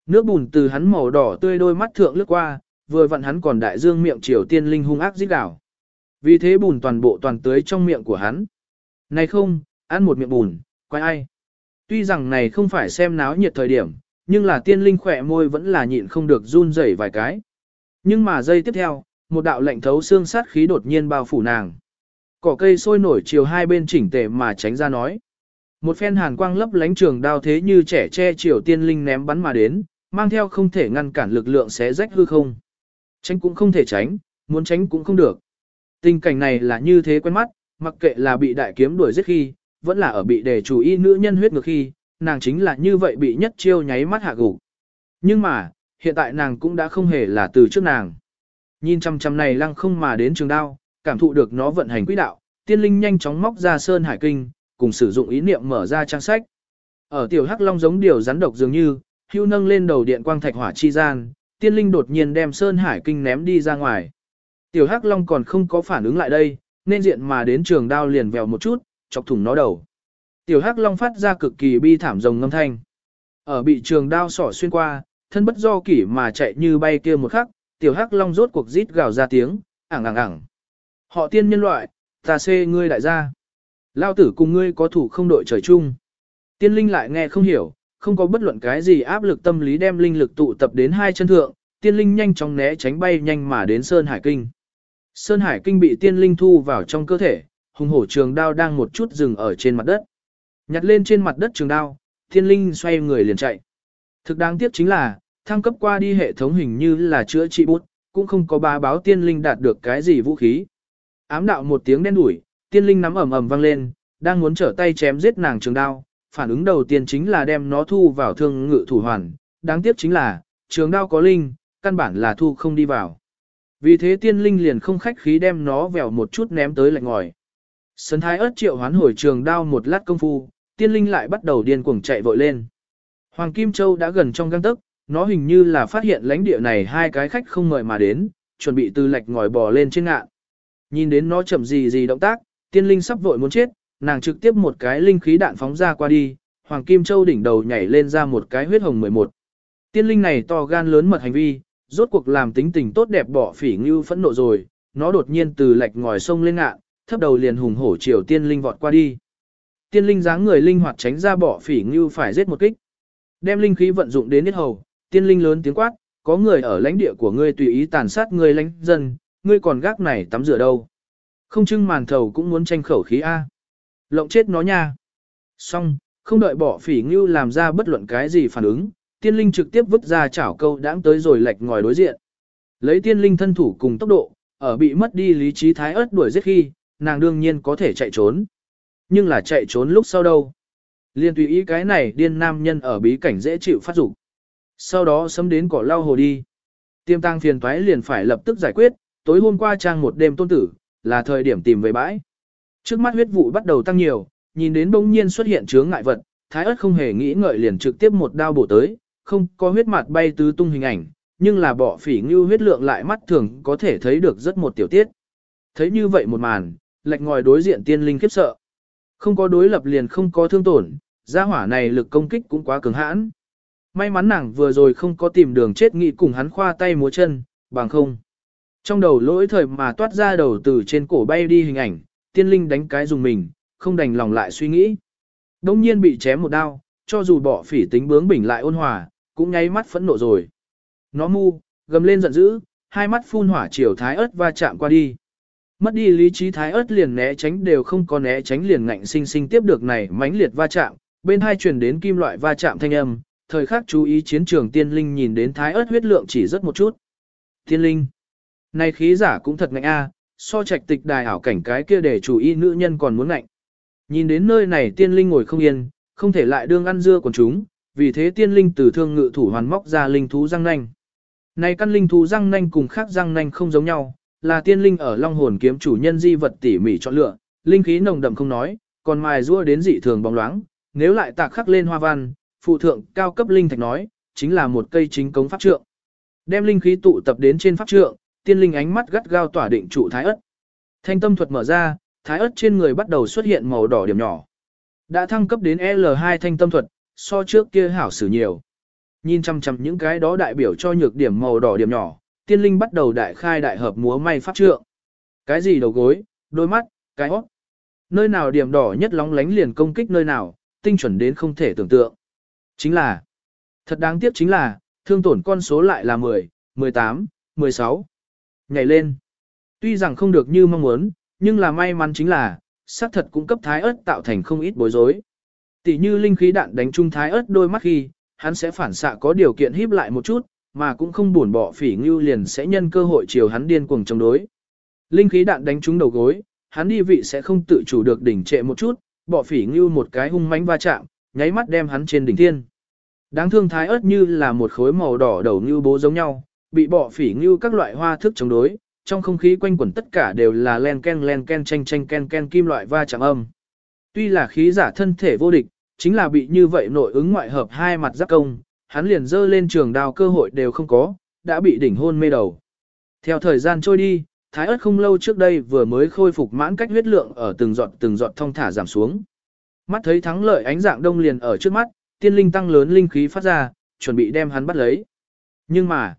Speaker 1: Nước bùn từ hắn màu đỏ tươi đôi mắt thượng lướt qua, vừa vặn hắn còn đại dương miệng triều tiên linh hung ác rít đảo. Vì thế bùn toàn bộ toàn tưới trong miệng của hắn. Này không, ăn một miệng bùn, quay ai. Tuy rằng này không phải xem náo nhiệt thời điểm, nhưng là tiên linh khỏe môi vẫn là nhịn không được run rẩy vài cái. Nhưng mà giây tiếp theo, một đạo lệnh thấu xương sát khí đột nhiên bao phủ nàng. Cỏ cây sôi nổi chiều hai bên chỉnh tề mà tránh ra nói. Một phen hàn quang lấp lánh trường đao thế như trẻ che chiều tiên linh ném bắn mà đến, mang theo không thể ngăn cản lực lượng xé rách hư không. Tránh cũng không thể tránh, muốn tránh cũng không được. Tình cảnh này là như thế quen mắt, mặc kệ là bị đại kiếm đuổi giết khi, vẫn là ở bị đề chủ y nữ nhân huyết ngược khi, nàng chính là như vậy bị nhất chiêu nháy mắt hạ gục. Nhưng mà, hiện tại nàng cũng đã không hề là từ trước nàng. Nhìn chăm chăm này lăng không mà đến trường đao, cảm thụ được nó vận hành quỹ đạo, tiên linh nhanh chóng móc ra sơn hải kinh, cùng sử dụng ý niệm mở ra trang sách. Ở tiểu hắc long giống điều rắn độc dường như, hưu nâng lên đầu điện quang thạch hỏa chi gian, tiên linh đột nhiên đem sơn hải kinh ném đi ra ngoài. Tiểu hắc long còn không có phản ứng lại đây, nên diện mà đến trường đao liền vèo một chút, chọc thủng nó đầu. Tiểu hắc long phát ra cực kỳ bi thảm rồng ngâm thanh. Ở bị trường đao sỏ xuyên qua, thân bất do kỷ mà chạy như bay kia một khắc, tiểu hắc long rốt cuộc rít gào ra tiếng, ảng ảng ảng. Họ tiên nhân loại, ta xê ngươi đại gia. Lao tử cùng ngươi có thủ không đội trời chung. Tiên linh lại nghe không hiểu, không có bất luận cái gì áp lực tâm lý đem linh lực tụ tập đến hai chân thượng, tiên linh nhanh chóng né tránh bay nhanh mà đến Sơn Hải Kinh. Sơn Hải Kinh bị tiên linh thu vào trong cơ thể, hùng hổ trường đao đang một chút dừng ở trên mặt đất. Nhặt lên trên mặt đất trường đao, thiên linh xoay người liền chạy. Thực đáng tiếc chính là, thăng cấp qua đi hệ thống hình như là chữa trị bút, cũng không có ba báo tiên linh đạt được cái gì vũ khí. Ám đạo một tiếng đen đuổi, tiên linh nắm ầm ầm vang lên, đang muốn trở tay chém giết nàng trường đao, phản ứng đầu tiên chính là đem nó thu vào thương ngự thủ hoàn, đáng tiếc chính là, trường đao có linh, căn bản là thu không đi vào. Vì thế tiên linh liền không khách khí đem nó vèo một chút ném tới lạnh ngòi. Sấn thái ớt triệu hoán hồi trường đao một lát công phu, tiên linh lại bắt đầu điên cuồng chạy vội lên. Hoàng Kim Châu đã gần trong găng tức, nó hình như là phát hiện lãnh địa này hai cái khách không mời mà đến, chuẩn bị từ lạch ngòi bò lên trên ngạn. Nhìn đến nó chậm gì gì động tác, tiên linh sắp vội muốn chết, nàng trực tiếp một cái linh khí đạn phóng ra qua đi, Hoàng Kim Châu đỉnh đầu nhảy lên ra một cái huyết hồng 11. Tiên linh này to gan lớn mật hành vi, rốt cuộc làm tính tình tốt đẹp bỏ phỉ ngưu phẫn nộ rồi, nó đột nhiên từ lạch ngòi sông lên ngạn, thấp đầu liền hùng hổ chiều tiên linh vọt qua đi. Tiên linh dáng người linh hoạt tránh ra bỏ phỉ ngưu phải giết một kích. Đem linh khí vận dụng đến hết hầu, tiên linh lớn tiếng quát, có người ở lãnh địa của ngươi tùy ý tàn sát người lãnh dân, ngươi còn gác này tắm rửa đâu. Không trưng màn thầu cũng muốn tranh khẩu khí A. Lộng chết nó nha. Xong, không đợi bỏ phỉ ngưu làm ra bất luận cái gì phản ứng, tiên linh trực tiếp vứt ra chảo câu đãng tới rồi lệch ngòi đối diện. Lấy tiên linh thân thủ cùng tốc độ, ở bị mất đi lý trí thái ớt đuổi giết khi, nàng đương nhiên có thể chạy trốn. Nhưng là chạy trốn lúc sau đâu. Liên tùy ý cái này điên nam nhân ở bí cảnh dễ chịu phát dục Sau đó sấm đến cỏ lau hồ đi. Tiêm tăng phiền toái liền phải lập tức giải quyết, tối hôm qua trang một đêm tôn tử, là thời điểm tìm về bãi. Trước mắt huyết vụ bắt đầu tăng nhiều, nhìn đến bỗng nhiên xuất hiện chướng ngại vật, thái ớt không hề nghĩ ngợi liền trực tiếp một đao bổ tới, không có huyết mặt bay tứ tung hình ảnh, nhưng là bỏ phỉ ngưu huyết lượng lại mắt thường có thể thấy được rất một tiểu tiết. Thấy như vậy một màn, lệch ngòi đối diện tiên linh khiếp sợ. Không có đối lập liền không có thương tổn, gia hỏa này lực công kích cũng quá cứng hãn. May mắn nàng vừa rồi không có tìm đường chết nghị cùng hắn khoa tay múa chân, bằng không. Trong đầu lỗi thời mà toát ra đầu từ trên cổ bay đi hình ảnh, tiên linh đánh cái dùng mình, không đành lòng lại suy nghĩ. Đông nhiên bị chém một đao, cho dù bỏ phỉ tính bướng bỉnh lại ôn hòa, cũng nháy mắt phẫn nộ rồi. Nó mu, gầm lên giận dữ, hai mắt phun hỏa chiều thái ớt va chạm qua đi. Mất đi lý trí thái ớt liền né tránh đều không có né tránh liền ngạnh sinh sinh tiếp được này mãnh liệt va chạm, bên hai truyền đến kim loại va chạm thanh âm, thời khắc chú ý chiến trường tiên linh nhìn đến thái ớt huyết lượng chỉ rất một chút. Tiên linh, này khí giả cũng thật ngạnh a, so trạch tịch đài ảo cảnh cái kia để chủ y nữ nhân còn muốn ngạnh. Nhìn đến nơi này tiên linh ngồi không yên, không thể lại đương ăn dưa của chúng, vì thế tiên linh từ thương ngự thủ hoàn móc ra linh thú răng nanh. Này căn linh thú răng nanh cùng khác răng nanh không giống nhau, là tiên linh ở long hồn kiếm chủ nhân di vật tỉ mỉ chọn lựa, linh khí nồng đậm không nói, còn mài rua đến dị thường bóng loáng, nếu lại tạc khắc lên hoa văn, phụ thượng cao cấp linh thạch nói, chính là một cây chính cống pháp trượng. Đem linh khí tụ tập đến trên pháp trượng, tiên linh ánh mắt gắt gao tỏa định trụ thái ất. Thanh tâm thuật mở ra, thái ất trên người bắt đầu xuất hiện màu đỏ điểm nhỏ. Đã thăng cấp đến L2 thanh tâm thuật, so trước kia hảo sử nhiều. Nhìn chăm chăm những cái đó đại biểu cho nhược điểm màu đỏ điểm nhỏ, tiên linh bắt đầu đại khai đại hợp múa may pháp trượng. Cái gì đầu gối, đôi mắt, cái hót. Nơi nào điểm đỏ nhất lóng lánh liền công kích nơi nào, tinh chuẩn đến không thể tưởng tượng. Chính là, thật đáng tiếc chính là, thương tổn con số lại là 10, 18, 16. Nhảy lên. Tuy rằng không được như mong muốn, nhưng là may mắn chính là, xác thật cũng cấp thái ớt tạo thành không ít bối rối. Tỷ như linh khí đạn đánh trung thái ớt đôi mắt khi, hắn sẽ phản xạ có điều kiện híp lại một chút, mà cũng không buồn bỏ phỉ ngưu liền sẽ nhân cơ hội chiều hắn điên cuồng chống đối. Linh khí đạn đánh trúng đầu gối, hắn đi vị sẽ không tự chủ được đỉnh trệ một chút, bỏ phỉ ngưu một cái hung mãnh va chạm, nháy mắt đem hắn trên đỉnh thiên. Đáng thương thái ớt như là một khối màu đỏ đầu như bố giống nhau, bị bỏ phỉ ngưu các loại hoa thức chống đối, trong không khí quanh quẩn tất cả đều là len ken len ken chanh chanh ken ken kim loại va chạm âm. Tuy là khí giả thân thể vô địch, chính là bị như vậy nội ứng ngoại hợp hai mặt giáp công, hắn liền dơ lên trường đao cơ hội đều không có, đã bị đỉnh hôn mê đầu. Theo thời gian trôi đi, thái ớt không lâu trước đây vừa mới khôi phục mãn cách huyết lượng ở từng giọt từng giọt thông thả giảm xuống. Mắt thấy thắng lợi ánh dạng đông liền ở trước mắt, tiên linh tăng lớn linh khí phát ra, chuẩn bị đem hắn bắt lấy. Nhưng mà,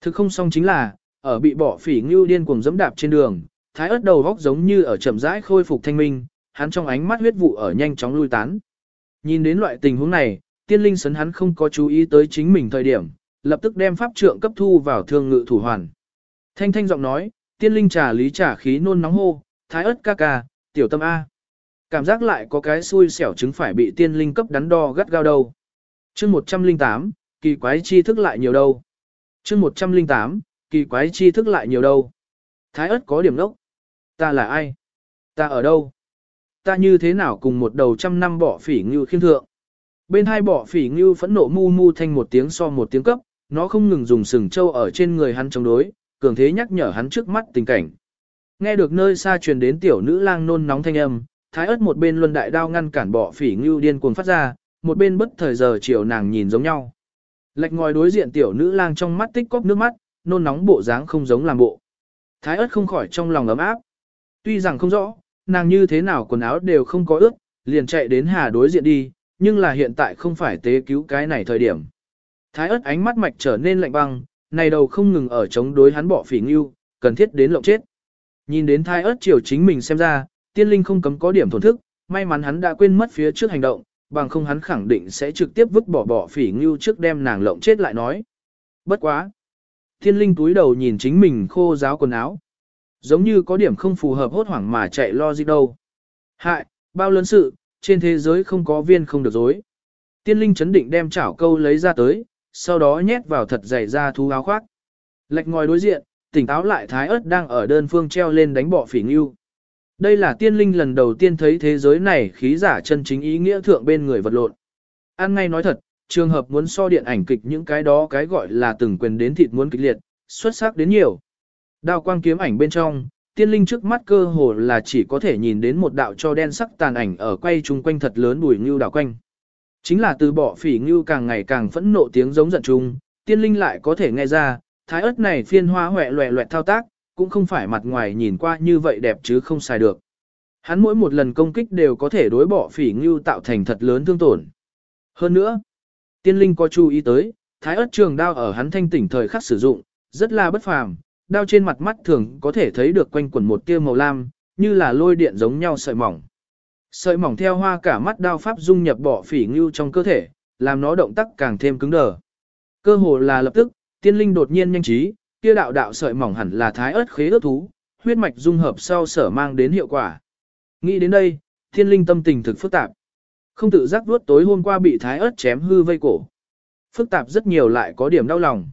Speaker 1: thực không xong chính là, ở bị bỏ phỉ ngưu điên cuồng dẫm đạp trên đường, thái ớt đầu góc giống như ở chậm rãi khôi phục thanh minh, hắn trong ánh mắt huyết vụ ở nhanh chóng lui tán. Nhìn đến loại tình huống này, tiên linh sấn hắn không có chú ý tới chính mình thời điểm, lập tức đem pháp trượng cấp thu vào thương ngự thủ hoàn. Thanh thanh giọng nói, tiên linh trả lý trả khí nôn nóng hô, thái ớt ca ca, tiểu tâm A. Cảm giác lại có cái xui xẻo chứng phải bị tiên linh cấp đắn đo gắt gao đâu. chương 108, kỳ quái chi thức lại nhiều đâu. chương 108, kỳ quái chi thức lại nhiều đâu. Thái ớt có điểm nốc. Ta là ai? Ta ở đâu? Ta như thế nào cùng một đầu trăm năm bỏ phỉ ngưu khiêm thượng? Bên hai bỏ phỉ ngưu phẫn nộ mu mu thanh một tiếng so một tiếng cấp, nó không ngừng dùng sừng trâu ở trên người hắn chống đối, cường thế nhắc nhở hắn trước mắt tình cảnh. Nghe được nơi xa truyền đến tiểu nữ lang nôn nóng thanh âm, thái ớt một bên luân đại đao ngăn cản bỏ phỉ ngưu điên cuồng phát ra, một bên bất thời giờ chiều nàng nhìn giống nhau. Lệch ngồi đối diện tiểu nữ lang trong mắt tích cóp nước mắt, nôn nóng bộ dáng không giống làm bộ. Thái ớt không khỏi trong lòng ấm áp. Tuy rằng không rõ, nàng như thế nào quần áo đều không có ướt, liền chạy đến hà đối diện đi, nhưng là hiện tại không phải tế cứu cái này thời điểm. Thái ớt ánh mắt mạch trở nên lạnh băng, này đầu không ngừng ở chống đối hắn bỏ phỉ ngưu, cần thiết đến lộng chết. Nhìn đến thái ớt chiều chính mình xem ra, tiên linh không cấm có điểm thổn thức, may mắn hắn đã quên mất phía trước hành động, bằng không hắn khẳng định sẽ trực tiếp vứt bỏ bỏ phỉ ngưu trước đem nàng lộng chết lại nói. Bất quá. Tiên linh túi đầu nhìn chính mình khô giáo quần áo. Giống như có điểm không phù hợp hốt hoảng mà chạy lo gì đâu. Hại, bao lớn sự, trên thế giới không có viên không được dối. Tiên linh chấn định đem chảo câu lấy ra tới, sau đó nhét vào thật dày ra thú áo khoác. Lệch ngồi đối diện, tỉnh táo lại thái ớt đang ở đơn phương treo lên đánh bọ phỉ ngưu. Đây là tiên linh lần đầu tiên thấy thế giới này khí giả chân chính ý nghĩa thượng bên người vật lộn. An ngay nói thật, trường hợp muốn so điện ảnh kịch những cái đó cái gọi là từng quyền đến thịt muốn kịch liệt, xuất sắc đến nhiều. Đao quang kiếm ảnh bên trong, tiên linh trước mắt cơ hồ là chỉ có thể nhìn đến một đạo cho đen sắc tàn ảnh ở quay chung quanh thật lớn bùi ngưu đảo quanh. Chính là từ bỏ phỉ ngưu càng ngày càng phẫn nộ tiếng giống giận chung, tiên linh lại có thể nghe ra, thái ớt này phiên hoa hoẹ loẹ loẹt thao tác, cũng không phải mặt ngoài nhìn qua như vậy đẹp chứ không xài được. Hắn mỗi một lần công kích đều có thể đối bỏ phỉ ngưu tạo thành thật lớn thương tổn. Hơn nữa, tiên linh có chú ý tới, thái ớt trường đao ở hắn thanh tỉnh thời khắc sử dụng, rất là bất phàm, đao trên mặt mắt thường có thể thấy được quanh quẩn một tia màu lam, như là lôi điện giống nhau sợi mỏng. Sợi mỏng theo hoa cả mắt đao pháp dung nhập bỏ phỉ ngưu trong cơ thể, làm nó động tác càng thêm cứng đờ. Cơ hồ là lập tức, tiên linh đột nhiên nhanh trí, kia đạo đạo sợi mỏng hẳn là thái ớt khế ước thú, huyết mạch dung hợp sau sở mang đến hiệu quả. Nghĩ đến đây, thiên linh tâm tình thực phức tạp. Không tự giác vuốt tối hôm qua bị thái ớt chém hư vây cổ. Phức tạp rất nhiều lại có điểm đau lòng.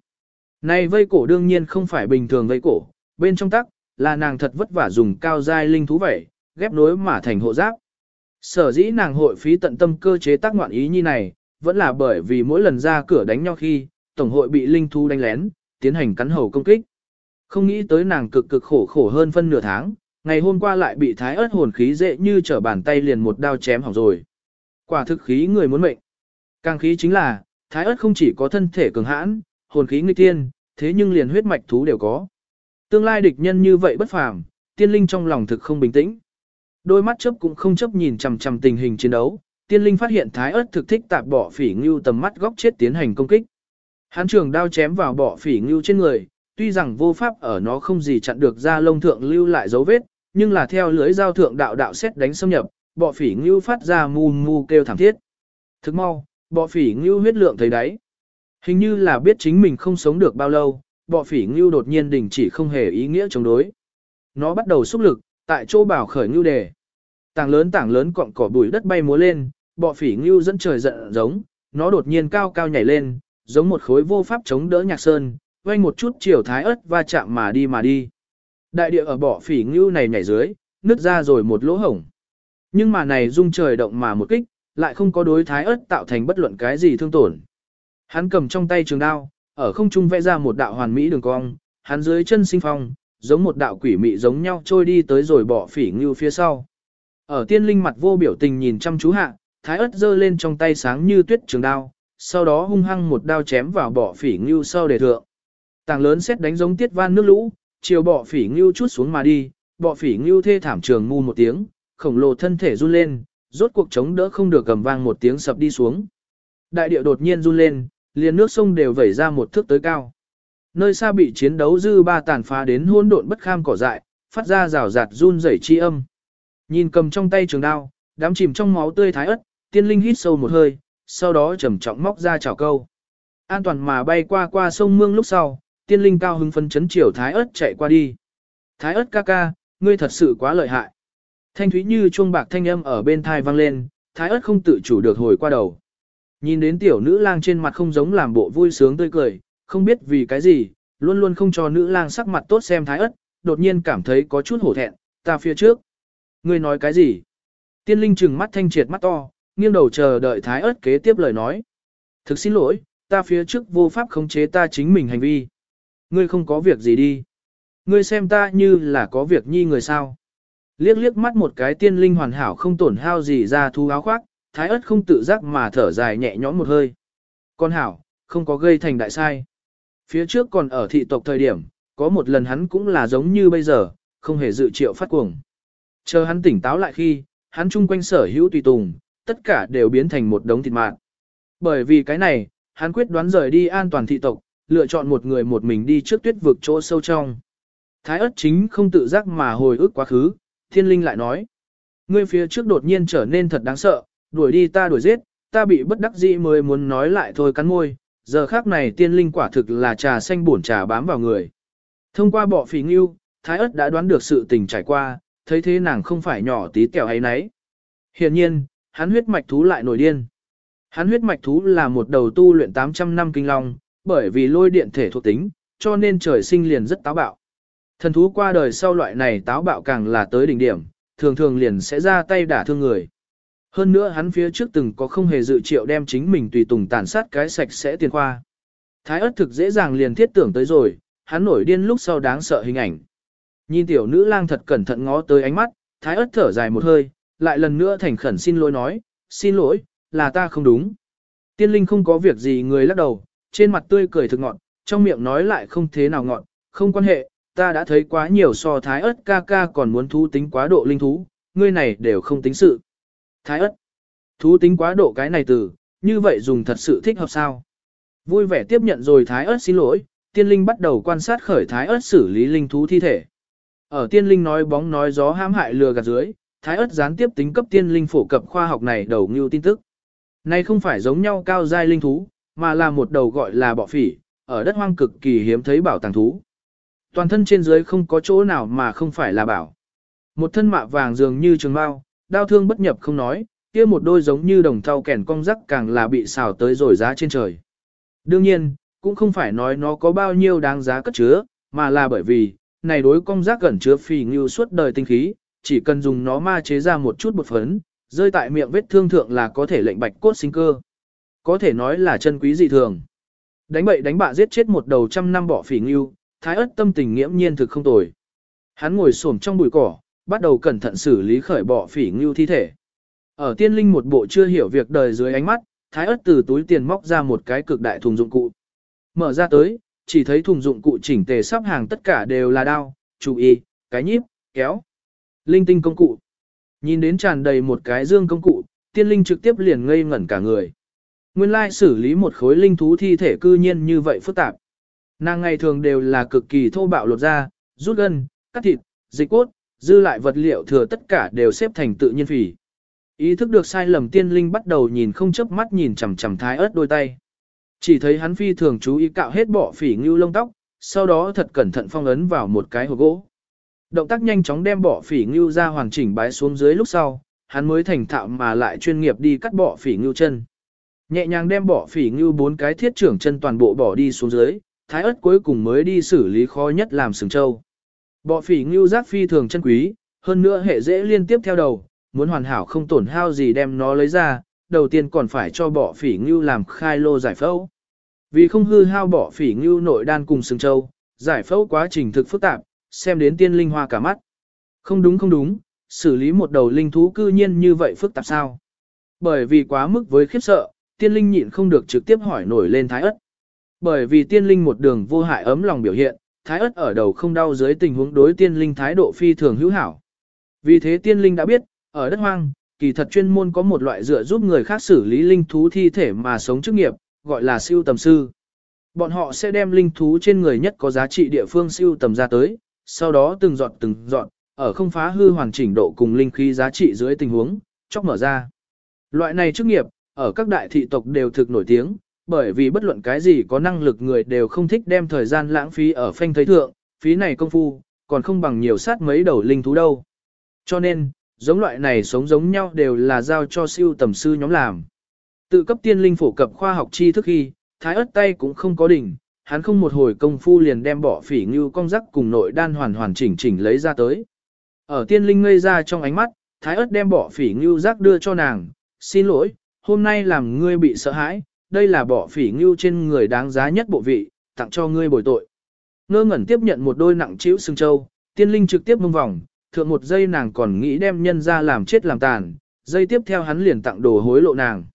Speaker 1: Này vây cổ đương nhiên không phải bình thường vây cổ, bên trong tắc, là nàng thật vất vả dùng cao giai linh thú vẩy, ghép nối mà thành hộ giáp. Sở dĩ nàng hội phí tận tâm cơ chế tác ngoạn ý như này, vẫn là bởi vì mỗi lần ra cửa đánh nhau khi, tổng hội bị linh thú đánh lén, tiến hành cắn hầu công kích. Không nghĩ tới nàng cực cực khổ khổ hơn phân nửa tháng, ngày hôm qua lại bị thái ớt hồn khí dễ như trở bàn tay liền một đao chém hỏng rồi. Quả thực khí người muốn mệnh. Càng khí chính là, thái ớt không chỉ có thân thể cường hãn, hồn khí nghịch tiên, thế nhưng liền huyết mạch thú đều có. Tương lai địch nhân như vậy bất phàm, tiên linh trong lòng thực không bình tĩnh. Đôi mắt chớp cũng không chấp nhìn chằm chằm tình hình chiến đấu, tiên linh phát hiện thái ớt thực thích tạp bỏ phỉ ngưu tầm mắt góc chết tiến hành công kích. Hán trường đao chém vào bỏ phỉ ngưu trên người, tuy rằng vô pháp ở nó không gì chặn được ra lông thượng lưu lại dấu vết, nhưng là theo lưới giao thượng đạo đạo xét đánh xâm nhập, bọ phỉ ngưu phát ra mù mù kêu thảm thiết. Thức mau, bọ phỉ ngưu huyết lượng thấy đáy. Hình như là biết chính mình không sống được bao lâu, bọ phỉ ngưu đột nhiên đình chỉ không hề ý nghĩa chống đối. Nó bắt đầu xúc lực, tại chỗ bảo khởi ngưu đề. Tảng lớn tảng lớn cọng cỏ bụi đất bay múa lên, bọ phỉ ngưu dẫn trời giận giống, nó đột nhiên cao cao nhảy lên, giống một khối vô pháp chống đỡ nhạc sơn, quay một chút chiều thái ớt va chạm mà đi mà đi. Đại địa ở bọ phỉ ngưu này nhảy dưới, nứt ra rồi một lỗ hổng. Nhưng mà này dung trời động mà một kích, lại không có đối thái ớt tạo thành bất luận cái gì thương tổn. Hắn cầm trong tay trường đao, ở không trung vẽ ra một đạo hoàn mỹ đường cong, hắn dưới chân sinh phong, giống một đạo quỷ mị giống nhau trôi đi tới rồi bỏ phỉ ngưu phía sau. Ở tiên linh mặt vô biểu tình nhìn chăm chú hạ, thái ớt giơ lên trong tay sáng như tuyết trường đao, sau đó hung hăng một đao chém vào bỏ phỉ ngưu sau để thượng. Tàng lớn xét đánh giống tiết van nước lũ, chiều bỏ phỉ ngưu chút xuống mà đi, bỏ phỉ ngưu thê thảm trường mu một tiếng, khổng lồ thân thể run lên, rốt cuộc chống đỡ không được cầm vang một tiếng sập đi xuống. Đại địa đột nhiên run lên, liền nước sông đều vẩy ra một thước tới cao. Nơi xa bị chiến đấu dư ba tàn phá đến hỗn độn bất kham cỏ dại, phát ra rào rạt run rẩy chi âm. Nhìn cầm trong tay trường đao, đám chìm trong máu tươi thái ất, tiên linh hít sâu một hơi, sau đó trầm trọng móc ra chảo câu. An toàn mà bay qua qua sông mương lúc sau, tiên linh cao hứng phấn chấn chiều thái ất chạy qua đi. Thái ất ca ca, ngươi thật sự quá lợi hại. Thanh thúy như chuông bạc thanh âm ở bên thai vang lên, thái ất không tự chủ được hồi qua đầu. Nhìn đến tiểu nữ lang trên mặt không giống làm bộ vui sướng tươi cười, không biết vì cái gì, luôn luôn không cho nữ lang sắc mặt tốt xem thái ất, đột nhiên cảm thấy có chút hổ thẹn, ta phía trước. Ngươi nói cái gì? Tiên linh trừng mắt thanh triệt mắt to, nghiêng đầu chờ đợi thái ất kế tiếp lời nói. Thực xin lỗi, ta phía trước vô pháp khống chế ta chính mình hành vi. Ngươi không có việc gì đi. Ngươi xem ta như là có việc nhi người sao. Liếc liếc mắt một cái tiên linh hoàn hảo không tổn hao gì ra thu áo khoác, thái ớt không tự giác mà thở dài nhẹ nhõm một hơi. Con hảo, không có gây thành đại sai. Phía trước còn ở thị tộc thời điểm, có một lần hắn cũng là giống như bây giờ, không hề dự triệu phát cuồng. Chờ hắn tỉnh táo lại khi, hắn chung quanh sở hữu tùy tùng, tất cả đều biến thành một đống thịt mạt. Bởi vì cái này, hắn quyết đoán rời đi an toàn thị tộc, lựa chọn một người một mình đi trước tuyết vực chỗ sâu trong. Thái ớt chính không tự giác mà hồi ức quá khứ, thiên linh lại nói. Ngươi phía trước đột nhiên trở nên thật đáng sợ, đuổi đi ta đuổi giết, ta bị bất đắc dĩ mới muốn nói lại thôi cắn môi, giờ khác này tiên linh quả thực là trà xanh bổn trà bám vào người. Thông qua bọ phì ngưu, Thái ất đã đoán được sự tình trải qua, thấy thế nàng không phải nhỏ tí kẹo hay nấy. Hiện nhiên, hắn huyết mạch thú lại nổi điên. Hắn huyết mạch thú là một đầu tu luyện 800 năm kinh long, bởi vì lôi điện thể thuộc tính, cho nên trời sinh liền rất táo bạo. Thần thú qua đời sau loại này táo bạo càng là tới đỉnh điểm, thường thường liền sẽ ra tay đả thương người. Hơn nữa hắn phía trước từng có không hề dự triệu đem chính mình tùy tùng tàn sát cái sạch sẽ tiền khoa. Thái ớt thực dễ dàng liền thiết tưởng tới rồi, hắn nổi điên lúc sau đáng sợ hình ảnh. Nhìn tiểu nữ lang thật cẩn thận ngó tới ánh mắt, thái ớt thở dài một hơi, lại lần nữa thành khẩn xin lỗi nói, xin lỗi, là ta không đúng. Tiên linh không có việc gì người lắc đầu, trên mặt tươi cười thực ngọn, trong miệng nói lại không thế nào ngọn, không quan hệ, ta đã thấy quá nhiều so thái ớt ca ca còn muốn thú tính quá độ linh thú, ngươi này đều không tính sự. Thái ất. Thú tính quá độ cái này từ, như vậy dùng thật sự thích hợp sao? Vui vẻ tiếp nhận rồi thái ớt xin lỗi, tiên linh bắt đầu quan sát khởi thái ớt xử lý linh thú thi thể. Ở tiên linh nói bóng nói gió hãm hại lừa gạt dưới, thái ớt gián tiếp tính cấp tiên linh phổ cập khoa học này đầu như tin tức. Này không phải giống nhau cao giai linh thú, mà là một đầu gọi là bọ phỉ, ở đất hoang cực kỳ hiếm thấy bảo tàng thú. Toàn thân trên dưới không có chỗ nào mà không phải là bảo. Một thân mạ vàng dường như trường bao, đau thương bất nhập không nói, kia một đôi giống như đồng thau kèn cong rắc càng là bị xào tới rồi giá trên trời. Đương nhiên, cũng không phải nói nó có bao nhiêu đáng giá cất chứa, mà là bởi vì, này đối cong rác gần chứa phì như suốt đời tinh khí, chỉ cần dùng nó ma chế ra một chút bột phấn, rơi tại miệng vết thương thượng là có thể lệnh bạch cốt sinh cơ. Có thể nói là chân quý dị thường. Đánh bậy đánh bạ giết chết một đầu trăm năm bỏ phỉ ngưu, thái ớt tâm tình nghiễm nhiên thực không tồi. Hắn ngồi xổm trong bụi cỏ, bắt đầu cẩn thận xử lý khởi bỏ phỉ ngưu thi thể. Ở tiên linh một bộ chưa hiểu việc đời dưới ánh mắt, thái ớt từ túi tiền móc ra một cái cực đại thùng dụng cụ. Mở ra tới, chỉ thấy thùng dụng cụ chỉnh tề sắp hàng tất cả đều là đao, chú y, cái nhíp, kéo. Linh tinh công cụ. Nhìn đến tràn đầy một cái dương công cụ, tiên linh trực tiếp liền ngây ngẩn cả người. Nguyên lai xử lý một khối linh thú thi thể cư nhiên như vậy phức tạp. Nàng ngày thường đều là cực kỳ thô bạo lột ra, rút gân, cắt thịt, dịch cốt, dư lại vật liệu thừa tất cả đều xếp thành tự nhiên phỉ. Ý thức được sai lầm tiên linh bắt đầu nhìn không chớp mắt nhìn chằm chằm thái ớt đôi tay. Chỉ thấy hắn phi thường chú ý cạo hết bỏ phỉ ngưu lông tóc, sau đó thật cẩn thận phong ấn vào một cái hộp gỗ. Động tác nhanh chóng đem bỏ phỉ ngưu ra hoàn chỉnh bái xuống dưới lúc sau, hắn mới thành thạo mà lại chuyên nghiệp đi cắt bỏ phỉ ngưu chân. Nhẹ nhàng đem bỏ phỉ ngưu bốn cái thiết trưởng chân toàn bộ bỏ đi xuống dưới, thái ớt cuối cùng mới đi xử lý khó nhất làm sừng châu. Bọ phỉ ngưu giác phi thường chân quý, hơn nữa hệ dễ liên tiếp theo đầu, muốn hoàn hảo không tổn hao gì đem nó lấy ra, đầu tiên còn phải cho bọ phỉ ngưu làm khai lô giải phẫu. Vì không hư hao bọ phỉ ngưu nội đan cùng sừng châu, giải phẫu quá trình thực phức tạp, xem đến tiên linh hoa cả mắt. Không đúng không đúng, xử lý một đầu linh thú cư nhiên như vậy phức tạp sao? Bởi vì quá mức với khiếp sợ, tiên linh nhịn không được trực tiếp hỏi nổi lên thái ất. Bởi vì tiên linh một đường vô hại ấm lòng biểu hiện, thái ớt ở đầu không đau dưới tình huống đối tiên linh thái độ phi thường hữu hảo. Vì thế tiên linh đã biết, ở đất hoang, kỳ thật chuyên môn có một loại dựa giúp người khác xử lý linh thú thi thể mà sống chức nghiệp, gọi là siêu tầm sư. Bọn họ sẽ đem linh thú trên người nhất có giá trị địa phương siêu tầm ra tới, sau đó từng dọn từng dọn, ở không phá hư hoàn chỉnh độ cùng linh khí giá trị dưới tình huống, chóc mở ra. Loại này chức nghiệp, ở các đại thị tộc đều thực nổi tiếng, bởi vì bất luận cái gì có năng lực người đều không thích đem thời gian lãng phí ở phanh thấy thượng, phí này công phu, còn không bằng nhiều sát mấy đầu linh thú đâu. Cho nên, giống loại này sống giống nhau đều là giao cho siêu tầm sư nhóm làm. Tự cấp tiên linh phổ cập khoa học tri thức khi, thái ớt tay cũng không có đỉnh, hắn không một hồi công phu liền đem bỏ phỉ như cong rắc cùng nội đan hoàn hoàn chỉnh chỉnh lấy ra tới. Ở tiên linh ngây ra trong ánh mắt, thái ớt đem bỏ phỉ như rắc đưa cho nàng, xin lỗi, hôm nay làm ngươi bị sợ hãi, đây là bỏ phỉ ngưu trên người đáng giá nhất bộ vị, tặng cho ngươi bồi tội. Ngơ ngẩn tiếp nhận một đôi nặng chịu xương châu, tiên linh trực tiếp mông vòng, thượng một giây nàng còn nghĩ đem nhân ra làm chết làm tàn, giây tiếp theo hắn liền tặng đồ hối lộ nàng.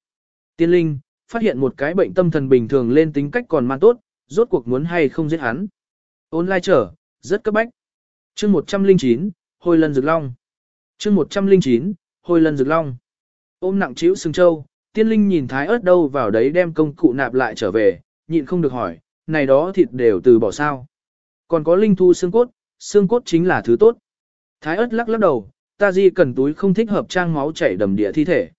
Speaker 1: Tiên linh, phát hiện một cái bệnh tâm thần bình thường lên tính cách còn man tốt, rốt cuộc muốn hay không giết hắn. Ôn lai trở, rất cấp bách. chương 109, Hôi lần rực Long. chương 109, Hôi lần rực Long. Ôm nặng chịu sừng châu, tiên linh nhìn thái ớt đâu vào đấy đem công cụ nạp lại trở về, nhịn không được hỏi, này đó thịt đều từ bỏ sao. Còn có linh thu xương cốt, xương cốt chính là thứ tốt. Thái ớt lắc lắc đầu, ta di cần túi không thích hợp trang máu chảy đầm địa thi thể.